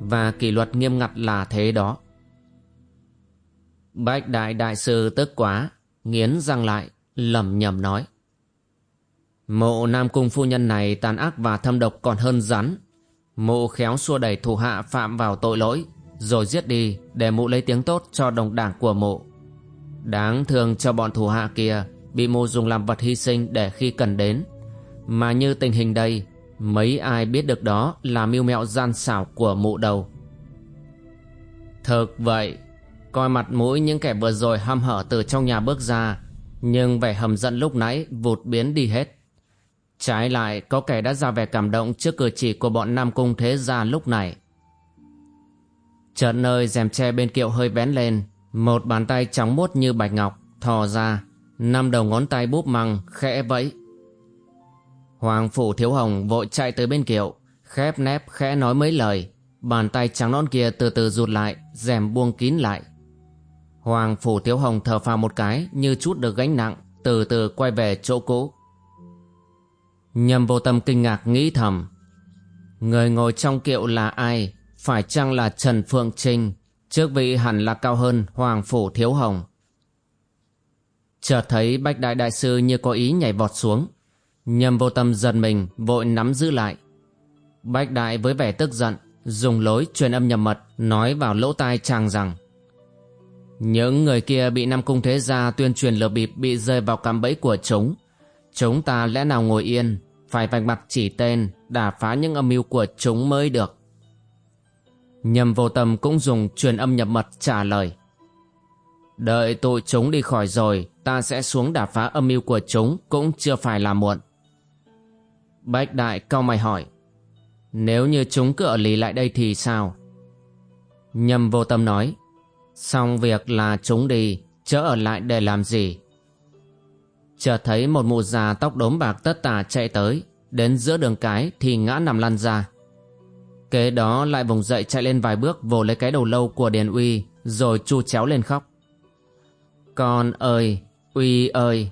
Và kỷ luật nghiêm ngặt là thế đó. Bách Đại Đại Sư tức quá, Nghiến răng lại, lẩm nhẩm nói. Mộ Nam Cung phu nhân này tàn ác và thâm độc còn hơn rắn. Mộ khéo xua đẩy thủ hạ phạm vào tội lỗi, Rồi giết đi để mụ lấy tiếng tốt cho đồng đảng của mộ. Đáng thương cho bọn thủ hạ kia Bị mụ dùng làm vật hy sinh để khi cần đến. Mà như tình hình đây, Mấy ai biết được đó là mưu mẹo gian xảo của mụ đầu Thực vậy Coi mặt mũi những kẻ vừa rồi hăm hở từ trong nhà bước ra Nhưng vẻ hầm giận lúc nãy vụt biến đi hết Trái lại có kẻ đã ra vẻ cảm động trước cử chỉ của bọn Nam Cung Thế Gia lúc này. Chợt nơi rèm tre bên kiệu hơi vén lên, một bàn tay trắng muốt như bạch ngọc thò ra, năm đầu ngón tay búp măng khẽ vẫy. Hoàng Phủ Thiếu Hồng vội chạy tới bên kiệu, khép nép khẽ nói mấy lời, bàn tay trắng non kia từ từ rụt lại, rèm buông kín lại. Hoàng Phủ Thiếu Hồng thở phào một cái như chút được gánh nặng, từ từ quay về chỗ cũ. Nhầm vô tâm kinh ngạc nghĩ thầm Người ngồi trong kiệu là ai? Phải chăng là Trần Phượng Trinh Trước vị hẳn là cao hơn Hoàng Phủ Thiếu Hồng. Chợt thấy Bách Đại Đại Sư như có ý nhảy vọt xuống. Nhầm vô tâm giật mình Vội nắm giữ lại. Bách Đại với vẻ tức giận Dùng lối truyền âm nhầm mật Nói vào lỗ tai chàng rằng những người kia bị Nam Cung Thế Gia Tuyên truyền lừa bịp Bị rơi vào cạm bẫy của chúng. Chúng ta lẽ nào ngồi yên, Phải vạch mặt chỉ tên, Đả phá những âm mưu của chúng mới được. Nhầm vô tâm cũng dùng truyền âm nhập mật trả lời. Đợi tụi chúng đi khỏi rồi, Ta sẽ xuống đả phá âm mưu của chúng Cũng chưa phải là muộn. Bách đại cao mày hỏi, Nếu như chúng cứ ở lì lại đây thì sao? Nhầm vô tâm nói Xong việc là chúng đi, Chớ ở lại để làm gì. Chợt thấy một mụ già tóc đốm bạc tất tả chạy tới, đến giữa đường cái thì ngã nằm lăn ra. Kế đó lại vùng dậy chạy lên vài bước vồ lấy cái đầu lâu của điền uy, rồi chu chéo lên khóc. Con ơi, uy ơi,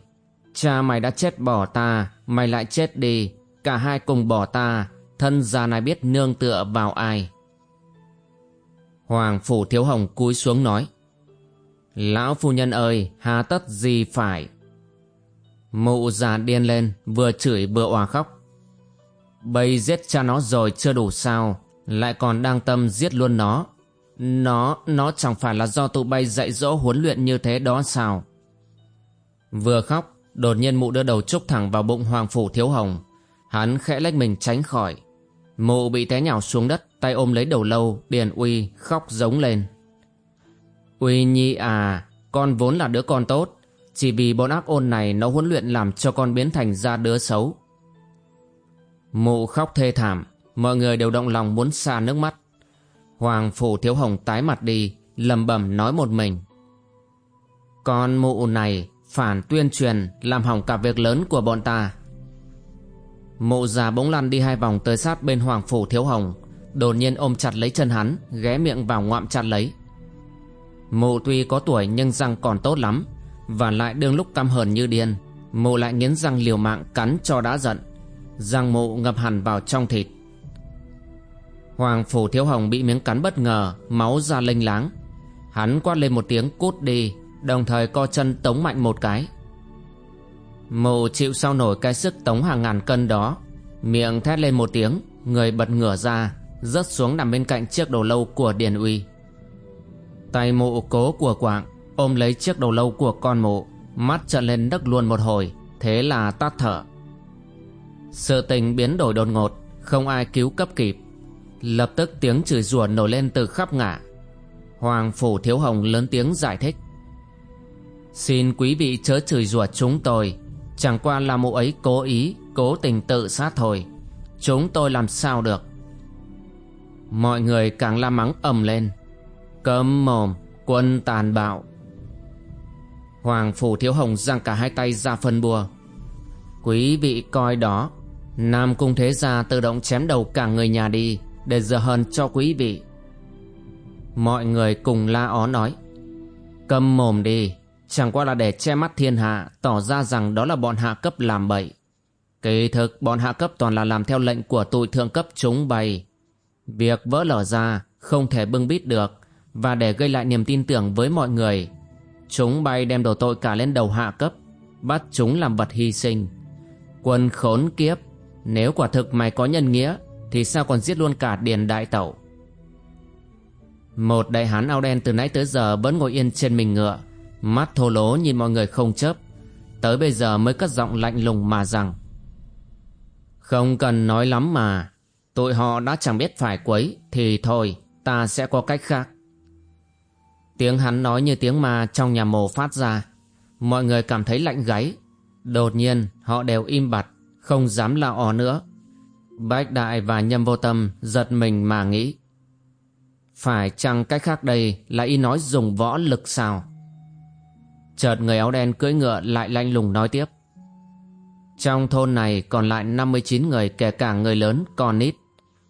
cha mày đã chết bỏ ta, mày lại chết đi, cả hai cùng bỏ ta, thân già này biết nương tựa vào ai hoàng phủ thiếu hồng cúi xuống nói, lão phu nhân ơi, hà tất gì phải? Mụ già điên lên, Vừa chửi vừa òa khóc. Bây giết cha nó rồi chưa đủ sao, Lại còn đang tâm giết luôn nó. Nó Nó chẳng phải là do tụi bay dạy dỗ huấn luyện như thế đó sao? Vừa khóc, Đột nhiên mụ đưa đầu trúc thẳng vào bụng Hoàng Phủ Thiếu Hồng. Hắn khẽ lách mình tránh khỏi. Mụ bị té nhào xuống đất, Tay ôm lấy đầu lâu, Điền Uy khóc giống lên. Uy Nhi à Con vốn là đứa con tốt, chỉ vì bọn ác ôn này nó huấn luyện làm cho con biến thành ra đứa xấu. Mụ khóc thê thảm, Mọi người đều động lòng muốn xa nước mắt. Hoàng phủ thiếu hồng tái mặt đi lầm bầm nói một mình. Con mụ này phản tuyên truyền Làm hỏng cả việc lớn của bọn ta. Mụ già bỗng lăn đi hai vòng tới sát bên hoàng phủ thiếu hồng. Đột nhiên ôm chặt lấy chân hắn, Ghé miệng vào ngoạm chặt lấy. Mụ tuy có tuổi nhưng răng còn tốt lắm, và lại đương lúc căm hờn như điên Mụ lại nghiến răng liều mạng cắn cho đã giận. Răng mụ ngập hẳn vào trong thịt. Hoàng Phủ Thiếu Hồng bị miếng cắn bất ngờ, Máu ra lênh láng. Hắn quát lên một tiếng, cút đi! Đồng thời co chân tống mạnh một cái. Mụ chịu sao nổi cái sức tống hàng ngàn cân đó. Miệng thét lên một tiếng, Người bật ngửa ra, Rớt xuống nằm bên cạnh chiếc đầu lâu của Điền Uy. Tay mụ cố của quạng, ôm lấy chiếc đầu lâu của con mụ, mắt trợn lên đất luôn một hồi, thế là tắt thở. Sự tình biến đổi đột ngột, không ai cứu cấp kịp. Lập tức tiếng chửi rủa nổi lên từ khắp ngả hoàng phủ thiếu hồng lớn tiếng giải thích. Xin quý vị chớ chửi rủa chúng tôi. Chẳng qua là mụ ấy cố ý, Cố tình tự sát thôi. Chúng tôi làm sao được? Mọi người càng la mắng ầm lên. Cấm mồm, Quân tàn bạo. Hoàng Phủ Thiếu Hồng giang cả hai tay ra phân bùa Quý vị coi đó, Nam Cung Thế Gia tự động chém đầu cả người nhà đi, Để giờ hơn cho quý vị. Mọi người cùng la ó nói Câm mồm đi. Chẳng qua là để che mắt thiên hạ, Tỏ ra rằng đó là bọn hạ cấp làm bậy. Kỳ thực, bọn hạ cấp toàn là làm theo lệnh của tụi thượng cấp chúng bày. Việc vỡ lở ra Không thể bưng bít được Và để gây lại niềm tin tưởng với mọi người. Chúng bay đem đổ tội cả lên đầu hạ cấp, Bắt chúng làm vật hy sinh. Quân khốn kiếp, Nếu quả thực mày có nhân nghĩa, Thì sao còn giết luôn cả điền đại tẩu? Một đại hán áo đen từ nãy tới giờ Vẫn ngồi yên trên mình ngựa. Mắt thô lố nhìn mọi người không chớp. Tới bây giờ mới cất giọng lạnh lùng mà rằng, Không cần nói lắm mà, Tụi họ đã chẳng biết phải quấy, Thì thôi, ta sẽ có cách khác. Tiếng hắn nói như tiếng ma trong nhà mồ phát ra. Mọi người cảm thấy lạnh gáy. Đột nhiên, họ đều im bặt, Không dám la ò nữa. Bách Đại và Nhâm Vô Tâm giật mình mà nghĩ, Phải chăng cách khác đây là y nói dùng võ lực sao? Chợt người áo đen cưỡi ngựa lại lanh lùng nói tiếp. Trong thôn này còn lại 59 người, kể cả người lớn, còn ít.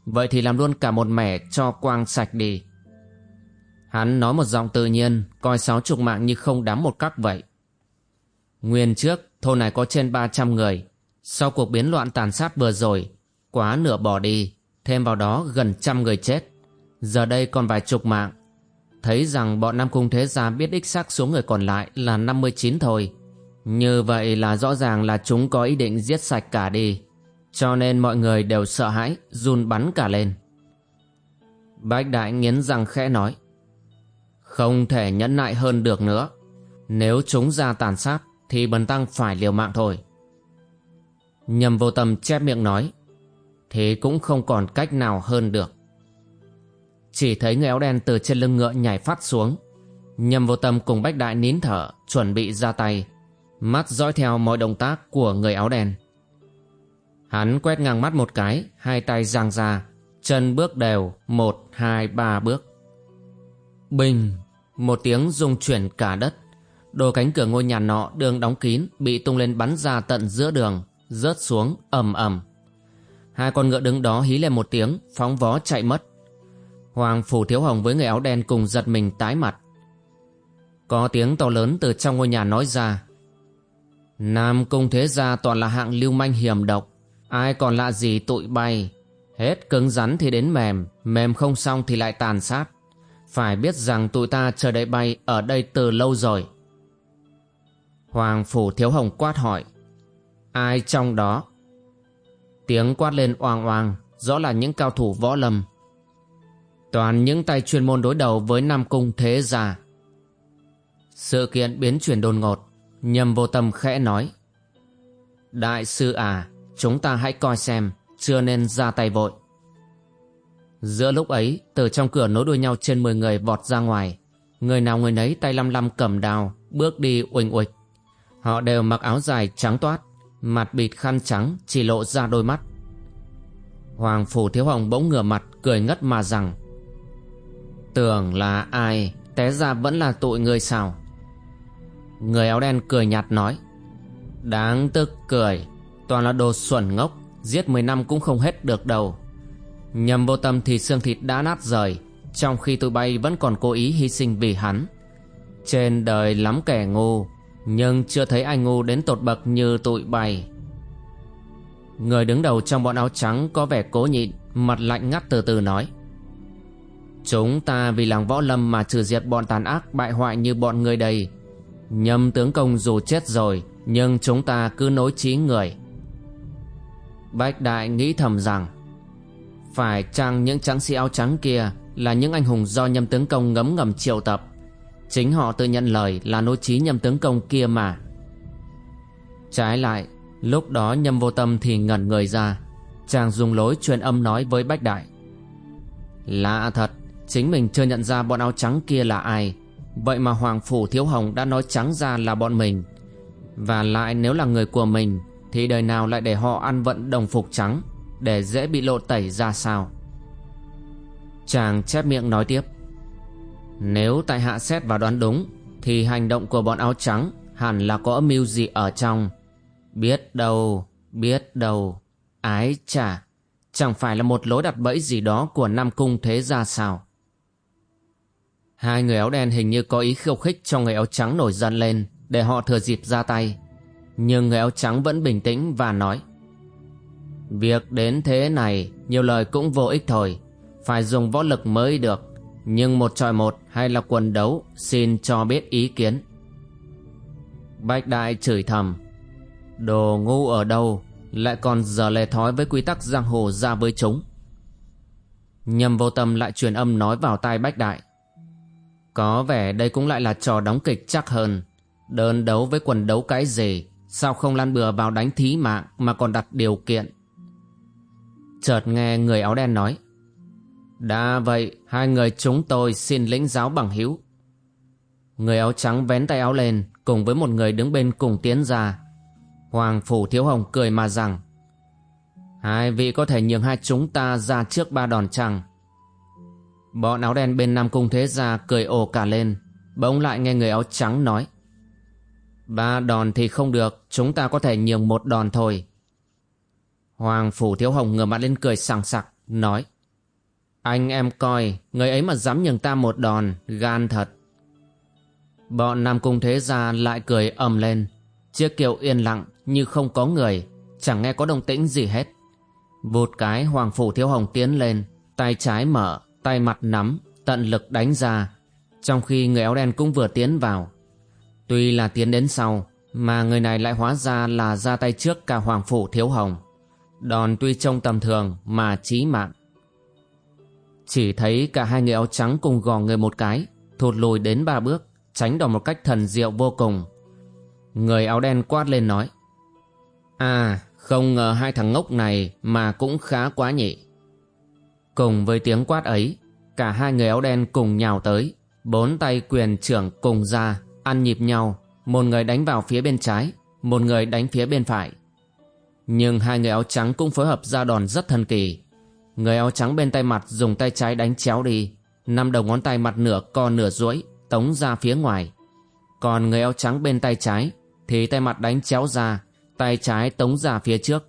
Vậy thì làm luôn cả một mẻ cho quang sạch đi. Hắn nói một giọng tự nhiên, Coi sáu chục mạng như không đám một cắc vậy. Nguyên trước, thôn này có trên 300 người. Sau cuộc biến loạn tàn sát vừa rồi, Quá nửa bỏ đi, Thêm vào đó gần trăm người chết. Giờ đây còn vài chục mạng Thấy rằng bọn Nam Cung Thế Gia biết đích xác số người còn lại là 59 thôi. Như vậy là rõ ràng là chúng có ý định giết sạch cả đi. Cho nên mọi người đều sợ hãi, Run bắn cả lên. Bách Đại nghiến răng khẽ nói, Không thể nhẫn nại hơn được nữa. Nếu chúng ra tàn sát Thì bần tăng phải liều mạng thôi. Nhầm vô tâm chép miệng nói, thế cũng không còn cách nào hơn được chỉ thấy người áo đen từ trên lưng ngựa nhảy phát xuống. Nhầm vô tâm cùng Bách Đại nín thở Chuẩn bị ra tay. Mắt dõi theo mọi động tác của người áo đen. Hắn quét ngang mắt một cái Hai tay giang ra. Chân bước đều Một, hai, ba bước. Bình! Một tiếng rung chuyển cả đất. Đồ cánh cửa ngôi nhà nọ đường đóng kín Bị tung lên bắn ra tận giữa đường Rớt xuống ầm ầm. Hai con ngựa đứng đó hí lên một tiếng Phóng vó chạy mất. Hoàng Phủ Thiếu Hồng với người áo đen cùng giật mình tái mặt. Có tiếng to lớn từ trong ngôi nhà nói ra. Nam Cung Thế Gia toàn là hạng lưu manh hiểm độc. Ai còn lạ gì tụi bay. Hết cứng rắn thì đến mềm, mềm không xong thì lại tàn sát. Phải biết rằng tụi ta chờ đợi bay ở đây từ lâu rồi. Hoàng Phủ Thiếu Hồng quát hỏi. Ai trong đó? Tiếng quát lên oang oang, rõ là những cao thủ võ lâm Toàn những tay chuyên môn đối đầu với Nam Cung Thế Gia. Sự kiện biến chuyển đồn ngột Nhầm vô tâm khẽ nói. Đại sư à Chúng ta hãy coi xem Chưa nên ra tay vội. Giữa lúc ấy, Từ trong cửa nối đuôi nhau trên 10 người vọt ra ngoài. Người nào người nấy tay lăm lăm cầm đào Bước đi uỳnh uịch Họ đều mặc áo dài trắng toát, Mặt bịt khăn trắng, Chỉ lộ ra đôi mắt. Hoàng Phủ Thiếu Hồng bỗng ngửa mặt, Cười ngất mà rằng Tưởng là ai, Té ra vẫn là tụi người sao? Người áo đen cười nhạt nói, Đáng tức cười, Toàn là đồ xuẩn ngốc, Giết 10 năm cũng không hết được đâu. Nhầm vô tâm thì xương thịt đã nát rời, Trong khi tụi bay vẫn còn cố ý hy sinh vì hắn. Trên đời lắm kẻ ngu, Nhưng chưa thấy ai ngu đến tột bậc như tụi bay. Người đứng đầu trong bọn áo trắng có vẻ cố nhịn, Mặt lạnh ngắt từ từ nói Chúng ta vì làng võ lâm mà trừ diệt bọn tàn ác bại hoại như bọn người đây Nhâm tướng công dù chết rồi, Nhưng chúng ta cứ nối trí người. Bách đại nghĩ thầm rằng, Phải chăng những trắng sĩ áo trắng kia Là những anh hùng do nhâm tướng công ngấm ngầm triệu tập? Chính họ tự nhận lời là nối trí nhâm tướng công kia mà. Trái lại, Lúc đó nhâm vô tâm thì ngẩn người ra, Chàng dùng lối truyền âm nói với Bách Đại. Lạ thật Chính mình chưa nhận ra bọn áo trắng kia là ai. Vậy mà Hoàng Phủ Thiếu Hồng đã nói trắng ra là bọn mình. Và lại nếu là người của mình, Thì đời nào lại để họ ăn vận đồng phục trắng, Để dễ bị lộ tẩy ra sao? Chàng chép miệng nói tiếp. Nếu tại hạ xét và đoán đúng, Thì hành động của bọn áo trắng Hẳn là có âm mưu gì ở trong. Biết đâu Biết đâu. Ái chà, Chẳng phải là một lối đặt bẫy gì đó Của Nam Cung thế ra sao? Hai người áo đen hình như có ý khiêu khích cho người áo trắng nổi giận lên, để họ thừa dịp ra tay. Nhưng người áo trắng vẫn bình tĩnh và nói, Việc đến thế này, nhiều lời cũng vô ích thôi. Phải dùng võ lực mới được. Nhưng một tròi một hay là quần đấu, xin cho biết ý kiến. Bạch Đại chửi thầm, Đồ ngu ở đâu, lại còn giờ lề thói với quy tắc giang hồ ra với chúng. Nhầm vô tâm lại truyền âm nói vào tai Bách Đại có vẻ đây cũng lại là trò đóng kịch chắc hơn. Đơn đấu với quần đấu cái gì, sao không lăn bừa vào đánh thí mạng mà còn đặt điều kiện. Chợt nghe người áo đen nói. Đã vậy, hai người chúng tôi xin lĩnh giáo bằng hữu. Người áo trắng vén tay áo lên, cùng với một người đứng bên cùng tiến ra. Hoàng Phủ Thiếu Hồng cười mà rằng Hai vị có thể nhường hai chúng ta ra trước ba đòn chăng Bọn áo đen bên Nam Cung Thế Gia cười ồ cả lên. Bỗng lại nghe người áo trắng nói, Ba đòn thì không được, Chúng ta có thể nhường một đòn thôi. Hoàng Phủ Thiếu Hồng ngửa mặt lên cười sảng sặc, Nói, Anh em coi, Người ấy mà dám nhường ta một đòn, Gan thật. Bọn Nam Cung Thế Gia lại cười ầm lên, Chiếc kiệu yên lặng như không có người, Chẳng nghe có động tĩnh gì hết. Vụt cái, Hoàng Phủ Thiếu Hồng tiến lên, Tay trái mở tay mặt nắm, tận lực đánh ra, trong khi người áo đen cũng vừa tiến vào. Tuy là tiến đến sau, mà người này lại hóa ra là ra tay trước cả Hoàng Phủ Thiếu Hồng. Đòn tuy trông tầm thường mà chí mạng. Chỉ thấy cả hai người áo trắng cùng gò người một cái, thụt lùi đến ba bước, tránh đòn một cách thần diệu vô cùng. Người áo đen quát lên nói. À, không ngờ hai thằng ngốc này mà cũng khá quá nhỉ. Cùng với tiếng quát ấy, cả hai người áo đen cùng nhào tới, bốn tay quyền trưởng cùng ra, ăn nhịp nhau, một người đánh vào phía bên trái, một người đánh phía bên phải. Nhưng hai người áo trắng cũng phối hợp ra đòn rất thần kỳ. Người áo trắng bên tay mặt dùng tay trái đánh chéo đi, năm đầu ngón tay mặt nửa co nửa duỗi tống ra phía ngoài. Còn người áo trắng bên tay trái thì tay mặt đánh chéo ra, tay trái tống ra phía trước.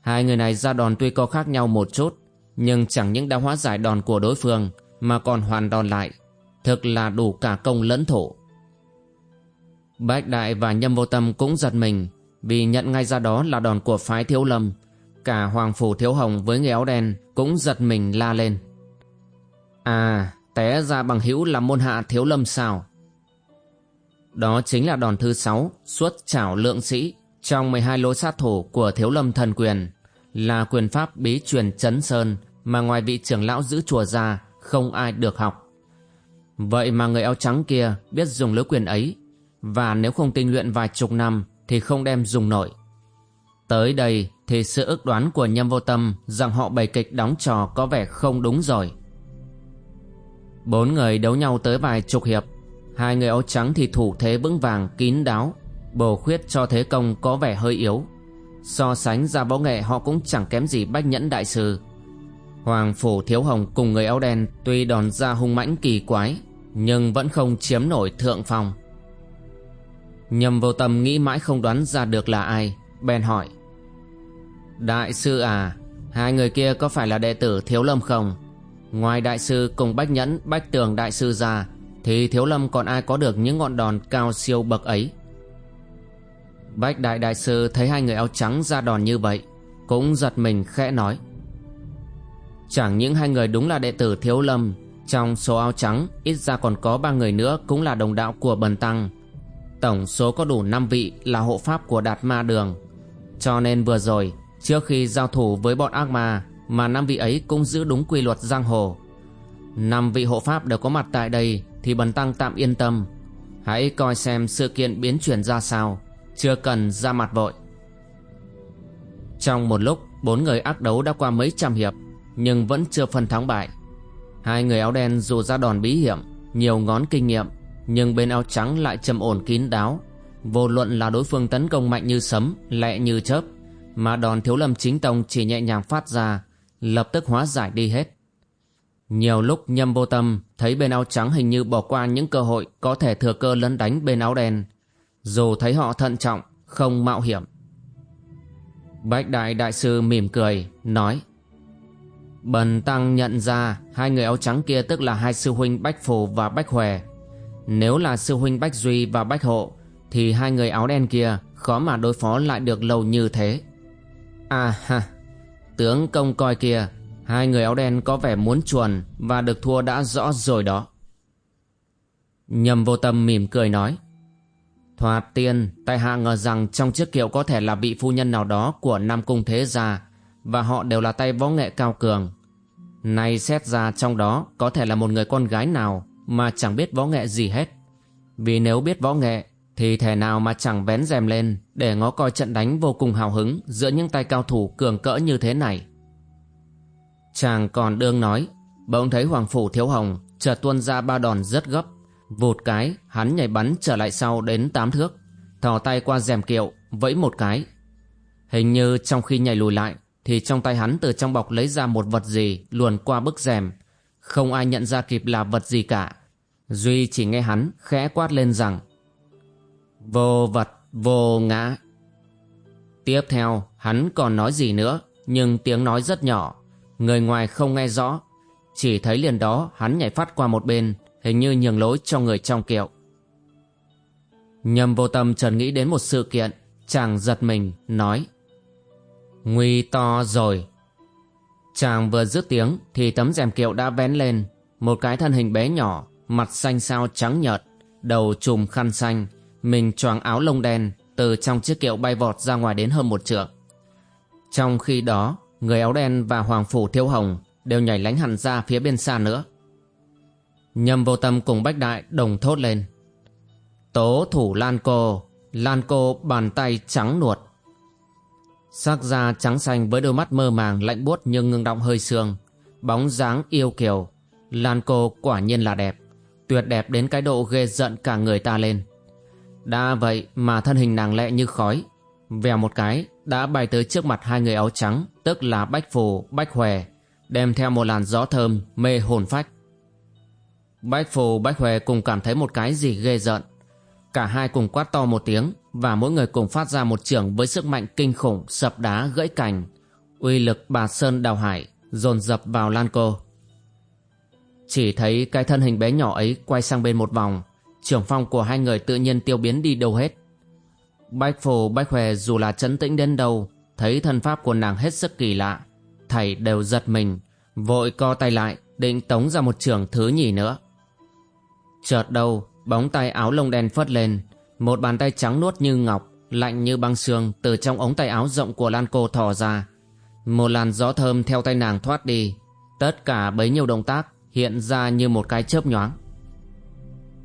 Hai người này ra đòn tuy có khác nhau một chút, nhưng chẳng những đã hóa giải đòn của đối phương, mà còn hoàn đòn lại. Thực là đủ cả công lẫn thổ. Bách đại và nhâm vô tâm cũng giật mình, vì nhận ngay ra đó là đòn của phái thiếu lâm. Cả hoàng phủ thiếu hồng với người áo đen cũng giật mình la lên. À té ra bằng hữu là môn hạ thiếu lâm sao? Đó chính là đòn thứ sáu, xuất chảo lượng sĩ trong 12 lối sát thủ của thiếu lâm thần quyền, là quyền pháp bí truyền chấn sơn mà ngoài vị trưởng lão giữ chùa ra không ai được học. Vậy mà người áo trắng kia biết dùng lưới quyền ấy và nếu không tinh luyện vài chục năm thì không đem dùng nổi. Tới đây thì sự ước đoán của nhâm vô tâm rằng họ bày kịch đóng trò có vẻ không đúng rồi. Bốn người đấu nhau tới vài chục hiệp, hai người áo trắng thì thủ thế vững vàng kín đáo, bổ khuyết cho thế công có vẻ hơi yếu. So sánh ra võ nghệ họ cũng chẳng kém gì bách nhẫn đại sư Hoàng Phủ Thiếu Hồng cùng người áo đen tuy đòn ra hung mãnh kỳ quái nhưng vẫn không chiếm nổi thượng phong. Nhầm vô tâm nghĩ mãi không đoán ra được là ai, bèn hỏi. Đại sư à, hai người kia có phải là đệ tử Thiếu Lâm không? Ngoài đại sư cùng Bách Nhẫn, Bách Tường đại sư ra, thì Thiếu Lâm còn ai có được những ngọn đòn cao siêu bậc ấy? Bách Đại Đại Sư thấy hai người áo trắng ra đòn như vậy, cũng giật mình khẽ nói. Chẳng những hai người đúng là đệ tử Thiếu Lâm, Trong số áo trắng, Ít ra còn có ba người nữa Cũng là đồng đạo của Bần Tăng. Tổng số có đủ 5 vị là hộ pháp của Đạt Ma Đường. Cho nên vừa rồi, Trước khi giao thủ với bọn ác ma, Mà năm vị ấy cũng giữ đúng quy luật giang hồ. Năm vị hộ pháp đều có mặt tại đây Thì Bần Tăng tạm yên tâm. Hãy coi xem sự kiện biến chuyển ra sao. Chưa cần ra mặt vội. Trong một lúc, Bốn người ác đấu đã qua mấy trăm hiệp nhưng vẫn chưa phân thắng bại. Hai người áo đen dù ra đòn bí hiểm, nhiều ngón kinh nghiệm, Nhưng bên áo trắng lại trầm ổn kín đáo. Vô luận là đối phương tấn công mạnh như sấm Lẹ như chớp Mà đòn thiếu lâm chính tông chỉ nhẹ nhàng phát ra Lập tức hóa giải đi hết. Nhiều lúc nhâm vô tâm Thấy bên áo trắng hình như bỏ qua những cơ hội Có thể thừa cơ lấn đánh bên áo đen Dù thấy họ thận trọng Không mạo hiểm. Bách đại đại sư mỉm cười Nói Bần tăng nhận ra Hai người áo trắng kia tức là hai sư huynh Bách Phù và Bách Huệ Nếu là sư huynh Bách Duy và Bách Hộ, Thì hai người áo đen kia Khó mà đối phó lại được lâu như thế. À ha, Tướng công coi kia, Hai người áo đen có vẻ muốn chuồn Và được thua đã rõ rồi đó. Nhầm vô tâm mỉm cười nói, Thoạt tiên, Tại hạ ngờ rằng trong chiếc kiệu có thể là vị phu nhân nào đó Của Nam Cung Thế Gia và họ đều là tay võ nghệ cao cường. Nay xét ra trong đó Có thể là một người con gái nào Mà chẳng biết võ nghệ gì hết. Vì nếu biết võ nghệ, Thì thể nào mà chẳng vén rèm lên Để ngó coi trận đánh vô cùng hào hứng Giữa những tay cao thủ cường cỡ như thế này? Chàng còn đương nói, Bỗng thấy Hoàng Phủ Thiếu Hồng chợt tuôn ra ba đòn rất gấp, Vụt cái, hắn nhảy bắn trở lại sau đến tám thước, Thò tay qua rèm kiệu, Vẫy một cái. Hình như trong khi nhảy lùi lại thì trong tay hắn từ trong bọc lấy ra một vật gì, Luồn qua bức rèm. Không ai nhận ra kịp là vật gì cả. Duy chỉ nghe hắn khẽ quát lên rằng, Vô vật, vô ngã. Tiếp theo, hắn còn nói gì nữa, Nhưng tiếng nói rất nhỏ. Người ngoài không nghe rõ. Chỉ thấy liền đó, hắn nhảy phát qua một bên, Hình như nhường lối cho người trong kiệu. Nhầm vô tâm trần nghĩ đến một sự kiện, Chàng giật mình, nói Nguy to rồi. Chàng vừa dứt tiếng Thì tấm rèm kiệu đã vén lên. Một cái thân hình bé nhỏ, Mặt xanh xao trắng nhợt, Đầu trùm khăn xanh, Mình choàng áo lông đen Từ trong chiếc kiệu bay vọt ra ngoài đến hơn một trượng. Trong khi đó, Người áo đen và Hoàng Phủ thiếu Hồng Đều nhảy lánh hẳn ra phía bên xa nữa. Nhâm vô tâm cùng Bách Đại đồng thốt lên. Tố thủ Lan Cô Lan Cô bàn tay trắng nuột Sắc da trắng xanh với đôi mắt mơ màng lạnh buốt nhưng ngưng động hơi sương. Bóng dáng yêu kiều. Lan Cô quả nhiên là đẹp. Tuyệt đẹp đến cái độ ghê giận cả người ta lên. Đã vậy mà thân hình nàng lẹ như khói. Vèo một cái đã bay tới trước mặt hai người áo trắng Tức là Bách Phù, Bách Hòe Đem theo một làn gió thơm mê hồn phách. Bách Phù Bách Hòe cùng cảm thấy một cái gì ghê giận. Cả hai cùng quát to một tiếng và mỗi người cùng phát ra một trường với sức mạnh kinh khủng sập đá gãy cành. Uy lực bà Sơn đào hải dồn dập vào Lan Cô. Chỉ thấy cái thân hình bé nhỏ ấy quay sang bên một vòng, trường phong của hai người tự nhiên tiêu biến đi đâu hết. Bách Phù Bách Huệ dù là chấn tĩnh đến đâu, thấy thân pháp của nàng hết sức kỳ lạ, thầy đều giật mình, vội co tay lại định tống ra một trường thứ nhì nữa. Chợt đâu, bóng tay áo lông đen phất lên, một bàn tay trắng nuốt như ngọc, lạnh như băng xương từ trong ống tay áo rộng của Lan Cô thò ra. Một làn gió thơm theo tay nàng thoát đi, tất cả bấy nhiêu động tác hiện ra như một cái chớp nhoáng.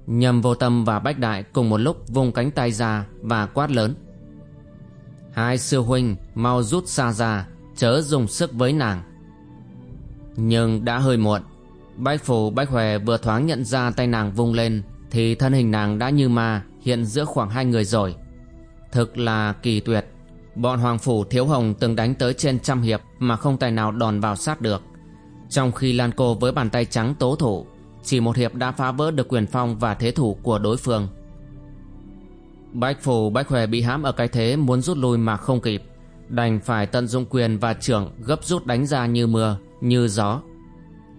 Nhầm vô tâm và Bách Đại cùng một lúc vung cánh tay ra và quát lớn. Hai sư huynh mau rút xa ra, chớ dùng sức với nàng. Nhưng đã hơi muộn Bách Phủ Bách hòe vừa thoáng nhận ra tay nàng vung lên thì thân hình nàng đã như ma Hiện giữa khoảng hai người rồi. Thực là kỳ tuyệt Bọn Hoàng Phủ Thiếu Hồng từng đánh tới trên trăm hiệp Mà không tài nào đòn vào sát được. Trong khi Lan Cô với bàn tay trắng tố thủ Chỉ một hiệp đã phá vỡ được quyền phong và thế thủ của đối phương. Bách phủ Bách Huệ bị hãm ở cái thế muốn rút lui mà không kịp Đành phải tận dụng quyền và trưởng gấp rút đánh ra như mưa, như gió.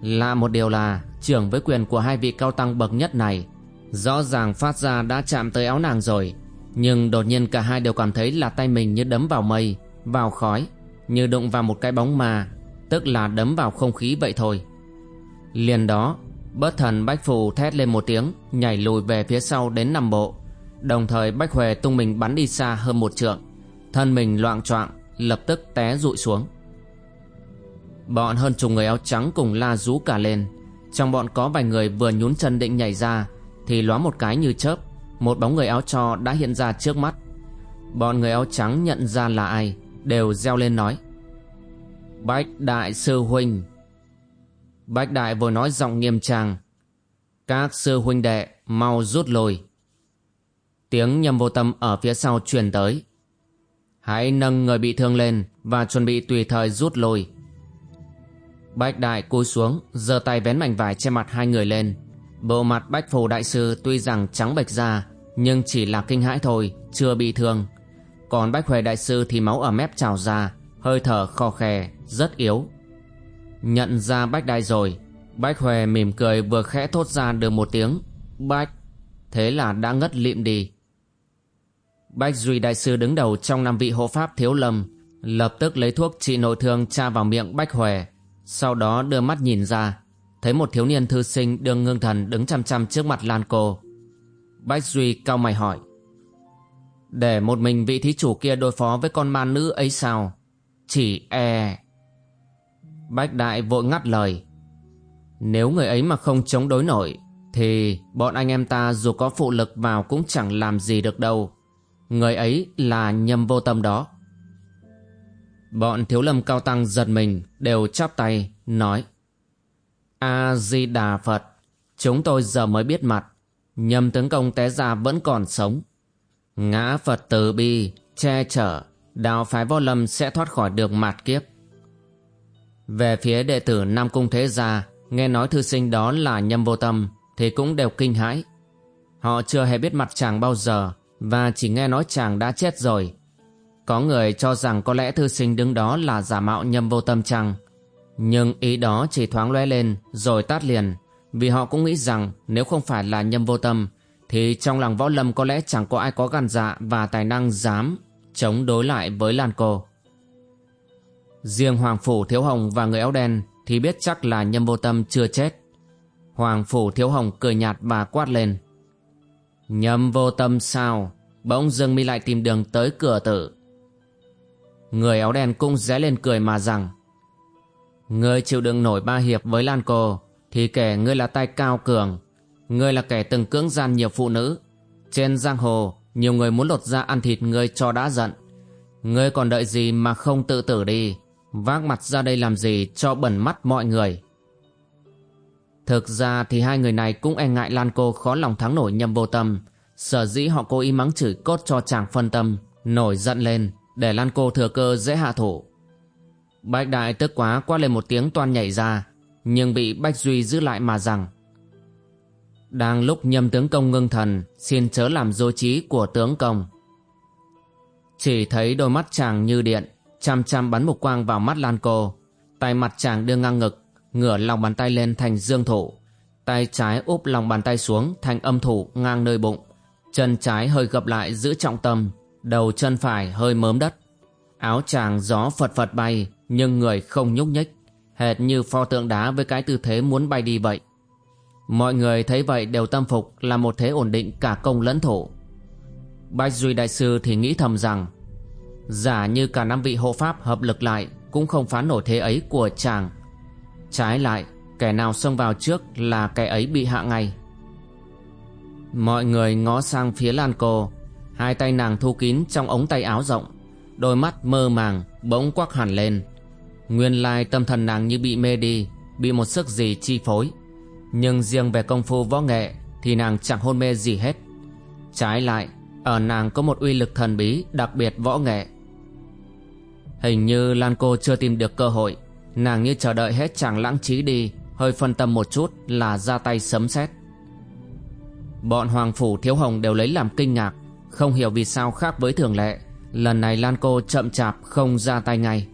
Lạ một điều là trưởng với quyền của hai vị cao tăng bậc nhất này Rõ ràng phát ra đã chạm tới áo nàng rồi, Nhưng đột nhiên cả hai đều cảm thấy là tay mình như đấm vào mây, Vào khói, Như đụng vào một cái bóng ma, Tức là đấm vào không khí vậy thôi. Liền đó, Bất thần Bách Phù thét lên một tiếng, Nhảy lùi về phía sau đến nằm bộ. Đồng thời Bách Huệ tung mình bắn đi xa hơn một trượng, Thân mình loạn choạng, Lập tức té rụi xuống. Bọn hơn chục người áo trắng cùng la rú cả lên, Trong bọn có vài người vừa nhún chân định nhảy ra thì lóa một cái như chớp Một bóng người áo cho đã hiện ra trước mắt Bọn người áo trắng nhận ra là ai Đều reo lên nói Bách Đại Sư Huynh Bách Đại vừa nói giọng nghiêm trang Các sư huynh đệ mau rút lui. Tiếng nhầm vô tâm ở phía sau truyền tới. Hãy nâng người bị thương lên và chuẩn bị tùy thời rút lui. Bách đại cúi xuống, giơ tay vén mảnh vải che mặt hai người lên. Bộ mặt bách phù đại sư tuy rằng trắng bệch ra, nhưng chỉ là kinh hãi thôi, chưa bị thương. Còn bách huệ đại sư thì máu ở mép trào ra, hơi thở khò khè, rất yếu. Nhận ra bách đại rồi, bách huệ mỉm cười vừa khẽ thốt ra được một tiếng, bách. Thế là đã ngất lịm đi. Bách Duy Đại Sư đứng đầu trong năm vị hộ pháp thiếu lâm, lập tức lấy thuốc trị nội thương tra vào miệng Bách Huệ, sau đó đưa mắt nhìn ra, thấy một thiếu niên thư sinh đương ngưng thần đứng chăm chăm trước mặt Lan Cô. Bách Duy cao mày hỏi, để một mình vị thí chủ kia đối phó với con ma nữ ấy sao? Chỉ e... Bách Đại vội ngắt lời, nếu người ấy mà không chống đối nổi, thì bọn anh em ta dù có phụ lực vào cũng chẳng làm gì được đâu. Người ấy là nhâm vô tâm đó Bọn thiếu lâm cao tăng giật mình Đều chắp tay nói A-di-đà Phật. Chúng tôi giờ mới biết mặt. Nhâm tướng công té ra vẫn còn sống. Ngã Phật từ bi, Che chở. Đạo phái vô lâm sẽ thoát khỏi được mạt kiếp. Về phía đệ tử Nam Cung Thế Gia, Nghe nói thư sinh đó là nhâm vô tâm, Thì cũng đều kinh hãi. Họ chưa hề biết mặt chàng bao giờ, và chỉ nghe nói chàng đã chết rồi. Có người cho rằng có lẽ thư sinh đứng đó là giả mạo nhâm vô tâm chăng. Nhưng ý đó chỉ thoáng lóe lên, rồi tắt liền vì họ cũng nghĩ rằng nếu không phải là nhâm vô tâm, thì trong làng võ lâm có lẽ chẳng có ai có gan dạ và tài năng dám chống đối lại với Lan Cô. Riêng Hoàng Phủ Thiếu Hồng và người áo đen thì biết chắc là nhâm vô tâm chưa chết. Hoàng Phủ Thiếu Hồng cười nhạt và quát lên. nhâm vô tâm sao Bỗng dưng mi lại tìm đường tới cửa tử Người áo đen cũng rẽ lên cười mà rằng Ngươi chịu đựng nổi ba hiệp với Lan Cô Thì kể ngươi là tay cao cường. Ngươi là kẻ từng cưỡng gian nhiều phụ nữ. Trên giang hồ Nhiều người muốn lột ra ăn thịt ngươi cho đã giận. Ngươi còn đợi gì mà không tự tử đi? Vác mặt ra đây làm gì cho bẩn mắt mọi người? Thực ra thì hai người này cũng e ngại Lan Cô khó lòng thắng nổi nhầm vô tâm. Sở dĩ họ cố ý mắng chửi cốt cho chàng phân tâm, nổi giận lên, để Lan Cô thừa cơ dễ hạ thủ. Bách Đại tức quá qua lên một tiếng toan nhảy ra, nhưng bị Bách Duy giữ lại mà rằng Đang lúc nhâm tướng công ngưng thần, xin chớ làm dối trí của tướng công. Chỉ thấy đôi mắt chàng như điện, chăm chăm bắn một quang vào mắt Lan Cô, tay mặt chàng đưa ngang ngực, ngửa lòng bàn tay lên thành dương thủ tay trái úp lòng bàn tay xuống thành âm thủ ngang nơi bụng. Chân trái hơi gập lại giữ trọng tâm đầu chân phải hơi mớm đất. Áo chàng gió phật phật bay nhưng người không nhúc nhích, hệt như pho tượng đá với cái tư thế muốn bay đi vậy. Mọi người thấy vậy đều tâm phục là một thế ổn định cả công lẫn thổ. bách duy đại sư thì nghĩ thầm rằng, giả như cả năm vị hộ pháp hợp lực lại cũng không phá nổi thế ấy của chàng. Trái lại, Kẻ nào xông vào trước là kẻ ấy bị hạ ngay. Mọi người ngó sang phía Lan Cô, Hai tay nàng thu kín trong ống tay áo rộng, Đôi mắt mơ màng bỗng quắc hẳn lên. Nguyên lai tâm thần nàng như bị mê đi, Bị một sức gì chi phối. Nhưng riêng về công phu võ nghệ Thì nàng chẳng hôn mê gì hết. Trái lại, Ở nàng có một uy lực thần bí Đặc biệt võ nghệ. Hình như Lan Cô chưa tìm được cơ hội, Nàng như chờ đợi hết chàng lãng trí đi, Hơi phân tâm một chút là ra tay sấm sét. Bọn Hoàng Phủ Thiếu Hồng đều lấy làm kinh ngạc, Không hiểu vì sao khác với thường lệ, Lần này Lan Cô chậm chạp không ra tay ngay.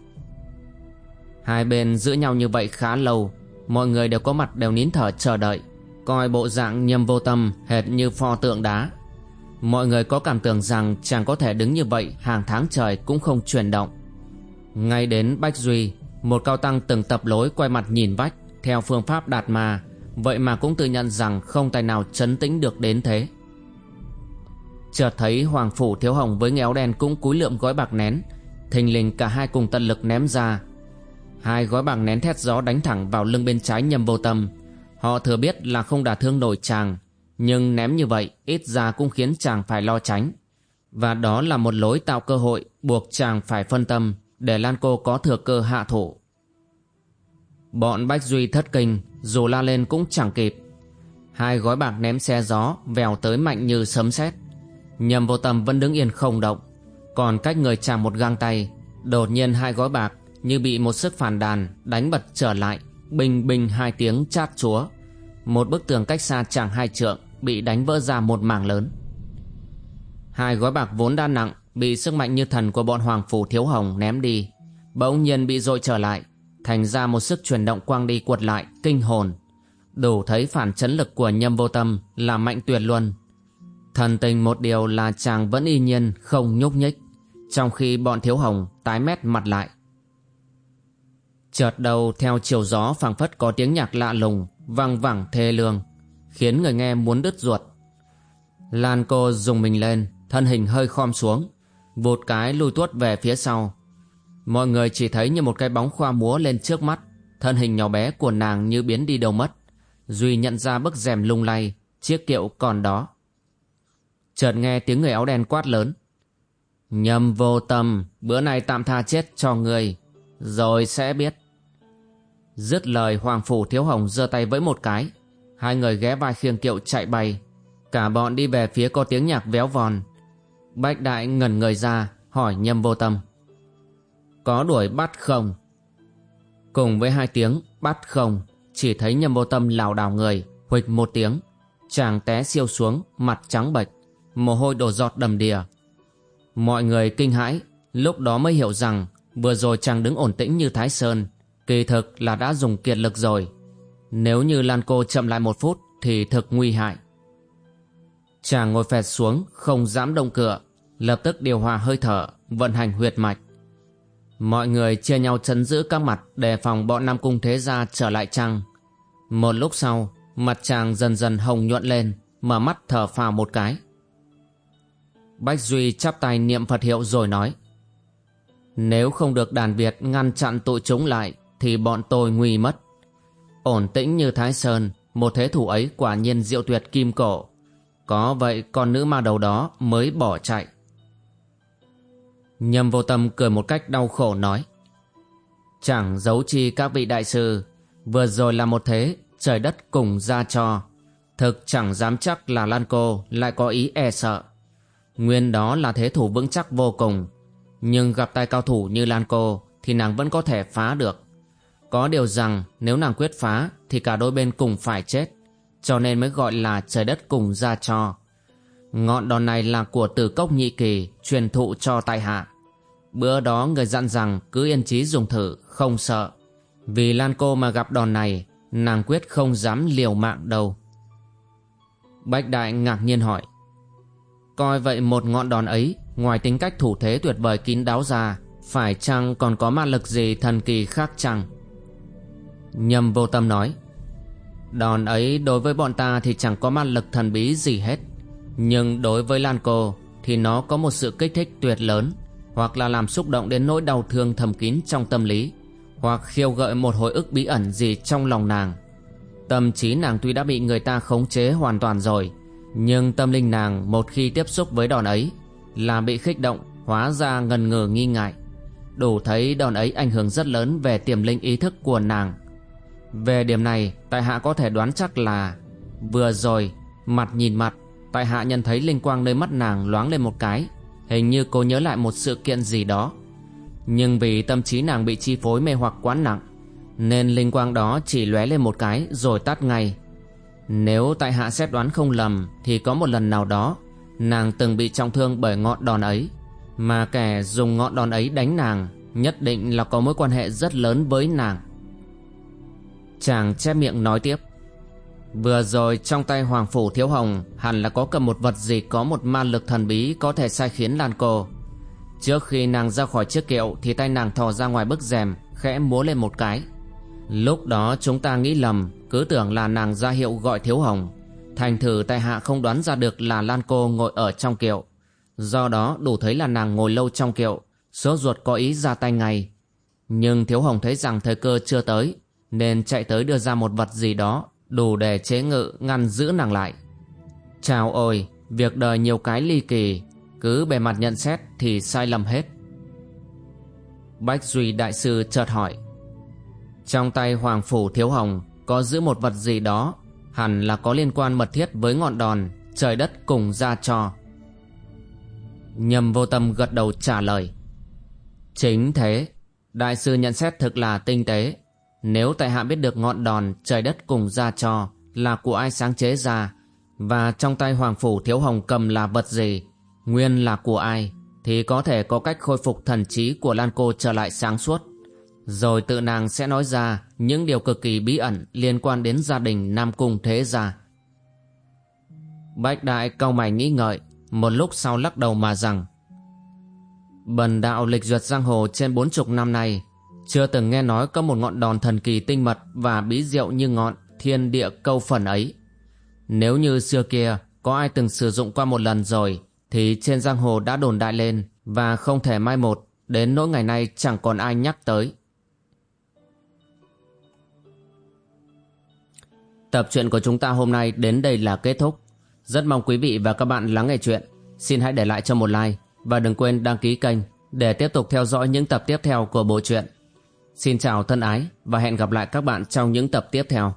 Hai bên giữ nhau như vậy khá lâu, Mọi người đều có mặt đều nín thở chờ đợi, Coi bộ dạng nhâm vô tâm hệt như pho tượng đá. Mọi người có cảm tưởng rằng chàng có thể đứng như vậy hàng tháng trời cũng không chuyển động. Ngay đến Bách Duy, một cao tăng từng tập lối quay mặt nhìn vách Theo phương pháp đạt ma, Vậy mà cũng tự nhận rằng không tài nào chấn tĩnh được đến thế. Chợt thấy Hoàng Phủ Thiếu Hồng với ngéo đen cũng cúi lượm gói bạc nén, Thình lình cả hai cùng tận lực ném ra Hai gói bạc nén thét gió đánh thẳng vào lưng bên trái nhầm vô tâm Họ thừa biết là không đả thương nổi chàng Nhưng ném như vậy ít ra cũng khiến chàng phải lo tránh Và đó là một lối tạo cơ hội buộc chàng phải phân tâm để Lan Cô có thừa cơ hạ thủ. Bọn Bách Duy thất kinh, dù la lên cũng chẳng kịp. Hai gói bạc ném xe gió Vèo tới mạnh như sấm sét Nhầm vô tâm vẫn đứng yên không động Còn cách người chàng một găng tay Đột nhiên hai gói bạc như bị một sức phản đàn Đánh bật trở lại, Bình bình hai tiếng chát chúa. Một bức tường cách xa chàng hai trượng Bị đánh vỡ ra một mảng lớn. Hai gói bạc vốn đa nặng, Bị sức mạnh như thần của bọn Hoàng Phủ Thiếu Hồng ném đi, Bỗng nhiên bị dội trở lại, Thành ra một sức chuyển động quang đi quật lại, Kinh hồn. Đủ thấy phản chấn lực của nhâm vô tâm Là mạnh tuyệt luân. Thần tình một điều là chàng vẫn y nhiên Không nhúc nhích, Trong khi bọn Thiếu Hồng tái mét mặt lại Chợt đầu theo chiều gió phảng phất có tiếng nhạc lạ lùng Văng vẳng thê lương, Khiến người nghe muốn đứt ruột. Lan cô dùng mình lên, Thân hình hơi khom xuống, Vụt cái lùi tuốt về phía sau. Mọi người chỉ thấy như một cái bóng khoa múa lên trước mắt, Thân hình nhỏ bé của nàng như biến đi đâu mất, Duy nhận ra bức rèm lung lay, Chiếc kiệu còn đó. Chợt nghe tiếng người áo đen quát lớn. Nhầm vô tâm, Bữa nay tạm tha chết cho người, Rồi sẽ biết. Dứt lời, Hoàng Phủ Thiếu Hồng giơ tay với một cái. Hai người ghé vai khiêng kiệu chạy bay. Cả bọn đi về phía có tiếng nhạc véo vòn. Bách Đại ngẩn người ra, Hỏi nhâm vô tâm. Có đuổi bắt không? Cùng với hai tiếng, bắt không, Chỉ thấy nhâm vô tâm lảo đảo người Huịch một tiếng. Chàng té siêu xuống, mặt trắng bệch, Mồ hôi đổ giọt đầm đìa. Mọi người kinh hãi, Lúc đó mới hiểu rằng Vừa rồi chàng đứng ổn tĩnh như Thái Sơn Kỳ thực là đã dùng kiệt lực rồi. Nếu như Lan cô chậm lại một phút Thì thực nguy hại. Chàng ngồi phẹt xuống, Không dám động cửa. Lập tức điều hòa hơi thở, Vận hành huyệt mạch. Mọi người chia nhau chấn giữ các mặt Đề phòng bọn Nam Cung Thế Gia trở lại trăng Một lúc sau, Mặt chàng dần dần hồng nhuận lên, Mở mắt thở phào một cái. Bách Duy chắp tay niệm Phật hiệu rồi nói, Nếu không được đàn Việt ngăn chặn tụi chúng lại thì bọn tôi nguy mất. Ổn tĩnh như Thái Sơn, Một thế thủ ấy quả nhiên diệu tuyệt kim cổ. Có vậy con nữ ma đầu đó mới bỏ chạy. Nhâm vô tâm cười một cách đau khổ nói, Chẳng giấu chi các vị đại sư, Vừa rồi là một thế, Trời đất cùng ra cho. Thực chẳng dám chắc là Lan Cô Lại có ý e sợ. Nguyên đó là thế thủ vững chắc vô cùng, Nhưng gặp tay cao thủ như Lan Cô Thì nàng vẫn có thể phá được. Có điều rằng nếu nàng quyết phá, Thì cả đôi bên cùng phải chết, Cho nên mới gọi là trời đất cùng ra cho. Ngọn đòn này là của tử cốc nhị kỳ, Truyền thụ cho tại hạ. Bữa đó người dặn rằng cứ yên chí dùng thử, Không sợ. Vì Lan Cô mà gặp đòn này, Nàng quyết không dám liều mạng đâu. Bách Đại ngạc nhiên hỏi, Coi vậy một ngọn đòn ấy, Ngoài tính cách thủ thế tuyệt vời kín đáo ra, Phải chăng còn có ma lực gì thần kỳ khác chăng? Nhâm vô tâm nói, Đòn ấy đối với bọn ta thì chẳng có mặt lực thần bí gì hết. Nhưng đối với Lan Cô Thì nó có một sự kích thích tuyệt lớn, Hoặc là làm xúc động đến nỗi đau thương thầm kín trong tâm lý, Hoặc khiêu gợi một hồi ức bí ẩn gì trong lòng nàng. Tâm trí nàng tuy đã bị người ta khống chế hoàn toàn rồi, nhưng tâm linh nàng một khi tiếp xúc với đòn ấy Là bị khích động, Hóa ra ngần ngừ nghi ngại. Đủ thấy đòn ấy ảnh hưởng rất lớn Về tiềm linh ý thức của nàng. Về điểm này, Tại hạ có thể đoán chắc là, Vừa rồi, mặt nhìn mặt, Tại hạ nhận thấy linh quang nơi mắt nàng loáng lên một cái, Hình như cô nhớ lại một sự kiện gì đó. Nhưng vì tâm trí nàng bị chi phối mê hoặc quá nặng, Nên linh quang đó chỉ lóe lên một cái Rồi tắt ngay. Nếu tại hạ xét đoán không lầm, Thì có một lần nào đó, Nàng từng bị trọng thương bởi ngọn đòn ấy. Mà kẻ dùng ngọn đòn ấy đánh nàng, Nhất định là có mối quan hệ rất lớn với nàng. Chàng che miệng nói tiếp. Vừa rồi trong tay Hoàng Phủ Thiếu Hồng Hẳn là có cầm một vật gì có một ma lực thần bí Có thể sai khiến Lan Cô. Trước khi nàng ra khỏi chiếc kiệu Thì tay nàng thò ra ngoài bức rèm, Khẽ múa lên một cái. Lúc đó chúng ta nghĩ lầm, cứ tưởng là nàng ra hiệu gọi thiếu hồng. Thành thử tại hạ không đoán ra được là lan cô ngồi ở trong kiệu. Do đó đủ thấy là nàng ngồi lâu trong kiệu số ruột có ý ra tay ngay. Nhưng thiếu hồng thấy rằng thời cơ chưa tới nên chạy tới đưa ra một vật gì đó đủ để chế ngự ngăn giữ nàng lại chào ôi việc đời nhiều cái ly kỳ cứ bề mặt nhận xét thì sai lầm hết bách duy đại sư chợt hỏi trong tay hoàng phủ thiếu hồng có giữ một vật gì đó hẳn là có liên quan mật thiết với ngọn đòn trời đất cùng ra cho. Nhầm vô tâm gật đầu trả lời. Chính thế, đại sư nhận xét thực là tinh tế. Nếu tại hạ biết được ngọn đòn trời đất cùng ra cho là của ai sáng chế ra và trong tay Hoàng Phủ Thiếu Hồng cầm là vật gì, nguyên là của ai, thì có thể có cách khôi phục thần trí của Lan Cô trở lại sáng suốt. Rồi tự nàng sẽ nói ra những điều cực kỳ bí ẩn liên quan đến gia đình Nam Cung Thế Gia. Bách Đại cau mày nghĩ ngợi, một lúc sau lắc đầu mà rằng Bần đạo lịch duyệt giang hồ trên bốn chục năm nay chưa từng nghe nói có một ngọn đòn thần kỳ tinh mật và bí diệu như ngọn thiên địa câu phần ấy. Nếu như xưa kia có ai từng sử dụng qua một lần rồi, thì trên giang hồ đã đồn đại lên và không thể mai một, đến nỗi ngày nay chẳng còn ai nhắc tới. Tập truyện của chúng ta hôm nay đến đây là kết thúc. Rất mong quý vị và các bạn lắng nghe chuyện. Xin hãy để lại cho một like và đừng quên đăng ký kênh để tiếp tục theo dõi những tập tiếp theo của bộ truyện. Xin chào thân ái và hẹn gặp lại các bạn trong những tập tiếp theo.